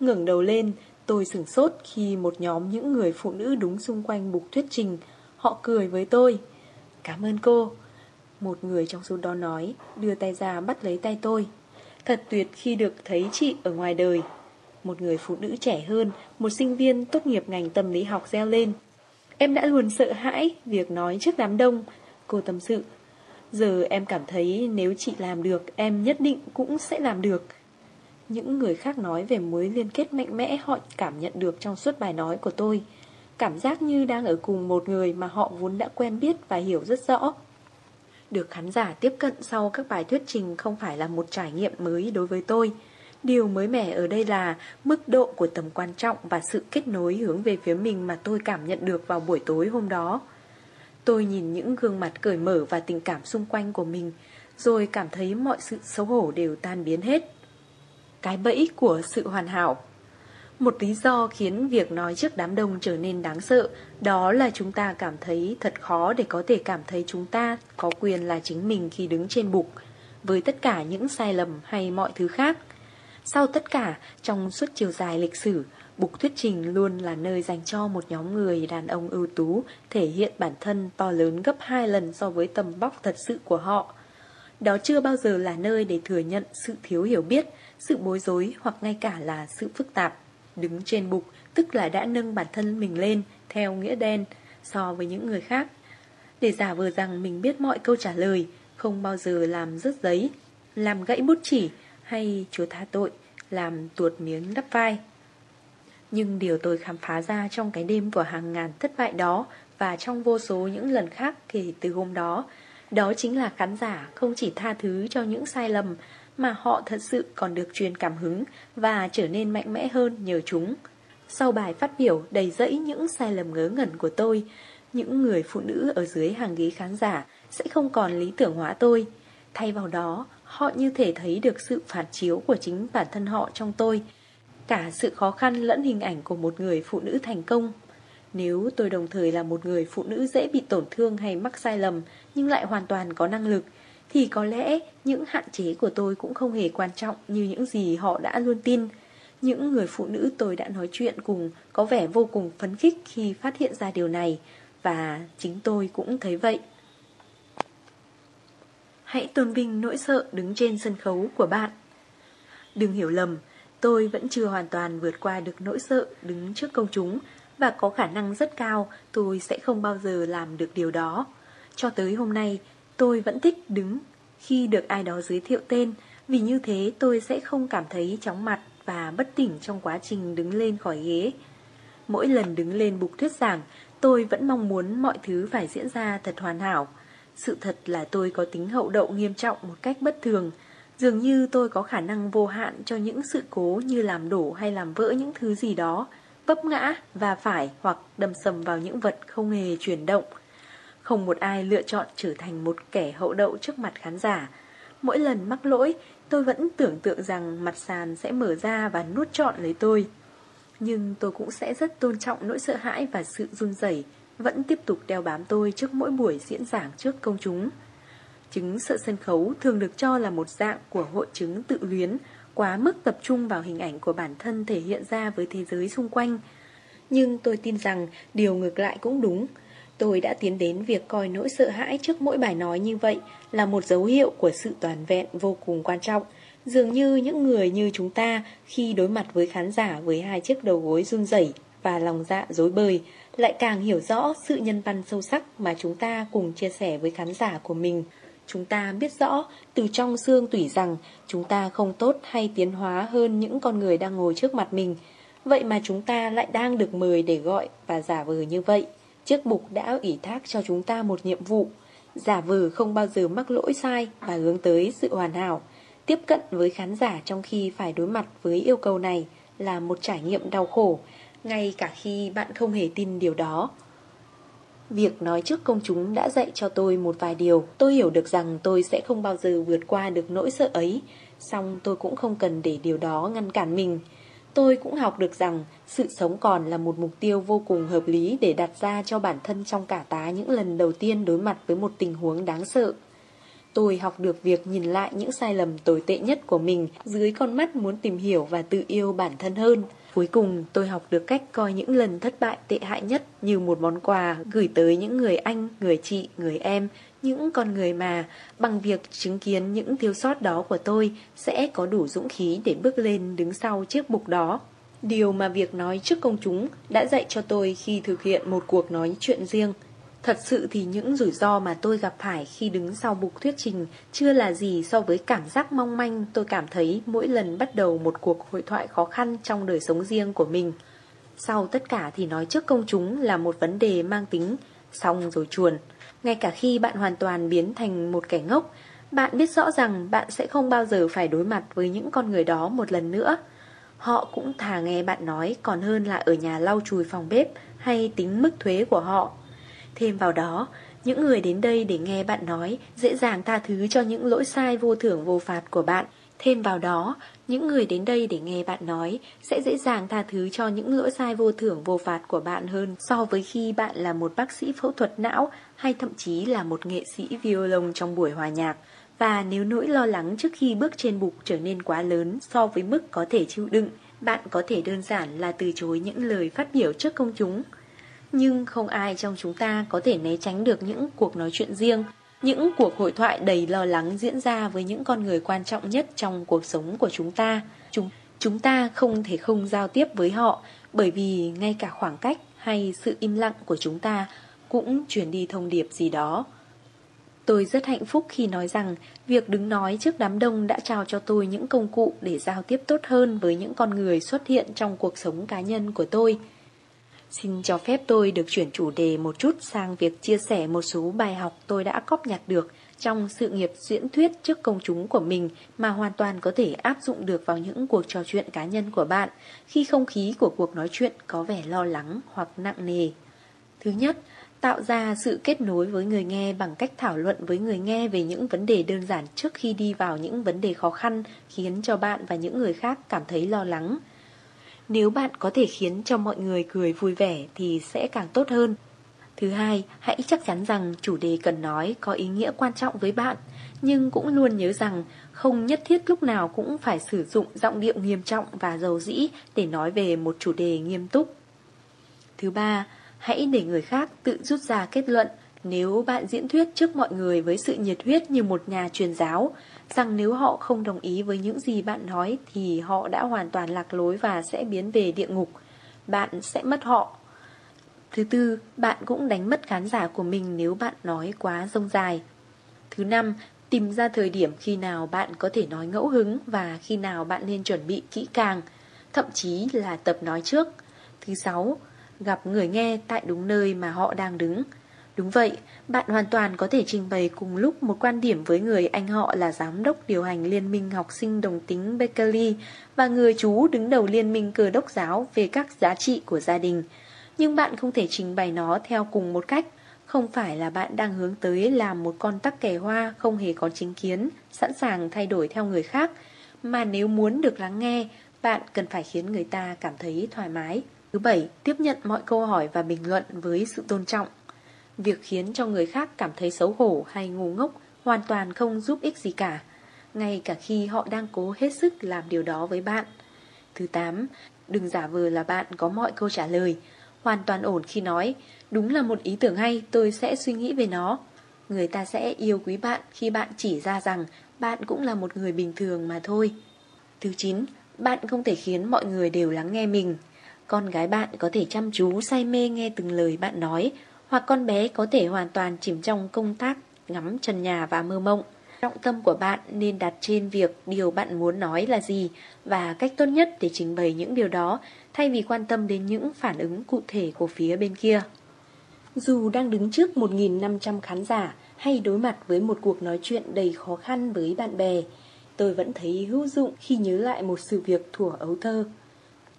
Ngẩng đầu lên, Tôi sửng sốt khi một nhóm những người phụ nữ đúng xung quanh bục thuyết trình. Họ cười với tôi. Cảm ơn cô. Một người trong số đó nói, Đưa tay ra bắt lấy tay tôi. Thật tuyệt khi được thấy chị ở ngoài đời. Một người phụ nữ trẻ hơn, Một sinh viên tốt nghiệp ngành tâm lý học reo lên. Em đã luôn sợ hãi Việc nói trước đám đông. Cô tâm sự Giờ em cảm thấy nếu chị làm được, Em nhất định cũng sẽ làm được Những người khác nói về mối liên kết mạnh mẽ Họ cảm nhận được trong suốt bài nói của tôi Cảm giác như đang ở cùng một người Mà họ vốn đã quen biết và hiểu rất rõ được khán giả tiếp cận sau các bài thuyết trình không phải là một trải nghiệm mới đối với tôi. Điều mới mẻ ở đây là mức độ của tầm quan trọng và sự kết nối hướng về phía mình mà tôi cảm nhận được vào buổi tối hôm đó. Tôi nhìn những gương mặt cởi mở và tình cảm xung quanh của mình, rồi cảm thấy mọi sự xấu hổ đều tan biến hết. Cái bẫy của sự hoàn hảo Một lý do khiến việc nói trước đám đông trở nên đáng sợ Đó là chúng ta cảm thấy thật khó để có thể cảm thấy chúng ta có quyền là chính mình khi đứng trên bục Với tất cả những sai lầm hay mọi thứ khác Sau tất cả, trong suốt chiều dài lịch sử Bục thuyết trình luôn là nơi dành cho một nhóm người đàn ông ưu tú thể hiện bản thân to lớn gấp hai lần so với tầm vóc thật sự của họ. Đó chưa bao giờ là nơi để thừa nhận sự thiếu hiểu biết, sự bối rối hoặc ngay cả là sự phức tạp. Đứng trên bục tức là đã nâng bản thân mình lên theo nghĩa đen so với những người khác. Để giả vờ rằng mình biết mọi câu trả lời, không bao giờ làm rớt giấy, làm gãy bút chỉ hay chúa tha tội, làm tuột miếng đắp vai. Nhưng điều tôi khám phá ra trong cái đêm của hàng ngàn thất bại đó và trong vô số những lần khác kể từ hôm đó, đó chính là khán giả không chỉ tha thứ cho những sai lầm mà họ thật sự còn được truyền cảm hứng và trở nên mạnh mẽ hơn nhờ chúng. Sau bài phát biểu đầy dẫy những sai lầm ngớ ngẩn của tôi, những người phụ nữ ở dưới hàng ghế khán giả sẽ không còn lý tưởng hóa tôi. Thay vào đó, họ như thể thấy được sự phản chiếu của chính bản thân họ trong tôi, cả sự khó khăn lẫn hình ảnh của một người phụ nữ thành công. Nếu tôi đồng thời là một người phụ nữ dễ bị tổn thương hay mắc sai lầm nhưng lại hoàn toàn có năng lực, thì có lẽ những hạn chế của tôi cũng không hề quan trọng như những gì họ đã luôn tin. Những người phụ nữ tôi đã nói chuyện cùng có vẻ vô cùng phấn khích khi phát hiện ra điều này, và chính tôi cũng thấy vậy. Hãy tôn vinh nỗi sợ đứng trên sân khấu của bạn. Đừng hiểu lầm, tôi vẫn chưa hoàn toàn vượt qua được nỗi sợ đứng trước công chúng và có khả năng rất cao tôi sẽ không bao giờ làm được điều đó. Cho tới hôm nay, Tôi vẫn thích đứng khi được ai đó giới thiệu tên Vì như thế tôi sẽ không cảm thấy chóng mặt và bất tỉnh trong quá trình đứng lên khỏi ghế Mỗi lần đứng lên bục thuyết giảng Tôi vẫn mong muốn mọi thứ phải diễn ra thật hoàn hảo Sự thật là tôi có tính hậu đậu nghiêm trọng một cách bất thường Dường như tôi có khả năng vô hạn cho những sự cố như làm đổ hay làm vỡ những thứ gì đó Vấp ngã và phải hoặc đâm sầm vào những vật không hề chuyển động không một ai lựa chọn trở thành một kẻ hậu đậu trước mặt khán giả. Mỗi lần mắc lỗi, tôi vẫn tưởng tượng rằng mặt sàn sẽ mở ra và nuốt trọn lấy tôi. Nhưng tôi cũng sẽ rất tôn trọng nỗi sợ hãi và sự run rẩy vẫn tiếp tục đeo bám tôi trước mỗi buổi diễn giảng trước công chúng. Chứng sợ sân khấu thường được cho là một dạng của hội chứng tự luyến, quá mức tập trung vào hình ảnh của bản thân thể hiện ra với thế giới xung quanh. Nhưng tôi tin rằng điều ngược lại cũng đúng. Tôi đã tiến đến việc coi nỗi sợ hãi trước mỗi bài nói như vậy là một dấu hiệu của sự toàn vẹn vô cùng quan trọng. Dường như những người như chúng ta khi đối mặt với khán giả với hai chiếc đầu gối run rẩy và lòng dạ dối bời lại càng hiểu rõ sự nhân văn sâu sắc mà chúng ta cùng chia sẻ với khán giả của mình. Chúng ta biết rõ từ trong xương tủy rằng chúng ta không tốt hay tiến hóa hơn những con người đang ngồi trước mặt mình. Vậy mà chúng ta lại đang được mời để gọi và giả vờ như vậy. Chiếc bục đã ủy thác cho chúng ta một nhiệm vụ, giả vờ không bao giờ mắc lỗi sai và hướng tới sự hoàn hảo. Tiếp cận với khán giả trong khi phải đối mặt với yêu cầu này là một trải nghiệm đau khổ, ngay cả khi bạn không hề tin điều đó. Việc nói trước công chúng đã dạy cho tôi một vài điều Tôi hiểu được rằng tôi sẽ không bao giờ vượt qua được nỗi sợ ấy Xong tôi cũng không cần để điều đó ngăn cản mình Tôi cũng học được rằng sự sống còn là một mục tiêu vô cùng hợp lý để đặt ra cho bản thân trong cả tá những lần đầu tiên đối mặt với một tình huống đáng sợ. Tôi học được việc nhìn lại những sai lầm tồi tệ nhất của mình dưới con mắt muốn tìm hiểu và tự yêu bản thân hơn. Cuối cùng tôi học được cách coi những lần thất bại tệ hại nhất như một món quà gửi tới những người anh, người chị, người em, những con người mà bằng việc chứng kiến những thiếu sót đó của tôi sẽ có đủ dũng khí để bước lên đứng sau chiếc bục đó. Điều mà việc nói trước công chúng đã dạy cho tôi khi thực hiện một cuộc nói chuyện riêng. Thật sự thì những rủi ro mà tôi gặp phải khi đứng sau bục thuyết trình chưa là gì so với cảm giác mong manh tôi cảm thấy mỗi lần bắt đầu một cuộc hội thoại khó khăn trong đời sống riêng của mình. Sau tất cả thì nói trước công chúng là một vấn đề mang tính xong rồi chuồn. Ngay cả khi bạn hoàn toàn biến thành một kẻ ngốc, Bạn biết rõ rằng bạn sẽ không bao giờ phải đối mặt với những con người đó một lần nữa. Họ cũng thà nghe bạn nói còn hơn là ở nhà lau chùi phòng bếp hay tính mức thuế của họ. Thêm vào đó, những người đến đây để nghe bạn nói dễ dàng tha thứ cho những lỗi sai vô thưởng vô phạt của bạn. Thêm vào đó, những người đến đây để nghe bạn nói sẽ dễ dàng tha thứ cho những lỗi sai vô thưởng vô phạt của bạn hơn so với khi bạn là một bác sĩ phẫu thuật não hay thậm chí là một nghệ sĩ violon trong buổi hòa nhạc. Và nếu nỗi lo lắng trước khi bước trên bục trở nên quá lớn so với mức có thể chịu đựng, bạn có thể đơn giản là từ chối những lời phát biểu trước công chúng. Nhưng không ai trong chúng ta có thể né tránh được những cuộc nói chuyện riêng, những cuộc hội thoại đầy lo lắng diễn ra với những con người quan trọng nhất trong cuộc sống của chúng ta. Chúng, chúng ta không thể không giao tiếp với họ bởi vì ngay cả khoảng cách hay sự im lặng của chúng ta cũng truyền đi thông điệp gì đó. Tôi rất hạnh phúc khi nói rằng việc đứng nói trước đám đông đã trao cho tôi những công cụ để giao tiếp tốt hơn với những con người xuất hiện trong cuộc sống cá nhân của tôi. Xin cho phép tôi được chuyển chủ đề một chút sang việc chia sẻ một số bài học tôi đã cóp nhặt được trong sự nghiệp diễn thuyết trước công chúng của mình mà hoàn toàn có thể áp dụng được vào những cuộc trò chuyện cá nhân của bạn khi không khí của cuộc nói chuyện có vẻ lo lắng hoặc nặng nề. Thứ nhất, tạo ra sự kết nối với người nghe bằng cách thảo luận với người nghe về những vấn đề đơn giản trước khi đi vào những vấn đề khó khăn khiến cho bạn và những người khác cảm thấy lo lắng. Nếu bạn có thể khiến cho mọi người cười vui vẻ thì sẽ càng tốt hơn. Thứ hai, hãy chắc chắn rằng chủ đề cần nói có ý nghĩa quan trọng với bạn, nhưng cũng luôn nhớ rằng không nhất thiết lúc nào cũng phải sử dụng giọng điệu nghiêm trọng và dầu dĩ để nói về một chủ đề nghiêm túc. Thứ ba, hãy để người khác tự rút ra kết luận nếu bạn diễn thuyết trước mọi người với sự nhiệt huyết như một nhà truyền giáo, rằng nếu họ không đồng ý với những gì bạn nói thì họ đã hoàn toàn lạc lối và sẽ biến về địa ngục. Bạn sẽ mất họ. Thứ tư, bạn cũng đánh mất khán giả của mình nếu bạn nói quá rông dài. Thứ năm, tìm ra thời điểm khi nào bạn có thể nói ngẫu hứng và khi nào bạn nên chuẩn bị kỹ càng, thậm chí là tập nói trước. Thứ sáu, gặp người nghe tại đúng nơi mà họ đang đứng. Đúng vậy, bạn hoàn toàn có thể trình bày cùng lúc một quan điểm với người anh họ là giám đốc điều hành Liên minh học sinh đồng tính Berkeley và người chú đứng đầu Liên minh cơ đốc giáo về các giá trị của gia đình. Nhưng bạn không thể trình bày nó theo cùng một cách. Không phải là bạn đang hướng tới làm một con tắc kè hoa không hề có chính kiến, sẵn sàng thay đổi theo người khác, mà nếu muốn được lắng nghe, bạn cần phải khiến người ta cảm thấy thoải mái. Thứ bảy, tiếp nhận mọi câu hỏi và bình luận với sự tôn trọng. Việc khiến cho người khác cảm thấy xấu hổ hay ngu ngốc hoàn toàn không giúp ích gì cả, ngay cả khi họ đang cố hết sức làm điều đó với bạn. Thứ 8. Đừng giả vờ là bạn có mọi câu trả lời, hoàn toàn ổn khi nói, đúng là một ý tưởng hay, tôi sẽ suy nghĩ về nó. Người ta sẽ yêu quý bạn khi bạn chỉ ra rằng bạn cũng là một người bình thường mà thôi. Thứ 9. Bạn không thể khiến mọi người đều lắng nghe mình. Con gái bạn có thể chăm chú say mê nghe từng lời bạn nói, hoặc con bé có thể hoàn toàn chìm trong công tác ngắm trần nhà và mơ mộng. Trọng tâm của bạn nên đặt trên việc điều bạn muốn nói là gì và cách tốt nhất để trình bày những điều đó thay vì quan tâm đến những phản ứng cụ thể của phía bên kia. Dù đang đứng trước 1.500 khán giả hay đối mặt với một cuộc nói chuyện đầy khó khăn với bạn bè, tôi vẫn thấy hữu dụng khi nhớ lại một sự việc thuở ấu thơ.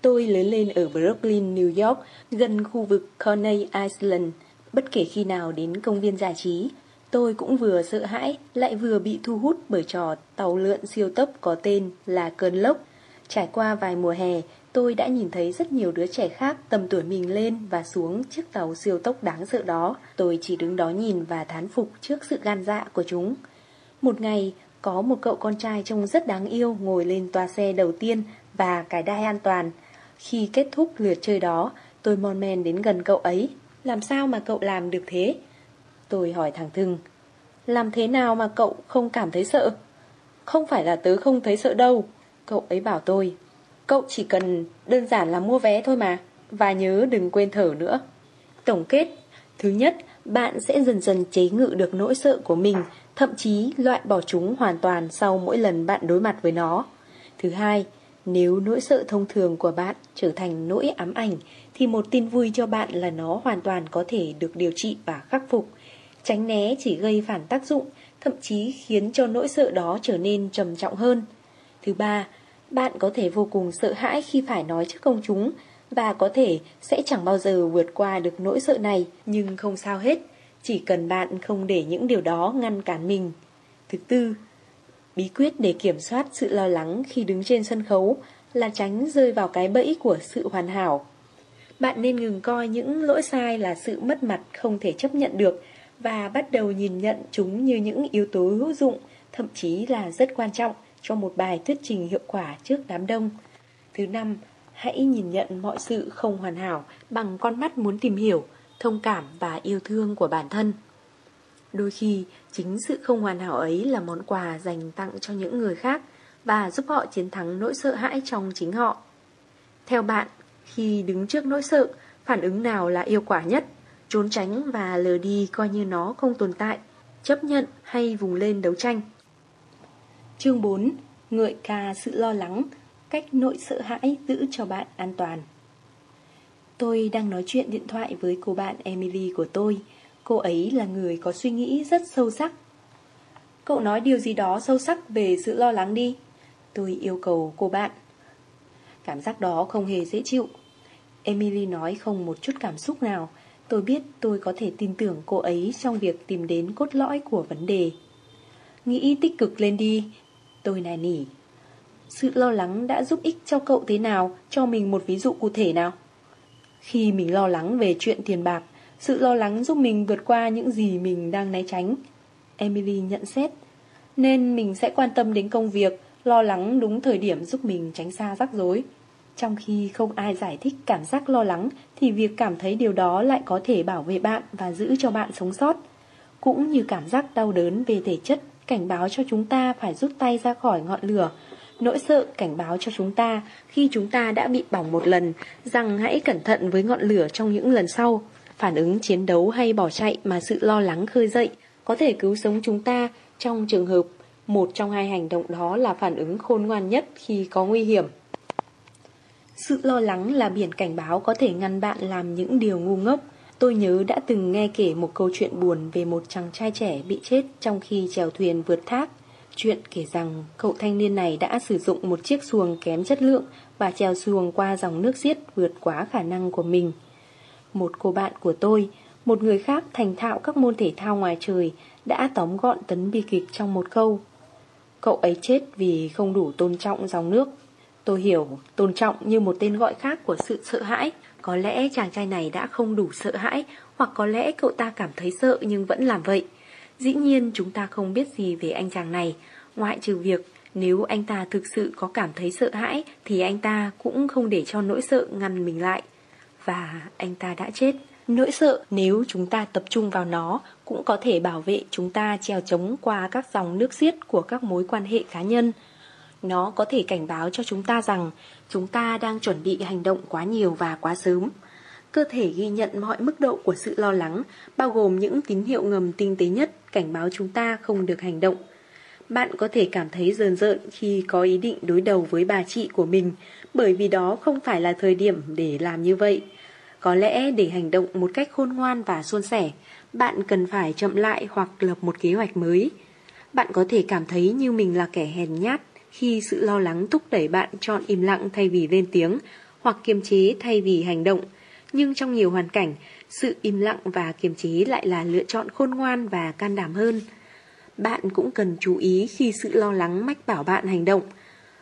Tôi lớn lên ở Brooklyn, New York, gần khu vực Coney Island. Bất kể khi nào đến công viên giải trí, tôi cũng vừa sợ hãi lại vừa bị thu hút bởi trò tàu lượn siêu tốc có tên là cơn lốc. Trải qua vài mùa hè, tôi đã nhìn thấy rất nhiều đứa trẻ khác tầm tuổi mình lên và xuống chiếc tàu siêu tốc đáng sợ đó. Tôi chỉ đứng đó nhìn và thán phục trước sự gan dạ của chúng. Một ngày, có một cậu con trai trông rất đáng yêu ngồi lên toa xe đầu tiên và cài đai an toàn. Khi kết thúc lượt chơi đó, tôi mon men đến gần cậu ấy. Làm sao mà cậu làm được thế? Tôi hỏi thằng Thưng. Làm thế nào mà cậu không cảm thấy sợ? Không phải là tớ không thấy sợ đâu. Cậu ấy bảo tôi. Cậu chỉ cần đơn giản là mua vé thôi mà. Và nhớ đừng quên thở nữa. Tổng kết. Thứ nhất, bạn sẽ dần dần chế ngự được nỗi sợ của mình, thậm chí loại bỏ chúng hoàn toàn sau mỗi lần bạn đối mặt với nó. Thứ hai, nếu nỗi sợ thông thường của bạn trở thành nỗi ám ảnh thì một tin vui cho bạn là nó hoàn toàn có thể được điều trị và khắc phục. Tránh né chỉ gây phản tác dụng thậm chí khiến cho nỗi sợ đó trở nên trầm trọng hơn. Thứ ba, bạn có thể vô cùng sợ hãi khi phải nói trước công chúng và có thể sẽ chẳng bao giờ vượt qua được nỗi sợ này, nhưng không sao hết, chỉ cần bạn không để những điều đó ngăn cản mình. Thứ tư, bí quyết để kiểm soát sự lo lắng khi đứng trên sân khấu là tránh rơi vào cái bẫy của sự hoàn hảo. Bạn nên ngừng coi những lỗi sai là sự mất mặt không thể chấp nhận được và bắt đầu nhìn nhận chúng như những yếu tố hữu dụng, thậm chí là rất quan trọng cho một bài thuyết trình hiệu quả trước đám đông. Thứ năm, hãy nhìn nhận mọi sự không hoàn hảo bằng con mắt muốn tìm hiểu, thông cảm và yêu thương của bản thân. Đôi khi, chính sự không hoàn hảo ấy là món quà dành tặng cho những người khác và giúp họ chiến thắng nỗi sợ hãi trong chính họ. Theo bạn, khi đứng trước nỗi sợ, phản ứng nào là yêu quả nhất? Trốn tránh và lờ đi coi như nó không tồn tại, chấp nhận hay vùng lên đấu tranh? Chương 4 Ngợi ca sự lo lắng Cách nội sợ hãi giữ cho bạn an toàn Tôi đang nói chuyện điện thoại với cô bạn Emily của tôi Cô ấy là người có suy nghĩ rất sâu sắc Cậu nói điều gì đó sâu sắc về sự lo lắng đi Tôi yêu cầu cô bạn Cảm giác đó không hề dễ chịu. Emily nói không một chút cảm xúc nào. Tôi biết tôi có thể tin tưởng cô ấy trong việc tìm đến cốt lõi của vấn đề. Nghĩ tích cực lên đi. Tôi nài nỉ. Sự lo lắng đã giúp ích cho cậu thế nào? Cho mình một ví dụ cụ thể nào? Khi mình lo lắng về chuyện tiền bạc, Sự lo lắng giúp mình vượt qua những gì mình đang né tránh. Emily nhận xét. Nên mình sẽ quan tâm đến công việc, Lo lắng đúng thời điểm giúp mình tránh xa rắc rối. Trong khi không ai giải thích cảm giác lo lắng, Thì việc cảm thấy điều đó lại có thể bảo vệ bạn Và giữ cho bạn sống sót Cũng như cảm giác đau đớn về thể chất, cảnh báo cho chúng ta phải rút tay ra khỏi ngọn lửa. Nỗi sợ cảnh báo cho chúng ta khi chúng ta đã bị bỏng một lần, rằng hãy cẩn thận với ngọn lửa trong những lần sau. Phản ứng chiến đấu hay bỏ chạy mà sự lo lắng khơi dậy, có thể cứu sống chúng ta trong trường hợp một trong hai hành động đó là phản ứng khôn ngoan nhất khi có nguy hiểm. Sự lo lắng là biển cảnh báo có thể ngăn bạn làm những điều ngu ngốc. Tôi nhớ đã từng nghe kể một câu chuyện buồn về một chàng trai trẻ bị chết trong khi chèo thuyền vượt thác. Chuyện kể rằng cậu thanh niên này đã sử dụng một chiếc xuồng kém chất lượng và chèo xuồng qua dòng nước xiết vượt quá khả năng của mình. Một cô bạn của tôi, một người khác thành thạo các môn thể thao ngoài trời, đã tóm gọn tấn bi kịch trong một câu. Cậu ấy chết vì không đủ tôn trọng dòng nước. Tôi hiểu, tôn trọng như một tên gọi khác của sự sợ hãi. Có lẽ chàng trai này đã không đủ sợ hãi, Hoặc có lẽ cậu ta cảm thấy sợ nhưng vẫn làm vậy. Dĩ nhiên, chúng ta không biết gì về anh chàng này. Ngoại trừ việc nếu anh ta thực sự có cảm thấy sợ hãi, Thì anh ta cũng không để cho nỗi sợ ngăn mình lại. Và anh ta đã chết. Nỗi sợ nếu chúng ta tập trung vào nó Cũng có thể bảo vệ chúng ta treo chống qua các dòng nước xiết của các mối quan hệ cá nhân nó có thể cảnh báo cho chúng ta rằng chúng ta đang chuẩn bị hành động quá nhiều và quá sớm. Cơ thể ghi nhận mọi mức độ của sự lo lắng, bao gồm những tín hiệu ngầm tinh tế nhất cảnh báo chúng ta không được hành động. Bạn có thể cảm thấy rờn rợn khi có ý định đối đầu với bà chị của mình, bởi vì đó không phải là thời điểm để làm như vậy. Có lẽ để hành động một cách khôn ngoan và suôn sẻ, bạn cần phải chậm lại hoặc lập một kế hoạch mới. Bạn có thể cảm thấy như mình là kẻ hèn nhát, khi sự lo lắng thúc đẩy bạn chọn im lặng thay vì lên tiếng, hoặc kiềm chế thay vì hành động. Nhưng trong nhiều hoàn cảnh, sự im lặng và kiềm chế lại là lựa chọn khôn ngoan và can đảm hơn. Bạn cũng cần chú ý khi sự lo lắng mách bảo bạn hành động.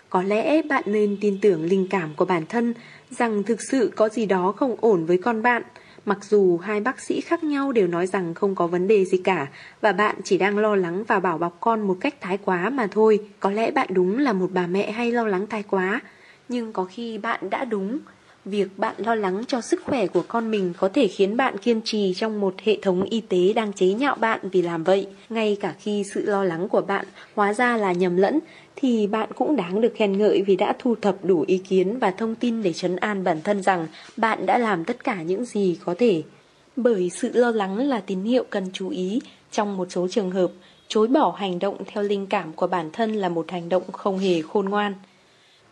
Có lẽ bạn nên tin tưởng linh cảm của bản thân rằng thực sự có gì đó không ổn với con bạn, Mặc dù hai bác sĩ khác nhau đều nói rằng không có vấn đề gì cả và bạn chỉ đang lo lắng và bảo bọc con một cách thái quá mà thôi. Có lẽ bạn đúng là một bà mẹ hay lo lắng thái quá, nhưng có khi bạn đã đúng. Việc bạn lo lắng cho sức khỏe của con mình có thể khiến bạn kiên trì trong một hệ thống y tế đang chế nhạo bạn vì làm vậy. Ngay cả khi sự lo lắng của bạn hóa ra là nhầm lẫn, thì bạn cũng đáng được khen ngợi vì đã thu thập đủ ý kiến và thông tin để chấn an bản thân rằng bạn đã làm tất cả những gì có thể. Bởi sự lo lắng là tín hiệu cần chú ý, trong một số trường hợp, chối bỏ hành động theo linh cảm của bản thân là một hành động không hề khôn ngoan.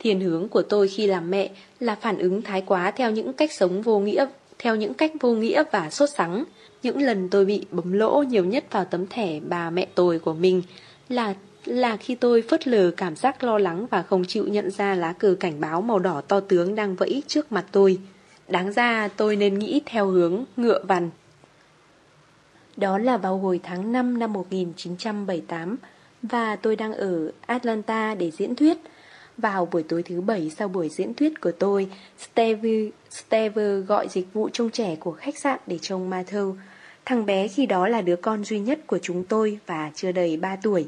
Thiên hướng của tôi khi làm mẹ là phản ứng thái quá theo những cách sống vô nghĩa, theo những cách vô nghĩa và sốt sắng. Những lần tôi bị bấm lỗ nhiều nhất vào tấm thẻ bà mẹ tôi của mình là là khi tôi phớt lờ cảm giác lo lắng và không chịu nhận ra lá cờ cảnh báo màu đỏ to tướng đang vẫy trước mặt tôi. Đáng ra tôi nên nghĩ theo hướng ngựa vằn. Đó là vào hồi tháng 5 năm 1978 và tôi đang ở Atlanta để diễn thuyết. Vào buổi tối thứ bảy sau buổi diễn thuyết của tôi, Steve, Steve gọi dịch vụ trông trẻ của khách sạn để trông Matthew. Thằng bé khi đó là đứa con duy nhất của chúng tôi và chưa đầy 3 tuổi.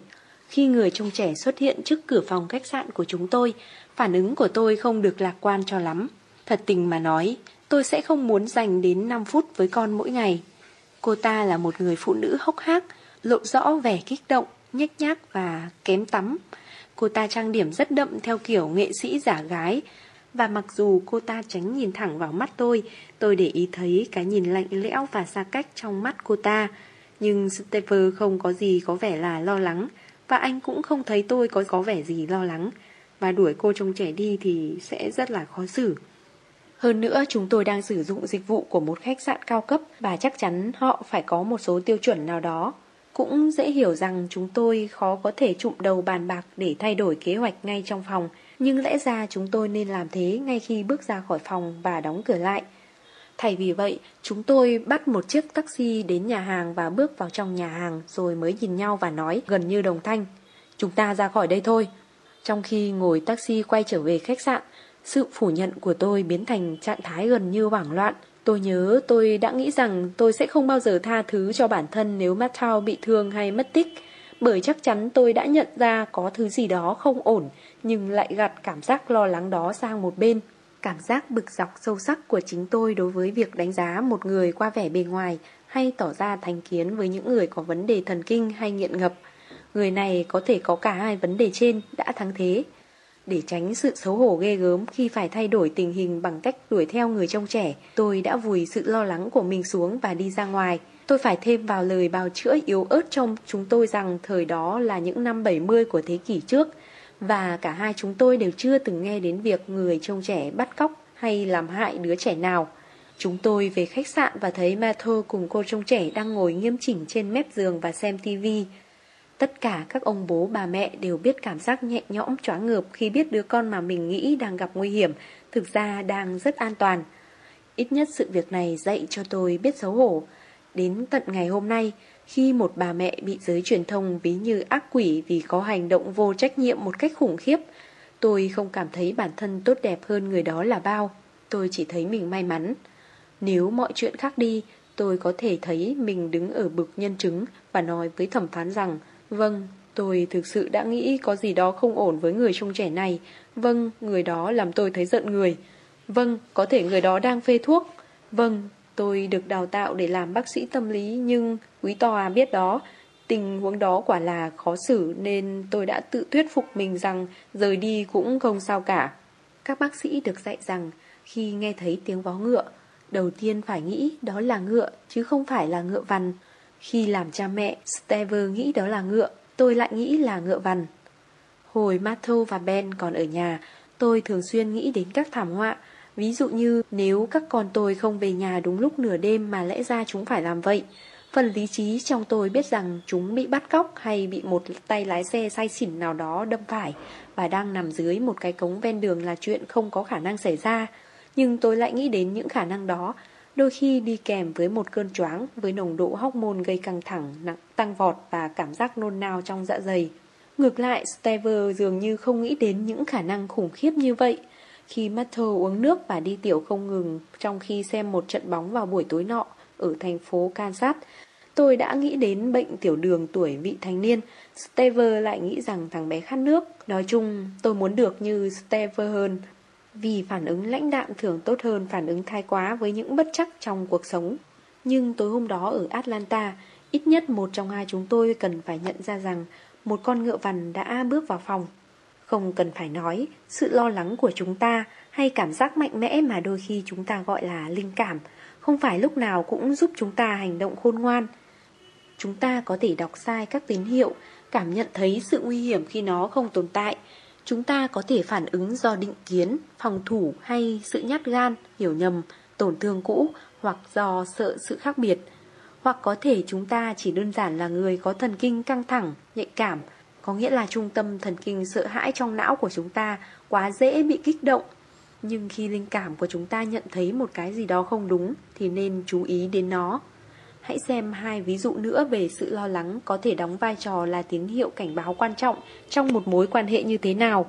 Khi người trông trẻ xuất hiện trước cửa phòng khách sạn của chúng tôi, phản ứng của tôi không được lạc quan cho lắm. Thật tình mà nói, tôi sẽ không muốn dành đến 5 phút với con mỗi ngày. Cô ta là một người phụ nữ hốc hác, lộ rõ vẻ kích động, nhếch nhác và kém tắm. Cô ta trang điểm rất đậm theo kiểu nghệ sĩ giả gái, và mặc dù cô ta tránh nhìn thẳng vào mắt tôi, tôi để ý thấy cái nhìn lạnh lẽo và xa cách trong mắt cô ta. Nhưng Steve không có gì có vẻ là lo lắng, và anh cũng không thấy tôi có có vẻ gì lo lắng. Và đuổi cô trông trẻ đi thì sẽ rất là khó xử. Hơn nữa chúng tôi đang sử dụng dịch vụ của một khách sạn cao cấp và chắc chắn họ phải có một số tiêu chuẩn nào đó. Cũng dễ hiểu rằng chúng tôi khó có thể trụm đầu bàn bạc để thay đổi kế hoạch ngay trong phòng, nhưng lẽ ra chúng tôi nên làm thế ngay khi bước ra khỏi phòng và đóng cửa lại. Thay vì vậy, chúng tôi bắt một chiếc taxi đến nhà hàng và bước vào trong nhà hàng rồi mới nhìn nhau và nói gần như đồng thanh. Chúng ta ra khỏi đây thôi. Trong khi ngồi taxi quay trở về khách sạn, sự phủ nhận của tôi biến thành trạng thái gần như hoảng loạn. Tôi nhớ tôi đã nghĩ rằng tôi sẽ không bao giờ tha thứ cho bản thân nếu Mattel bị thương hay mất tích, bởi chắc chắn tôi đã nhận ra có thứ gì đó không ổn, nhưng lại gạt cảm giác lo lắng đó sang một bên. Cảm giác bực dọc sâu sắc của chính tôi đối với việc đánh giá một người qua vẻ bề ngoài hay tỏ ra thành kiến với những người có vấn đề thần kinh hay nghiện ngập. Người này có thể có cả hai vấn đề trên đã thắng thế. Để tránh sự xấu hổ ghê gớm khi phải thay đổi tình hình bằng cách đuổi theo người trông trẻ, tôi đã vùi sự lo lắng của mình xuống và đi ra ngoài. Tôi phải thêm vào lời bào chữa yếu ớt trong chúng tôi rằng thời đó là những năm 70 của thế kỷ trước, và cả hai chúng tôi đều chưa từng nghe đến việc người trông trẻ bắt cóc hay làm hại đứa trẻ nào. Chúng tôi về khách sạn và thấy Matthew cùng cô trông trẻ đang ngồi nghiêm chỉnh trên mép giường và xem tivi. Tất cả các ông bố bà mẹ đều biết cảm giác nhẹ nhõm choáng ngợp khi biết đứa con mà mình nghĩ đang gặp nguy hiểm, thực ra đang rất an toàn. Ít nhất sự việc này dạy cho tôi biết xấu hổ. Đến tận ngày hôm nay, khi một bà mẹ bị giới truyền thông ví như ác quỷ vì có hành động vô trách nhiệm một cách khủng khiếp, tôi không cảm thấy bản thân tốt đẹp hơn người đó là bao. Tôi chỉ thấy mình may mắn. Nếu mọi chuyện khác đi, tôi có thể thấy mình đứng ở bực nhân chứng và nói với thẩm phán rằng Vâng, tôi thực sự đã nghĩ có gì đó không ổn với người trông trẻ này. Vâng, người đó làm tôi thấy giận người. Vâng, có thể người đó đang phê thuốc. Vâng, tôi được đào tạo để làm bác sĩ tâm lý nhưng quý tòa à, biết đó, tình huống đó quả là khó xử nên tôi đã tự thuyết phục mình rằng rời đi cũng không sao cả. Các bác sĩ được dạy rằng khi nghe thấy tiếng vó ngựa, đầu tiên phải nghĩ đó là ngựa chứ không phải là ngựa vằn. Khi làm cha mẹ, Stever nghĩ đó là ngựa, tôi lại nghĩ là ngựa vằn. Hồi Matthew và Ben còn ở nhà, tôi thường xuyên nghĩ đến các thảm họa, ví dụ như nếu các con tôi không về nhà đúng lúc nửa đêm mà lẽ ra chúng phải làm vậy. Phần lý trí trong tôi biết rằng chúng bị bắt cóc hay bị một tay lái xe say xỉn nào đó đâm phải và đang nằm dưới một cái cống ven đường là chuyện không có khả năng xảy ra. Nhưng tôi lại nghĩ đến những khả năng đó đôi khi đi kèm với một cơn choáng với nồng độ hormone gây căng thẳng nặng tăng vọt và cảm giác nôn nao trong dạ dày. Ngược lại, Stever dường như không nghĩ đến những khả năng khủng khiếp như vậy. Khi Matthew uống nước và đi tiểu không ngừng trong khi xem một trận bóng vào buổi tối nọ ở thành phố Kansas, tôi đã nghĩ đến bệnh tiểu đường tuổi vị thành niên. Stever lại nghĩ rằng thằng bé khát nước. Nói chung, tôi muốn được như Stever hơn vì phản ứng lãnh đạm thường tốt hơn phản ứng thái quá với những bất chắc trong cuộc sống. Nhưng tối hôm đó ở Atlanta, ít nhất một trong hai chúng tôi cần phải nhận ra rằng một con ngựa vằn đã bước vào phòng. Không cần phải nói, sự lo lắng của chúng ta hay cảm giác mạnh mẽ mà đôi khi chúng ta gọi là linh cảm không phải lúc nào cũng giúp chúng ta hành động khôn ngoan. Chúng ta có thể đọc sai các tín hiệu, cảm nhận thấy sự nguy hiểm khi nó không tồn tại, Chúng ta có thể phản ứng do định kiến, phòng thủ hay sự nhát gan, hiểu nhầm, tổn thương cũ hoặc do sợ sự khác biệt. Hoặc có thể chúng ta chỉ đơn giản là người có thần kinh căng thẳng, nhạy cảm, có nghĩa là trung tâm thần kinh sợ hãi trong não của chúng ta quá dễ bị kích động. Nhưng khi linh cảm của chúng ta nhận thấy một cái gì đó không đúng thì nên chú ý đến nó. Hãy xem hai ví dụ nữa về sự lo lắng có thể đóng vai trò là tín hiệu cảnh báo quan trọng trong một mối quan hệ như thế nào.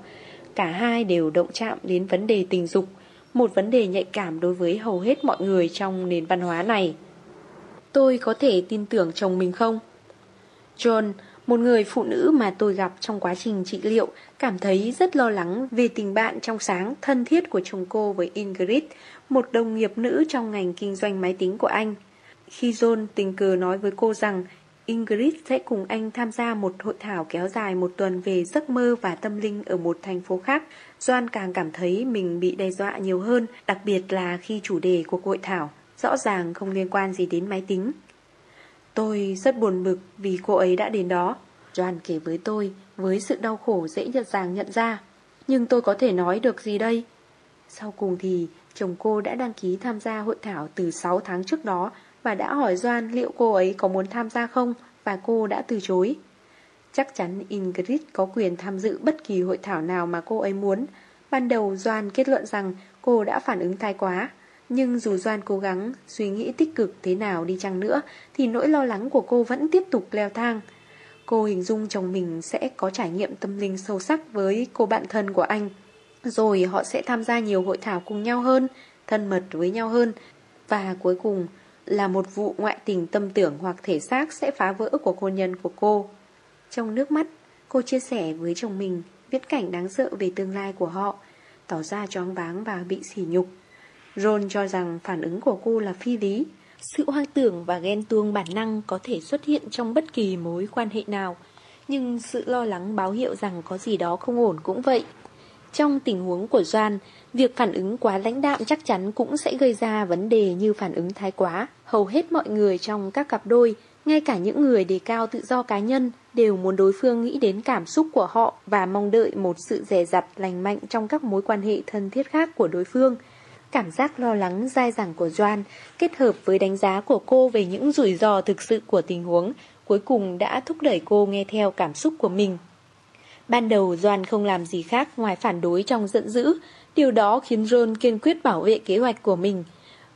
Cả hai đều động chạm đến vấn đề tình dục, một vấn đề nhạy cảm đối với hầu hết mọi người trong nền văn hóa này. Tôi có thể tin tưởng chồng mình không? John, một người phụ nữ mà tôi gặp trong quá trình trị liệu, cảm thấy rất lo lắng về tình bạn trong sáng thân thiết của chồng cô với Ingrid, một đồng nghiệp nữ trong ngành kinh doanh máy tính của anh. Khi John tình cờ nói với cô rằng Ingrid sẽ cùng anh tham gia một hội thảo kéo dài một tuần về giấc mơ và tâm linh ở một thành phố khác, Doan càng cảm thấy mình bị đe dọa nhiều hơn, đặc biệt là khi chủ đề của hội thảo rõ ràng không liên quan gì đến máy tính. Tôi rất buồn bực vì cô ấy đã đến đó. Doan kể với tôi với sự đau khổ dễ nhận dàng nhận ra. Nhưng tôi có thể nói được gì đây? Sau cùng thì chồng cô đã đăng ký tham gia hội thảo từ 6 tháng trước đó và đã hỏi Doan liệu cô ấy có muốn tham gia không và cô đã từ chối. Chắc chắn Ingrid có quyền tham dự bất kỳ hội thảo nào mà cô ấy muốn. Ban đầu Doan kết luận rằng cô đã phản ứng thái quá. Nhưng dù Doan cố gắng suy nghĩ tích cực thế nào đi chăng nữa thì nỗi lo lắng của cô vẫn tiếp tục leo thang. Cô hình dung chồng mình sẽ có trải nghiệm tâm linh sâu sắc với cô bạn thân của anh. Rồi họ sẽ tham gia nhiều hội thảo cùng nhau hơn, thân mật với nhau hơn. Và cuối cùng là một vụ ngoại tình tâm tưởng hoặc thể xác sẽ phá vỡ cuộc hôn nhân của cô. Trong nước mắt, cô chia sẻ với chồng mình viễn cảnh đáng sợ về tương lai của họ, tỏ ra choáng váng và bị sỉ nhục. Ron cho rằng phản ứng của cô là phi lý. Sự hoang tưởng và ghen tuông bản năng có thể xuất hiện trong bất kỳ mối quan hệ nào, nhưng sự lo lắng báo hiệu rằng có gì đó không ổn cũng vậy. Trong tình huống của Doan, việc phản ứng quá lãnh đạm chắc chắn cũng sẽ gây ra vấn đề như phản ứng thái quá. Hầu hết mọi người trong các cặp đôi, ngay cả những người đề cao tự do cá nhân, đều muốn đối phương nghĩ đến cảm xúc của họ và mong đợi một sự rẻ dặt lành mạnh trong các mối quan hệ thân thiết khác của đối phương. Cảm giác lo lắng dai dẳng của Joan kết hợp với đánh giá của cô về những rủi ro thực sự của tình huống cuối cùng đã thúc đẩy cô nghe theo cảm xúc của mình. Ban đầu Doan không làm gì khác ngoài phản đối trong giận dữ, điều đó khiến John kiên quyết bảo vệ kế hoạch của mình.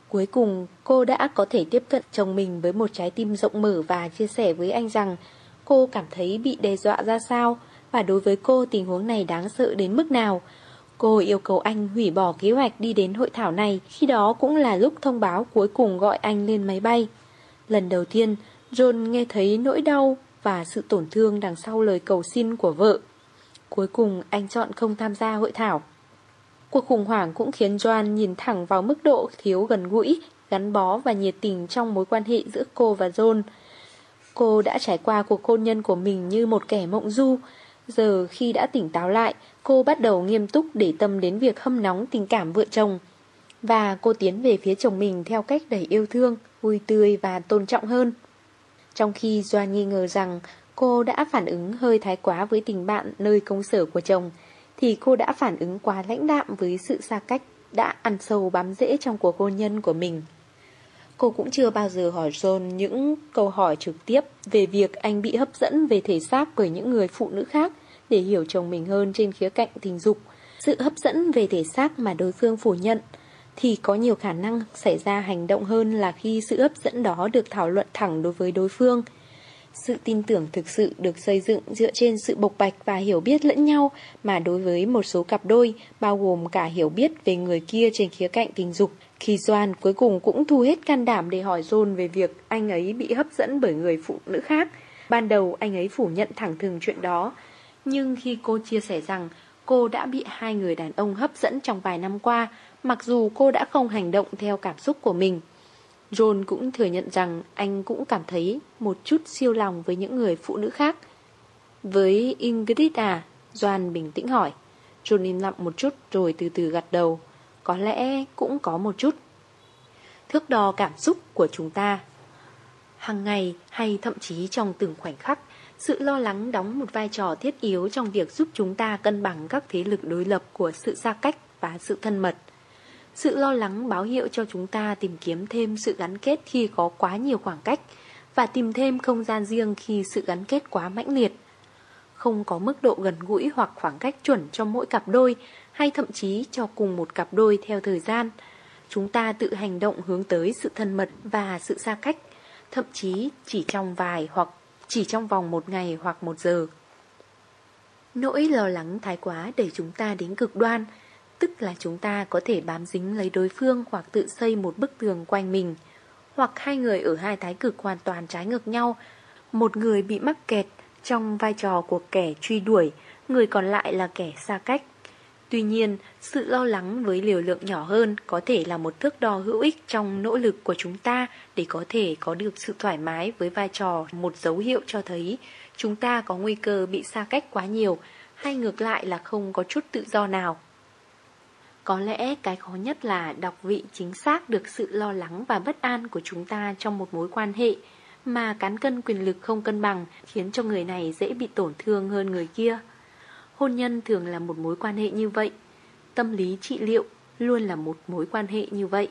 Cuối cùng, cô đã có thể tiếp cận chồng mình với một trái tim rộng mở và chia sẻ với anh rằng cô cảm thấy bị đe dọa ra sao và đối với cô tình huống này đáng sợ đến mức nào. Cô yêu cầu anh hủy bỏ kế hoạch đi đến hội thảo này, khi đó cũng là lúc thông báo cuối cùng gọi anh lên máy bay. Lần đầu tiên, John nghe thấy nỗi đau và sự tổn thương đằng sau lời cầu xin của vợ. Cuối cùng anh chọn không tham gia hội thảo. Cuộc khủng hoảng cũng khiến Joan nhìn thẳng vào mức độ thiếu gần gũi, gắn bó và nhiệt tình trong mối quan hệ giữa cô và John. Cô đã trải qua cuộc hôn nhân của mình như một kẻ mộng du. Giờ khi đã tỉnh táo lại, cô bắt đầu nghiêm túc để tâm đến việc hâm nóng tình cảm vợ chồng. Và cô tiến về phía chồng mình theo cách đầy yêu thương, vui tươi và tôn trọng hơn. Trong khi Doan nghi ngờ rằng cô đã phản ứng hơi thái quá với tình bạn nơi công sở của chồng, thì cô đã phản ứng quá lãnh đạm với sự xa cách đã ăn sâu bám rễ trong cuộc hôn nhân của mình. Cô cũng chưa bao giờ hỏi John những câu hỏi trực tiếp về việc anh bị hấp dẫn về thể xác bởi những người phụ nữ khác để hiểu chồng mình hơn trên khía cạnh tình dục. Sự hấp dẫn về thể xác mà đối phương phủ nhận thì có nhiều khả năng xảy ra hành động hơn là khi sự hấp dẫn đó được thảo luận thẳng đối với đối phương. Sự tin tưởng thực sự được xây dựng dựa trên sự bộc bạch và hiểu biết lẫn nhau mà đối với một số cặp đôi, bao gồm cả hiểu biết về người kia trên khía cạnh tình dục. Khi Doan cuối cùng cũng thu hết can đảm để hỏi John về việc anh ấy bị hấp dẫn bởi người phụ nữ khác. Ban đầu anh ấy phủ nhận thẳng thừng chuyện đó. Nhưng khi cô chia sẻ rằng cô đã bị hai người đàn ông hấp dẫn trong vài năm qua, mặc dù cô đã không hành động theo cảm xúc của mình. John cũng thừa nhận rằng anh cũng cảm thấy một chút siêu lòng với những người phụ nữ khác. Với Ingrid à? Doan bình tĩnh hỏi. John im lặng một chút rồi từ từ gật đầu. Có lẽ cũng có một chút. Thước đo cảm xúc của chúng ta. Hàng ngày hay thậm chí trong từng khoảnh khắc, sự lo lắng đóng một vai trò thiết yếu trong việc giúp chúng ta cân bằng các thế lực đối lập của sự xa cách và sự thân mật. Sự lo lắng báo hiệu cho chúng ta tìm kiếm thêm sự gắn kết khi có quá nhiều khoảng cách và tìm thêm không gian riêng khi sự gắn kết quá mãnh liệt. Không có mức độ gần gũi hoặc khoảng cách chuẩn cho mỗi cặp đôi hay thậm chí cho cùng một cặp đôi theo thời gian. Chúng ta tự hành động hướng tới sự thân mật và sự xa cách, thậm chí chỉ trong vài hoặc chỉ trong vòng một ngày hoặc một giờ. Nỗi lo lắng thái quá đẩy chúng ta đến cực đoan, tức là chúng ta có thể bám dính lấy đối phương hoặc tự xây một bức tường quanh mình, hoặc hai người ở hai thái cực hoàn toàn trái ngược nhau, một người bị mắc kẹt trong vai trò của kẻ truy đuổi, người còn lại là kẻ xa cách. Tuy nhiên, sự lo lắng với liều lượng nhỏ hơn có thể là một thước đo hữu ích trong nỗ lực của chúng ta để có thể có được sự thoải mái với vai trò một dấu hiệu cho thấy chúng ta có nguy cơ bị xa cách quá nhiều hay ngược lại là không có chút tự do nào. Có lẽ cái khó nhất là đọc vị chính xác được sự lo lắng và bất an của chúng ta trong một mối quan hệ mà cán cân quyền lực không cân bằng khiến cho người này dễ bị tổn thương hơn người kia. Hôn nhân thường là một mối quan hệ như vậy. Tâm lý trị liệu luôn là một mối quan hệ như vậy.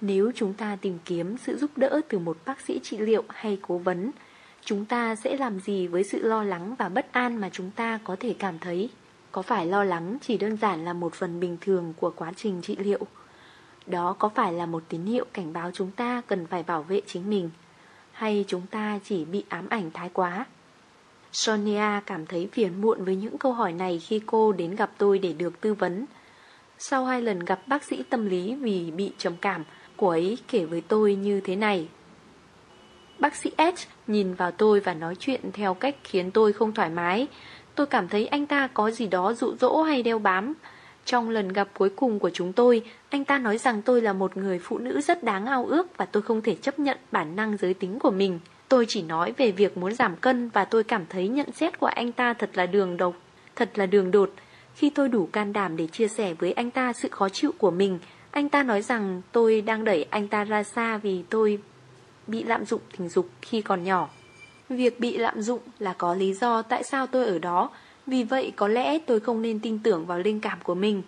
Nếu chúng ta tìm kiếm sự giúp đỡ từ một bác sĩ trị liệu hay cố vấn, chúng ta sẽ làm gì với sự lo lắng và bất an mà chúng ta có thể cảm thấy? Có phải lo lắng chỉ đơn giản là một phần bình thường của quá trình trị liệu? Đó có phải là một tín hiệu cảnh báo chúng ta cần phải bảo vệ chính mình? Hay chúng ta chỉ bị ám ảnh thái quá? Sonia cảm thấy phiền muộn với những câu hỏi này khi cô đến gặp tôi để được tư vấn. Sau hai lần gặp bác sĩ tâm lý vì bị trầm cảm, cô ấy kể với tôi như thế này. Bác sĩ S nhìn vào tôi và nói chuyện theo cách khiến tôi không thoải mái. Tôi cảm thấy anh ta có gì đó dụ dỗ hay đeo bám. Trong lần gặp cuối cùng của chúng tôi, anh ta nói rằng tôi là một người phụ nữ rất đáng ao ước và tôi không thể chấp nhận bản năng giới tính của mình. Tôi chỉ nói về việc muốn giảm cân và tôi cảm thấy nhận xét của anh ta thật là đường độc, thật là đường đột. Khi tôi đủ can đảm để chia sẻ với anh ta sự khó chịu của mình, anh ta nói rằng tôi đang đẩy anh ta ra xa vì tôi bị lạm dụng tình dục khi còn nhỏ. Việc bị lạm dụng là có lý do tại sao tôi ở đó, vì vậy có lẽ tôi không nên tin tưởng vào linh cảm của mình.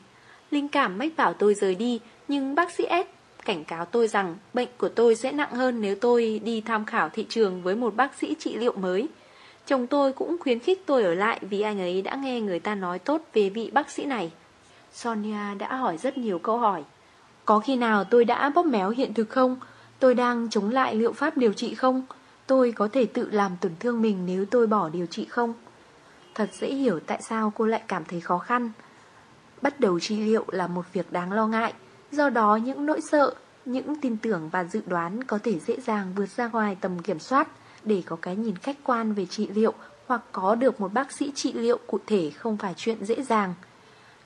Linh cảm mách bảo tôi rời đi, nhưng bác sĩ S cảnh cáo tôi rằng bệnh của tôi sẽ nặng hơn nếu tôi đi tham khảo thị trường với một bác sĩ trị liệu mới. Chồng tôi cũng khuyến khích tôi ở lại vì anh ấy đã nghe người ta nói tốt về vị bác sĩ này. Sonia đã hỏi rất nhiều câu hỏi. Có khi nào tôi đã bóp méo hiện thực không? Tôi đang chống lại liệu pháp điều trị không? Tôi có thể tự làm tổn thương mình nếu tôi bỏ điều trị không? Thật dễ hiểu tại sao cô lại cảm thấy khó khăn. Bắt đầu trị liệu là một việc đáng lo ngại. Do đó những nỗi sợ, những tin tưởng và dự đoán có thể dễ dàng vượt ra ngoài tầm kiểm soát để có cái nhìn khách quan về trị liệu hoặc có được một bác sĩ trị liệu cụ thể không phải chuyện dễ dàng.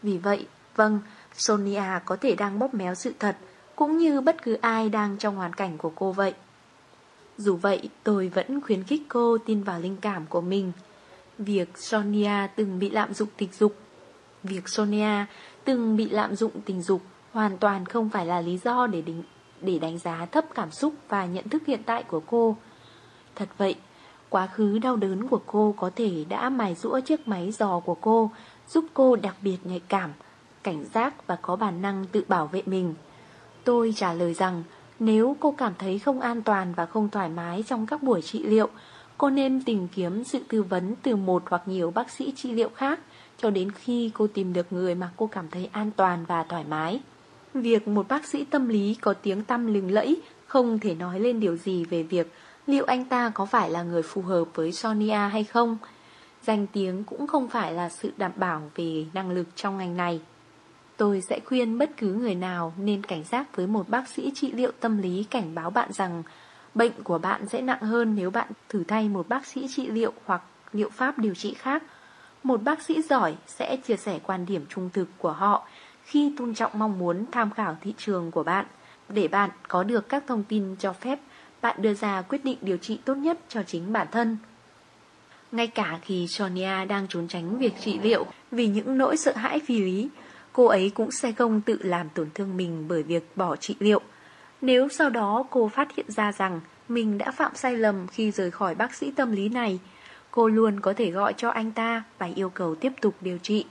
Vì vậy, vâng, Sonia có thể đang bóp méo sự thật, cũng như bất cứ ai đang trong hoàn cảnh của cô vậy. Dù vậy, tôi vẫn khuyến khích cô tin vào linh cảm của mình. Việc Sonia từng bị lạm dụng tình dục Việc Sonia từng bị lạm dụng tình dục hoàn toàn không phải là lý do để, đánh, để đánh giá thấp cảm xúc và nhận thức hiện tại của cô. Thật vậy, quá khứ đau đớn của cô có thể đã mài rũa chiếc máy giò của cô, giúp cô đặc biệt nhạy cảm, cảnh giác và có bản năng tự bảo vệ mình. Tôi trả lời rằng, nếu cô cảm thấy không an toàn và không thoải mái trong các buổi trị liệu, cô nên tìm kiếm sự tư vấn từ một hoặc nhiều bác sĩ trị liệu khác cho đến khi cô tìm được người mà cô cảm thấy an toàn và thoải mái. Việc một bác sĩ tâm lý có tiếng tăm lừng lẫy không thể nói lên điều gì về việc liệu anh ta có phải là người phù hợp với Sonia hay không. Danh tiếng cũng không phải là sự đảm bảo về năng lực trong ngành này. Tôi sẽ khuyên bất cứ người nào nên cảnh giác với một bác sĩ trị liệu tâm lý cảnh báo bạn rằng bệnh của bạn sẽ nặng hơn nếu bạn thử thay một bác sĩ trị liệu hoặc liệu pháp điều trị khác. Một bác sĩ giỏi sẽ chia sẻ quan điểm trung thực của họ khi tôn trọng mong muốn tham khảo thị trường của bạn để bạn có được các thông tin cho phép bạn đưa ra quyết định điều trị tốt nhất cho chính bản thân. Ngay cả khi Sonia đang trốn tránh việc trị liệu vì những nỗi sợ hãi phi lý, cô ấy cũng sẽ không tự làm tổn thương mình bởi việc bỏ trị liệu. Nếu sau đó cô phát hiện ra rằng mình đã phạm sai lầm khi rời khỏi bác sĩ tâm lý này, cô luôn có thể gọi cho anh ta và yêu cầu tiếp tục điều trị.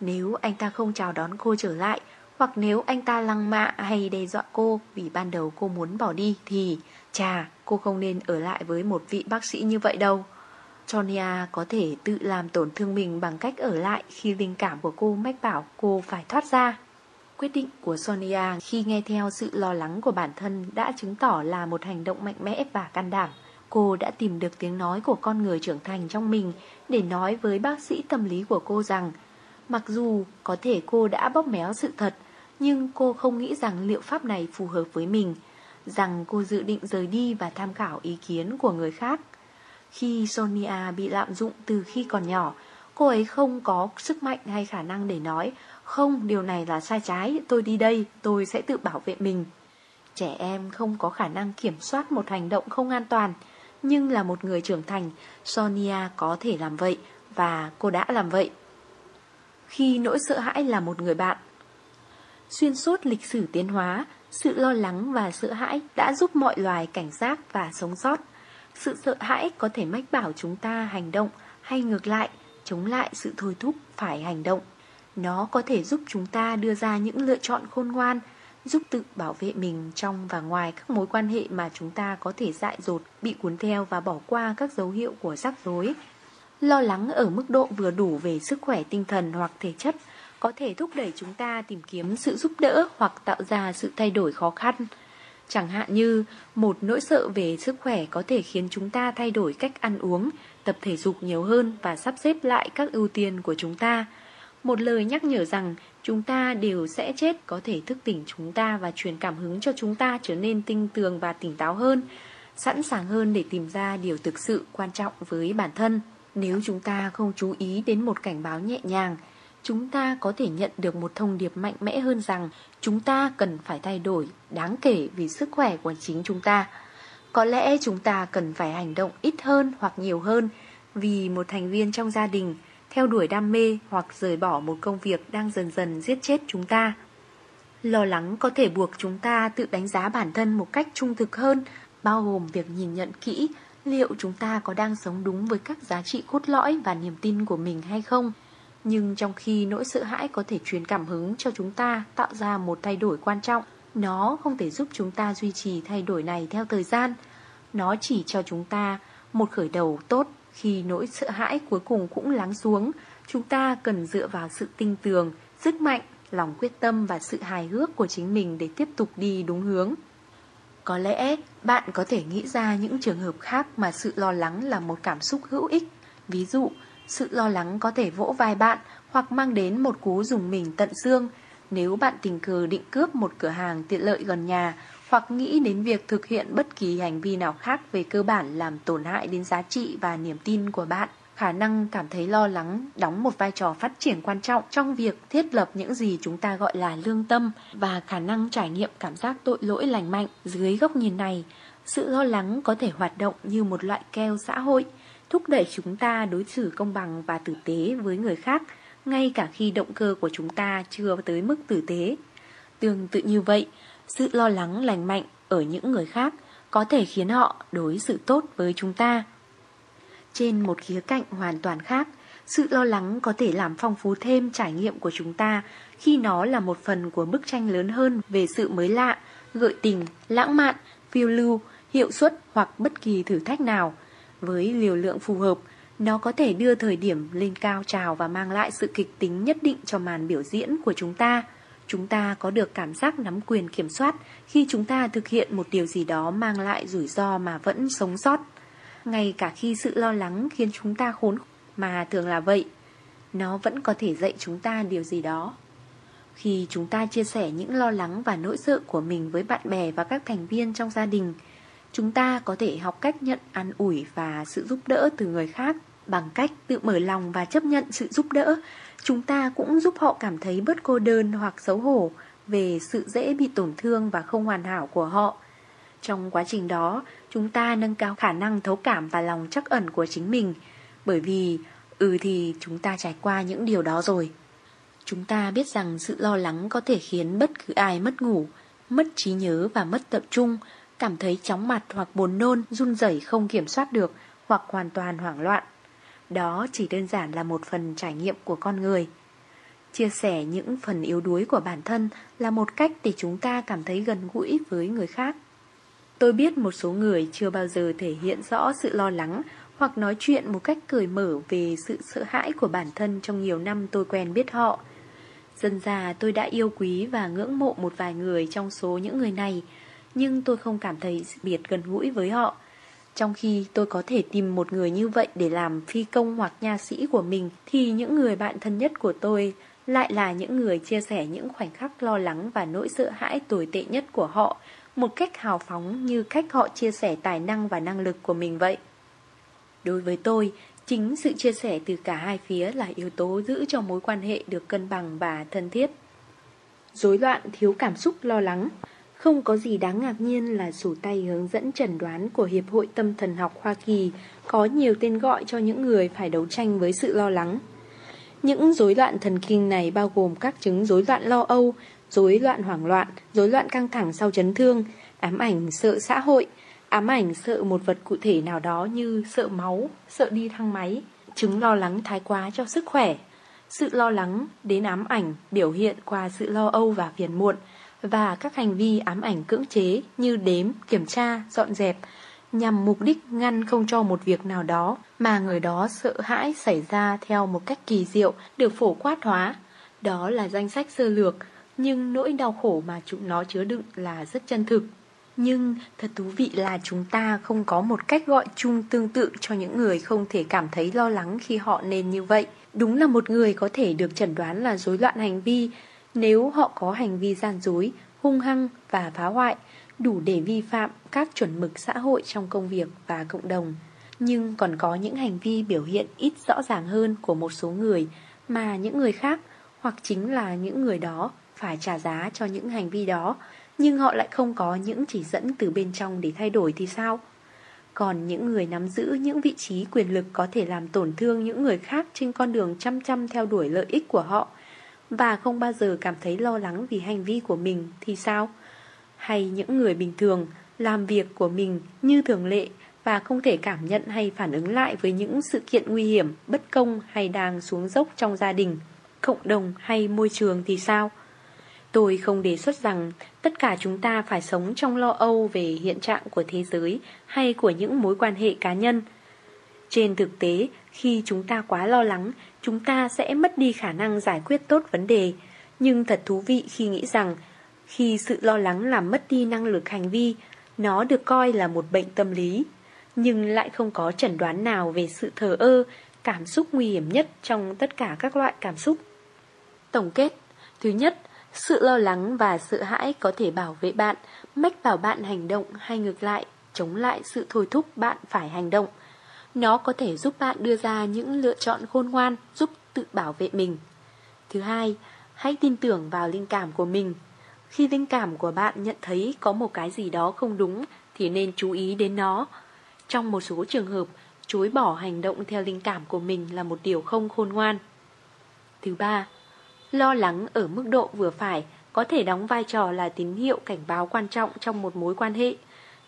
Nếu anh ta không chào đón cô trở lại, Hoặc nếu anh ta lăng mạ hay đe dọa cô vì ban đầu cô muốn bỏ đi thì chà, cô không nên ở lại với một vị bác sĩ như vậy đâu. Sonia có thể tự làm tổn thương mình bằng cách ở lại khi linh cảm của cô mách bảo cô phải thoát ra. Quyết định của Sonia khi nghe theo sự lo lắng của bản thân đã chứng tỏ là một hành động mạnh mẽ và can đảm. Cô đã tìm được tiếng nói của con người trưởng thành trong mình để nói với bác sĩ tâm lý của cô rằng mặc dù có thể cô đã bóp méo sự thật, nhưng cô không nghĩ rằng liệu pháp này phù hợp với mình, rằng cô dự định rời đi và tham khảo ý kiến của người khác. Khi Sonia bị lạm dụng từ khi còn nhỏ, cô ấy không có sức mạnh hay khả năng để nói không, điều này là sai trái, tôi đi đây, tôi sẽ tự bảo vệ mình. Trẻ em không có khả năng kiểm soát một hành động không an toàn, nhưng là một người trưởng thành, Sonia có thể làm vậy, và cô đã làm vậy. Khi nỗi sợ hãi là một người bạn Xuyên suốt lịch sử tiến hóa, sự lo lắng và sợ hãi đã giúp mọi loài cảnh giác và sống sót. Sự sợ hãi có thể mách bảo chúng ta hành động hay ngược lại, chống lại sự thôi thúc phải hành động. Nó có thể giúp chúng ta đưa ra những lựa chọn khôn ngoan, giúp tự bảo vệ mình trong và ngoài các mối quan hệ mà chúng ta có thể dại dột, bị cuốn theo và bỏ qua các dấu hiệu của rắc rối. Lo lắng ở mức độ vừa đủ về sức khỏe tinh thần hoặc thể chất có thể thúc đẩy chúng ta tìm kiếm sự giúp đỡ hoặc tạo ra sự thay đổi khó khăn. Chẳng hạn như một nỗi sợ về sức khỏe có thể khiến chúng ta thay đổi cách ăn uống, tập thể dục nhiều hơn và sắp xếp lại các ưu tiên của chúng ta. Một lời nhắc nhở rằng chúng ta đều sẽ chết có thể thức tỉnh chúng ta và truyền cảm hứng cho chúng ta trở nên tinh tường và tỉnh táo hơn, sẵn sàng hơn để tìm ra điều thực sự quan trọng với bản thân. Nếu chúng ta không chú ý đến một cảnh báo nhẹ nhàng, chúng ta có thể nhận được một thông điệp mạnh mẽ hơn rằng chúng ta cần phải thay đổi đáng kể vì sức khỏe của chính chúng ta. Có lẽ chúng ta cần phải hành động ít hơn hoặc nhiều hơn vì một thành viên trong gia đình theo đuổi đam mê hoặc rời bỏ một công việc đang dần dần giết chết chúng ta. Lo lắng có thể buộc chúng ta tự đánh giá bản thân một cách trung thực hơn, bao gồm việc nhìn nhận kỹ liệu chúng ta có đang sống đúng với các giá trị cốt lõi và niềm tin của mình hay không. Nhưng trong khi nỗi sợ hãi có thể truyền cảm hứng cho chúng ta tạo ra một thay đổi quan trọng, nó không thể giúp chúng ta duy trì thay đổi này theo thời gian. Nó chỉ cho chúng ta một khởi đầu tốt khi nỗi sợ hãi cuối cùng cũng lắng xuống, chúng ta cần dựa vào sự tinh tường, sức mạnh, lòng quyết tâm và sự hài hước của chính mình để tiếp tục đi đúng hướng. Có lẽ bạn có thể nghĩ ra những trường hợp khác mà sự lo lắng là một cảm xúc hữu ích. Ví dụ, sự lo lắng có thể vỗ vai bạn hoặc mang đến một cú dùng mình tận xương nếu bạn tình cờ định cướp một cửa hàng tiện lợi gần nhà hoặc nghĩ đến việc thực hiện bất kỳ hành vi nào khác về cơ bản làm tổn hại đến giá trị và niềm tin của bạn. Khả năng cảm thấy lo lắng đóng một vai trò phát triển quan trọng trong việc thiết lập những gì chúng ta gọi là lương tâm và khả năng trải nghiệm cảm giác tội lỗi lành mạnh. Dưới góc nhìn này, sự lo lắng có thể hoạt động như một loại keo xã hội, thúc đẩy chúng ta đối xử công bằng và tử tế với người khác, ngay cả khi động cơ của chúng ta chưa tới mức tử tế. Tương tự như vậy, sự lo lắng lành mạnh ở những người khác có thể khiến họ đối xử tốt với chúng ta. Trên một khía cạnh hoàn toàn khác, sự lo lắng có thể làm phong phú thêm trải nghiệm của chúng ta khi nó là một phần của bức tranh lớn hơn về sự mới lạ, gợi tình, lãng mạn, phiêu lưu, hiệu suất hoặc bất kỳ thử thách nào. Với liều lượng phù hợp, nó có thể đưa thời điểm lên cao trào và mang lại sự kịch tính nhất định cho màn biểu diễn của chúng ta. Chúng ta có được cảm giác nắm quyền kiểm soát khi chúng ta thực hiện một điều gì đó mang lại rủi ro mà vẫn sống sót. Ngay cả khi sự lo lắng khiến chúng ta khốn mà thường là vậy, nó vẫn có thể dạy chúng ta điều gì đó. Khi chúng ta chia sẻ những lo lắng và nỗi sợ của mình với bạn bè và các thành viên trong gia đình, chúng ta có thể học cách nhận an ủi và sự giúp đỡ từ người khác bằng cách tự mở lòng và chấp nhận sự giúp đỡ chúng ta cũng giúp họ cảm thấy bớt cô đơn hoặc xấu hổ về sự dễ bị tổn thương và không hoàn hảo của họ. Trong quá trình đó, chúng ta nâng cao khả năng thấu cảm và lòng chắc ẩn của chính mình, bởi vì, ừ thì chúng ta trải qua những điều đó rồi. Chúng ta biết rằng sự lo lắng có thể khiến bất cứ ai mất ngủ, mất trí nhớ và mất tập trung, cảm thấy chóng mặt hoặc buồn nôn, run rẩy không kiểm soát được hoặc hoàn toàn hoảng loạn. Đó chỉ đơn giản là một phần trải nghiệm của con người. Chia sẻ những phần yếu đuối của bản thân là một cách để chúng ta cảm thấy gần gũi với người khác. Tôi biết một số người chưa bao giờ thể hiện rõ sự lo lắng hoặc nói chuyện một cách cởi mở về sự sợ hãi của bản thân trong nhiều năm tôi quen biết họ. Dần già tôi đã yêu quý và ngưỡng mộ một vài người trong số những người này, nhưng tôi không cảm thấy biệt gần gũi với họ. Trong khi tôi có thể tìm một người như vậy để làm phi công hoặc nha sĩ của mình, thì những người bạn thân nhất của tôi lại là những người chia sẻ những khoảnh khắc lo lắng và nỗi sợ hãi tồi tệ nhất của họ, một cách hào phóng như cách họ chia sẻ tài năng và năng lực của mình vậy. Đối với tôi, chính sự chia sẻ từ cả hai phía là yếu tố giữ cho mối quan hệ được cân bằng và thân thiết. Rối loạn thiếu cảm xúc lo lắng không có gì đáng ngạc nhiên là sổ tay hướng dẫn chẩn đoán của Hiệp hội Tâm thần học Hoa Kỳ có nhiều tên gọi cho những người phải đấu tranh với sự lo lắng. Những rối loạn thần kinh này bao gồm các chứng rối loạn lo âu, rối loạn hoảng loạn, rối loạn căng thẳng sau chấn thương, ám ảnh sợ xã hội, ám ảnh sợ một vật cụ thể nào đó như sợ máu, sợ đi thang máy, chứng lo lắng thái quá cho sức khỏe. Sự lo lắng đến ám ảnh biểu hiện qua sự lo âu và phiền muộn và các hành vi ám ảnh cưỡng chế như đếm, kiểm tra, dọn dẹp nhằm mục đích ngăn không cho một việc nào đó mà người đó sợ hãi xảy ra theo một cách kỳ diệu được phổ quát hóa. Đó là danh sách sơ lược, nhưng nỗi đau khổ mà chúng nó chứa đựng là rất chân thực. Nhưng thật thú vị là chúng ta không có một cách gọi chung tương tự cho những người không thể cảm thấy lo lắng khi họ nên như vậy. Đúng là một người có thể được chẩn đoán là rối loạn hành vi nếu họ có hành vi gian dối, hung hăng và phá hoại, đủ để vi phạm các chuẩn mực xã hội trong công việc và cộng đồng. Nhưng còn có những hành vi biểu hiện ít rõ ràng hơn của một số người mà những người khác hoặc chính là những người đó phải trả giá cho những hành vi đó nhưng họ lại không có những chỉ dẫn từ bên trong để thay đổi thì sao? Còn những người nắm giữ những vị trí quyền lực có thể làm tổn thương những người khác trên con đường chăm chăm theo đuổi lợi ích của họ và không bao giờ cảm thấy lo lắng vì hành vi của mình thì sao? Hay những người bình thường làm việc của mình như thường lệ và không thể cảm nhận hay phản ứng lại với những sự kiện nguy hiểm, bất công hay đang xuống dốc trong gia đình, cộng đồng hay môi trường thì sao? Tôi không đề xuất rằng tất cả chúng ta phải sống trong lo âu về hiện trạng của thế giới hay của những mối quan hệ cá nhân. Trên thực tế, khi chúng ta quá lo lắng, chúng ta sẽ mất đi khả năng giải quyết tốt vấn đề. Nhưng thật thú vị khi nghĩ rằng, khi sự lo lắng làm mất đi năng lực hành vi, nó được coi là một bệnh tâm lý, nhưng lại không có chẩn đoán nào về sự thờ ơ, cảm xúc nguy hiểm nhất trong tất cả các loại cảm xúc. Tổng kết Thứ nhất, sự lo lắng và sợ hãi có thể bảo vệ bạn, mách bảo bạn hành động hay ngược lại, chống lại sự thôi thúc bạn phải hành động. Nó có thể giúp bạn đưa ra những lựa chọn khôn ngoan, giúp tự bảo vệ mình. Thứ hai, hãy tin tưởng vào linh cảm của mình. Khi linh cảm của bạn nhận thấy có một cái gì đó không đúng thì nên chú ý đến nó. Trong một số trường hợp, chối bỏ hành động theo linh cảm của mình là một điều không khôn ngoan. Thứ ba, Lo lắng ở mức độ vừa phải có thể đóng vai trò là tín hiệu cảnh báo quan trọng trong một mối quan hệ.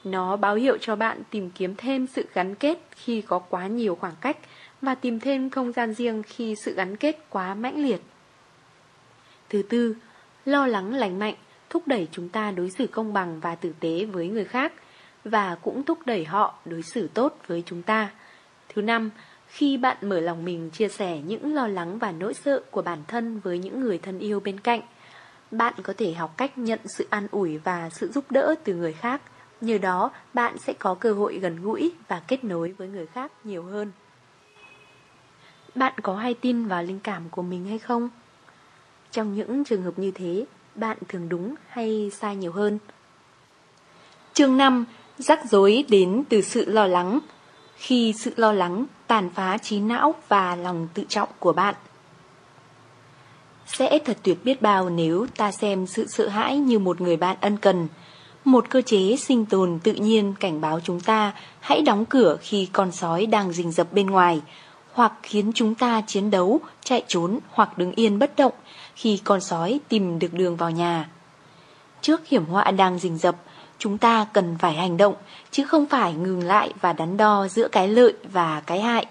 Nó báo hiệu cho bạn tìm kiếm thêm sự gắn kết khi có quá nhiều khoảng cách và tìm thêm không gian riêng khi sự gắn kết quá mãnh liệt. Thứ tư, lo lắng lành mạnh thúc đẩy chúng ta đối xử công bằng và tử tế với người khác và cũng thúc đẩy họ đối xử tốt với chúng ta. Thứ năm, khi bạn mở lòng mình chia sẻ những lo lắng và nỗi sợ của bản thân với những người thân yêu bên cạnh, bạn có thể học cách nhận sự an ủi và sự giúp đỡ từ người khác. Nhờ đó, bạn sẽ có cơ hội gần gũi và kết nối với người khác nhiều hơn. Bạn có hay tin vào linh cảm của mình hay không? Trong những trường hợp như thế, bạn thường đúng hay sai nhiều hơn? Chương 5. Rắc rối đến từ sự lo lắng khi sự lo lắng tàn phá trí não và lòng tự trọng của bạn. Sẽ thật tuyệt biết bao nếu ta xem sự sợ hãi như một người bạn ân cần, một cơ chế sinh tồn tự nhiên cảnh báo chúng ta hãy đóng cửa khi con sói đang rình rập bên ngoài, hoặc khiến chúng ta chiến đấu, chạy trốn hoặc đứng yên bất động khi con sói tìm được đường vào nhà. Trước hiểm họa đang rình rập, chúng ta cần phải hành động, chứ không phải ngừng lại và đắn đo giữa cái lợi và cái hại.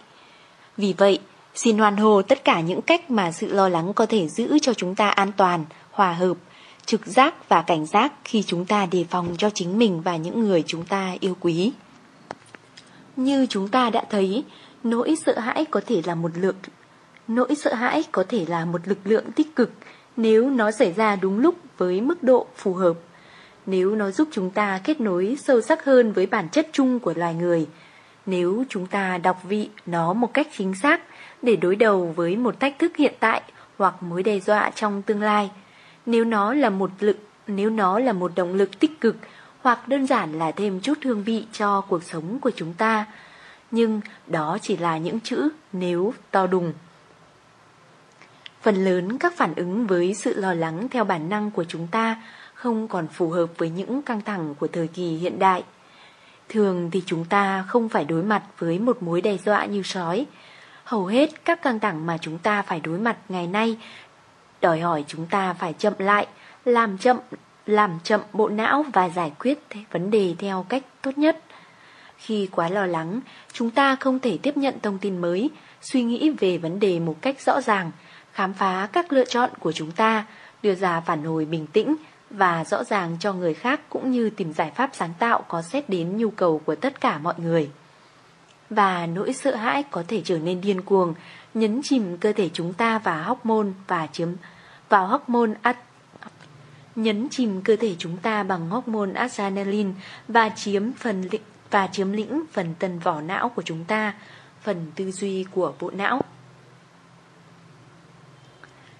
Vì vậy, Xin hoàn hồ tất cả những cách mà sự lo lắng có thể giữ cho chúng ta an toàn, hòa hợp, trực giác và cảnh giác khi chúng ta đề phòng cho chính mình và những người chúng ta yêu quý. Như chúng ta đã thấy, nỗi sợ hãi có thể là một lượng nỗi sợ hãi có thể là một lực lượng tích cực nếu nó xảy ra đúng lúc với mức độ phù hợp. Nếu nó giúp chúng ta kết nối sâu sắc hơn với bản chất chung của loài người, nếu chúng ta đọc vị nó một cách chính xác để đối đầu với một thách thức hiện tại hoặc mối đe dọa trong tương lai, nếu nó là một lực, nếu nó là một động lực tích cực hoặc đơn giản là thêm chút hương vị cho cuộc sống của chúng ta. Nhưng đó chỉ là những chữ nếu to đùng. Phần lớn các phản ứng với sự lo lắng theo bản năng của chúng ta không còn phù hợp với những căng thẳng của thời kỳ hiện đại. Thường thì chúng ta không phải đối mặt với một mối đe dọa như sói. Hầu hết các căng thẳng mà chúng ta phải đối mặt ngày nay đòi hỏi chúng ta phải chậm lại, làm chậm, làm chậm bộ não và giải quyết vấn đề theo cách tốt nhất. Khi quá lo lắng, chúng ta không thể tiếp nhận thông tin mới, suy nghĩ về vấn đề một cách rõ ràng, khám phá các lựa chọn của chúng ta, đưa ra phản hồi bình tĩnh và rõ ràng cho người khác cũng như tìm giải pháp sáng tạo có xét đến nhu cầu của tất cả mọi người. Và nỗi sợ hãi có thể trở nên điên cuồng, nhấn chìm cơ thể chúng ta vào hormone và chiếm vào hormone ad nhấn chìm cơ thể chúng ta bằng hormone adrenaline và chiếm phần và chiếm lĩnh phần tần vỏ não của chúng ta, phần tư duy của bộ não.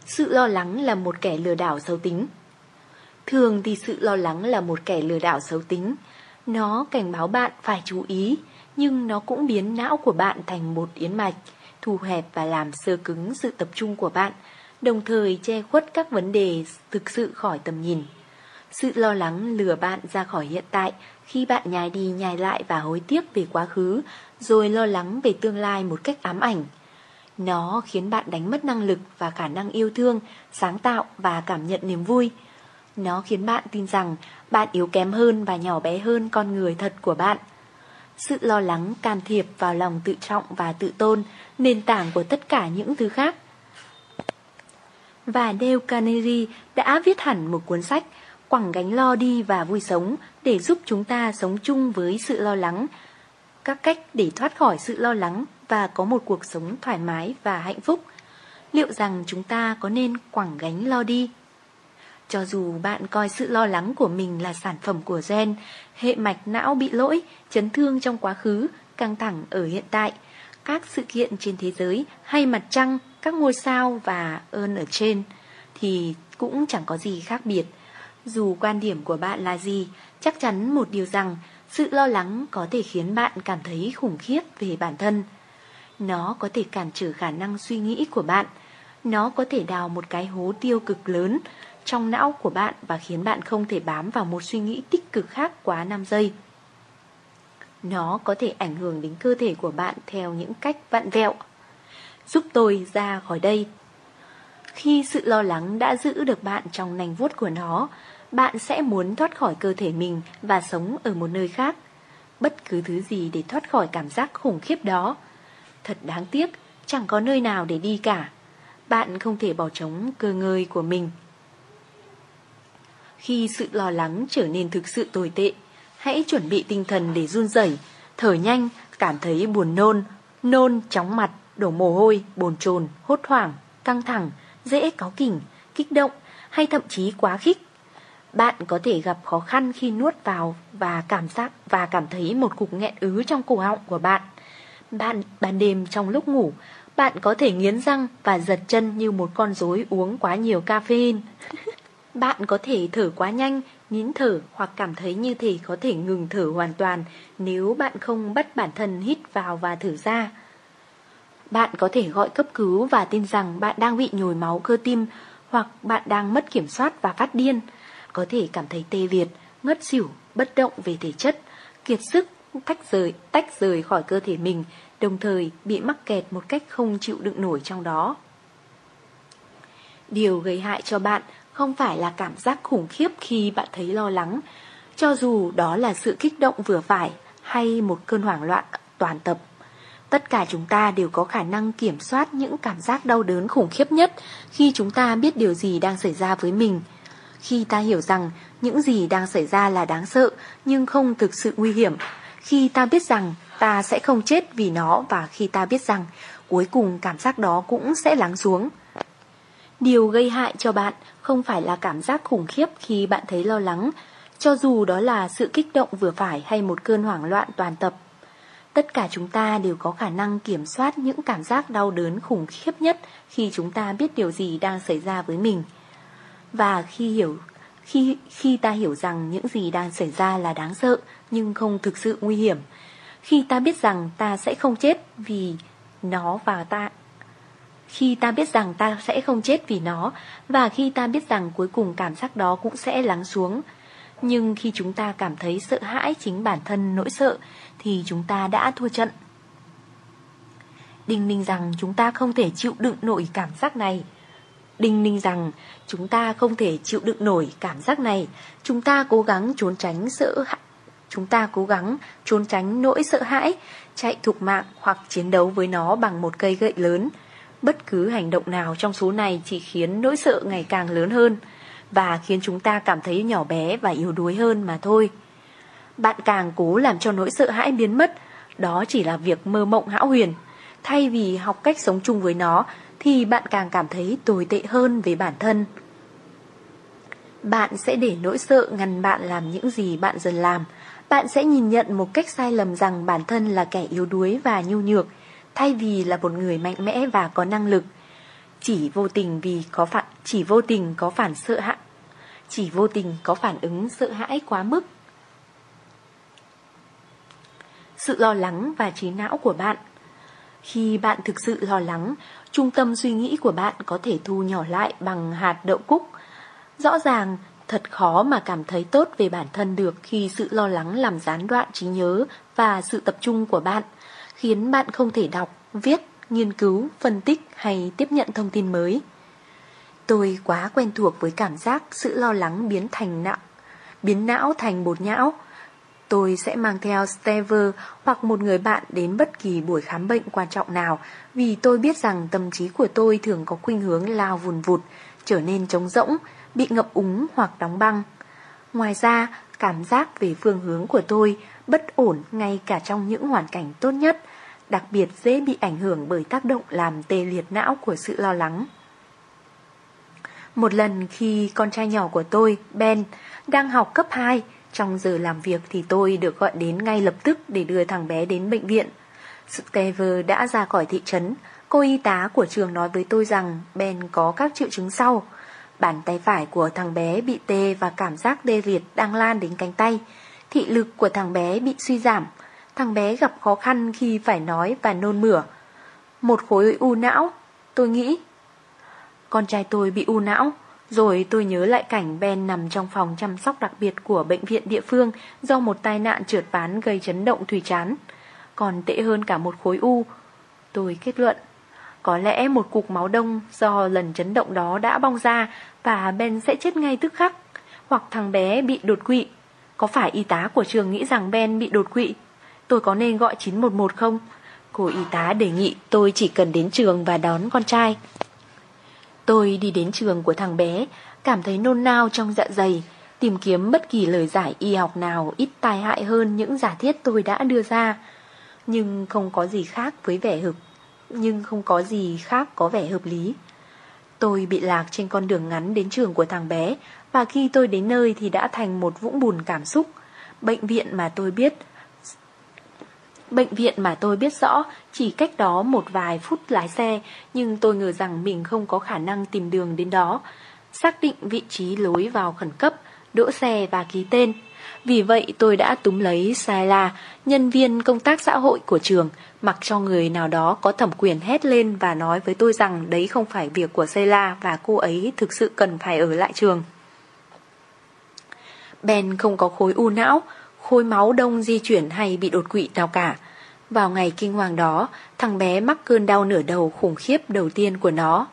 Sự lo lắng là một kẻ lừa đảo xấu tính. Thường thì sự lo lắng là một kẻ lừa đảo xấu tính. Nó cảnh báo bạn phải chú ý, nhưng nó cũng biến não của bạn thành một yến mạch, thu hẹp và làm sơ cứng sự tập trung của bạn, đồng thời che khuất các vấn đề thực sự khỏi tầm nhìn. Sự lo lắng lừa bạn ra khỏi hiện tại khi bạn nhai đi nhai lại và hối tiếc về quá khứ, rồi lo lắng về tương lai một cách ám ảnh. Nó khiến bạn đánh mất năng lực và khả năng yêu thương, sáng tạo và cảm nhận niềm vui. Nó khiến bạn tin rằng bạn yếu kém hơn và nhỏ bé hơn con người thật của bạn. Sự lo lắng can thiệp vào lòng tự trọng và tự tôn, nền tảng của tất cả những thứ khác. Và Dale Carnegie đã viết hẳn một cuốn sách Quẳng gánh lo đi và vui sống để giúp chúng ta sống chung với sự lo lắng. Các cách để thoát khỏi sự lo lắng và có một cuộc sống thoải mái và hạnh phúc. Liệu rằng chúng ta có nên quẳng gánh lo đi? Cho dù bạn coi sự lo lắng của mình là sản phẩm của gen, hệ mạch não bị lỗi, chấn thương trong quá khứ, căng thẳng ở hiện tại, các sự kiện trên thế giới hay mặt trăng, các ngôi sao và ơn ở trên, thì cũng chẳng có gì khác biệt. Dù quan điểm của bạn là gì, chắc chắn một điều rằng sự lo lắng có thể khiến bạn cảm thấy khủng khiếp về bản thân. Nó có thể cản trở khả năng suy nghĩ của bạn. Nó có thể đào một cái hố tiêu cực lớn trong não của bạn và khiến bạn không thể bám vào một suy nghĩ tích cực khác quá 5 giây. Nó có thể ảnh hưởng đến cơ thể của bạn theo những cách vặn vẹo. Giúp tôi ra khỏi đây. Khi sự lo lắng đã giữ được bạn trong nành vuốt của nó, bạn sẽ muốn thoát khỏi cơ thể mình và sống ở một nơi khác. Bất cứ thứ gì để thoát khỏi cảm giác khủng khiếp đó. Thật đáng tiếc, chẳng có nơi nào để đi cả. Bạn không thể bỏ trống cơ ngơi của mình. Khi sự lo lắng trở nên thực sự tồi tệ, hãy chuẩn bị tinh thần để run rẩy, thở nhanh, cảm thấy buồn nôn, nôn, chóng mặt, đổ mồ hôi, bồn chồn, hốt hoảng, căng thẳng, dễ cáu kỉnh, kích động hay thậm chí quá khích. Bạn có thể gặp khó khăn khi nuốt vào và cảm giác và cảm thấy một cục nghẹn ứ trong cổ họng của bạn. Bạn ban đêm trong lúc ngủ, bạn có thể nghiến răng và giật chân như một con rối uống quá nhiều caffeine. bạn có thể thở quá nhanh, nín thở hoặc cảm thấy như thể có thể ngừng thở hoàn toàn nếu bạn không bắt bản thân hít vào và thở ra. Bạn có thể gọi cấp cứu và tin rằng bạn đang bị nhồi máu cơ tim hoặc bạn đang mất kiểm soát và phát điên. Có thể cảm thấy tê liệt, ngất xỉu, bất động về thể chất, kiệt sức, tách rời, tách rời khỏi cơ thể mình, đồng thời bị mắc kẹt một cách không chịu đựng nổi trong đó. Điều gây hại cho bạn không phải là cảm giác khủng khiếp khi bạn thấy lo lắng, cho dù đó là sự kích động vừa phải hay một cơn hoảng loạn toàn tập. Tất cả chúng ta đều có khả năng kiểm soát những cảm giác đau đớn khủng khiếp nhất khi chúng ta biết điều gì đang xảy ra với mình. Khi ta hiểu rằng những gì đang xảy ra là đáng sợ nhưng không thực sự nguy hiểm. Khi ta biết rằng ta sẽ không chết vì nó và khi ta biết rằng cuối cùng cảm giác đó cũng sẽ lắng xuống. Điều gây hại cho bạn không phải là cảm giác khủng khiếp khi bạn thấy lo lắng, cho dù đó là sự kích động vừa phải hay một cơn hoảng loạn toàn tập. Tất cả chúng ta đều có khả năng kiểm soát những cảm giác đau đớn khủng khiếp nhất khi chúng ta biết điều gì đang xảy ra với mình. Và khi hiểu khi khi ta hiểu rằng những gì đang xảy ra là đáng sợ nhưng không thực sự nguy hiểm, khi ta biết rằng ta sẽ không chết vì nó và ta khi ta biết rằng ta sẽ không chết vì nó và khi ta biết rằng cuối cùng cảm giác đó cũng sẽ lắng xuống. Nhưng khi chúng ta cảm thấy sợ hãi chính bản thân nỗi sợ thì chúng ta đã thua trận. Đinh ninh rằng chúng ta không thể chịu đựng nổi cảm giác này. Đinh ninh rằng chúng ta không thể chịu đựng nổi cảm giác này. Chúng ta cố gắng trốn tránh sợ hãi. Chúng ta cố gắng trốn tránh nỗi sợ hãi, chạy thục mạng hoặc chiến đấu với nó bằng một cây gậy lớn. Bất cứ hành động nào trong số này chỉ khiến nỗi sợ ngày càng lớn hơn và khiến chúng ta cảm thấy nhỏ bé và yếu đuối hơn mà thôi. Bạn càng cố làm cho nỗi sợ hãi biến mất, đó chỉ là việc mơ mộng hão huyền. Thay vì học cách sống chung với nó, thì bạn càng cảm thấy tồi tệ hơn về bản thân. Bạn sẽ để nỗi sợ ngăn bạn làm những gì bạn dần làm. Bạn sẽ nhìn nhận một cách sai lầm rằng bản thân là kẻ yếu đuối và nhu nhược, thay vì là một người mạnh mẽ và có năng lực. Chỉ vô tình vì có phản chỉ vô tình có phản sợ hãi, chỉ vô tình có phản ứng sợ hãi quá mức. Sự lo lắng và trí não của bạn Khi bạn thực sự lo lắng, trung tâm suy nghĩ của bạn có thể thu nhỏ lại bằng hạt đậu cúc. Rõ ràng, thật khó mà cảm thấy tốt về bản thân được khi sự lo lắng làm gián đoạn trí nhớ và sự tập trung của bạn khiến bạn không thể đọc, viết, nghiên cứu, phân tích hay tiếp nhận thông tin mới. Tôi quá quen thuộc với cảm giác sự lo lắng biến thành não, biến não thành bột nhão. Tôi sẽ mang theo Stever hoặc một người bạn đến bất kỳ buổi khám bệnh quan trọng nào vì tôi biết rằng tâm trí của tôi thường có khuynh hướng lao vùn vụt, trở nên trống rỗng, bị ngập úng hoặc đóng băng. Ngoài ra, cảm giác về phương hướng của tôi bất ổn ngay cả trong những hoàn cảnh tốt nhất, đặc biệt dễ bị ảnh hưởng bởi tác động làm tê liệt não của sự lo lắng. Một lần khi con trai nhỏ của tôi, Ben, đang học cấp 2, trong giờ làm việc thì tôi được gọi đến ngay lập tức để đưa thằng bé đến bệnh viện. Stever đã ra khỏi thị trấn, cô y tá của trường nói với tôi rằng Ben có các triệu chứng sau. Bàn tay phải của thằng bé bị tê và cảm giác tê liệt đang lan đến cánh tay. Thị lực của thằng bé bị suy giảm. Thằng bé gặp khó khăn khi phải nói và nôn mửa. Một khối u não, tôi nghĩ. Con trai tôi bị u não, rồi tôi nhớ lại cảnh Ben nằm trong phòng chăm sóc đặc biệt của bệnh viện địa phương do một tai nạn trượt ván gây chấn động thủy chán. Còn tệ hơn cả một khối u. Tôi kết luận. Có lẽ một cục máu đông do lần chấn động đó đã bong ra và Ben sẽ chết ngay tức khắc. Hoặc thằng bé bị đột quỵ. Có phải y tá của trường nghĩ rằng Ben bị đột quỵ? Tôi có nên gọi 911 không? Cô y tá đề nghị tôi chỉ cần đến trường và đón con trai. Tôi đi đến trường của thằng bé, cảm thấy nôn nao trong dạ dày, tìm kiếm bất kỳ lời giải y học nào ít tai hại hơn những giả thiết tôi đã đưa ra. Nhưng không có gì khác với vẻ hợp, nhưng không có gì khác có vẻ hợp lý. Tôi bị lạc trên con đường ngắn đến trường của thằng bé và khi tôi đến nơi thì đã thành một vũng bùn cảm xúc. Bệnh viện mà tôi biết Bệnh viện mà tôi biết rõ chỉ cách đó một vài phút lái xe, nhưng tôi ngờ rằng mình không có khả năng tìm đường đến đó. Xác định vị trí lối vào khẩn cấp, đỗ xe và ký tên. Vì vậy tôi đã túm lấy Saila, nhân viên công tác xã hội của trường, mặc cho người nào đó có thẩm quyền hét lên và nói với tôi rằng đấy không phải việc của Saila và cô ấy thực sự cần phải ở lại trường. Ben không có khối u não, khối máu đông di chuyển hay bị đột quỵ nào cả. Vào ngày kinh hoàng đó, thằng bé mắc cơn đau nửa đầu khủng khiếp đầu tiên của nó.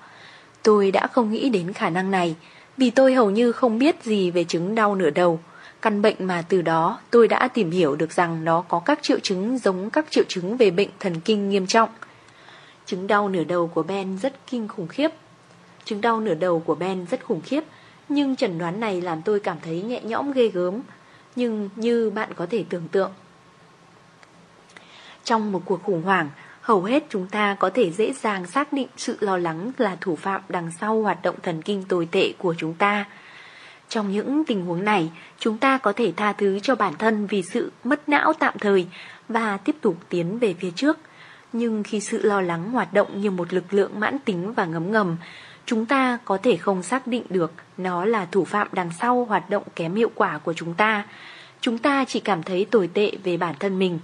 Tôi đã không nghĩ đến khả năng này, vì tôi hầu như không biết gì về chứng đau nửa đầu. Căn bệnh mà từ đó tôi đã tìm hiểu được rằng nó có các triệu chứng giống các triệu chứng về bệnh thần kinh nghiêm trọng. Chứng đau nửa đầu của Ben rất kinh khủng khiếp. Chứng đau nửa đầu của Ben rất khủng khiếp, nhưng chẩn đoán này làm tôi cảm thấy nhẹ nhõm ghê gớm. Nhưng như bạn có thể tưởng tượng. Trong một cuộc khủng hoảng, hầu hết chúng ta có thể dễ dàng xác định sự lo lắng là thủ phạm đằng sau hoạt động thần kinh tồi tệ của chúng ta. Trong những tình huống này, chúng ta có thể tha thứ cho bản thân vì sự mất não tạm thời và tiếp tục tiến về phía trước. Nhưng khi sự lo lắng hoạt động như một lực lượng mãn tính và ngấm ngầm, chúng ta có thể không xác định được nó là thủ phạm đằng sau hoạt động kém hiệu quả của chúng ta. Chúng ta chỉ cảm thấy tồi tệ về bản thân mình.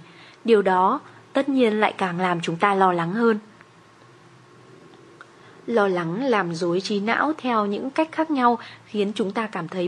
Điều đó tất nhiên lại càng làm chúng ta lo lắng hơn. Lo lắng làm dối trí não theo những cách khác nhau khiến chúng ta cảm thấy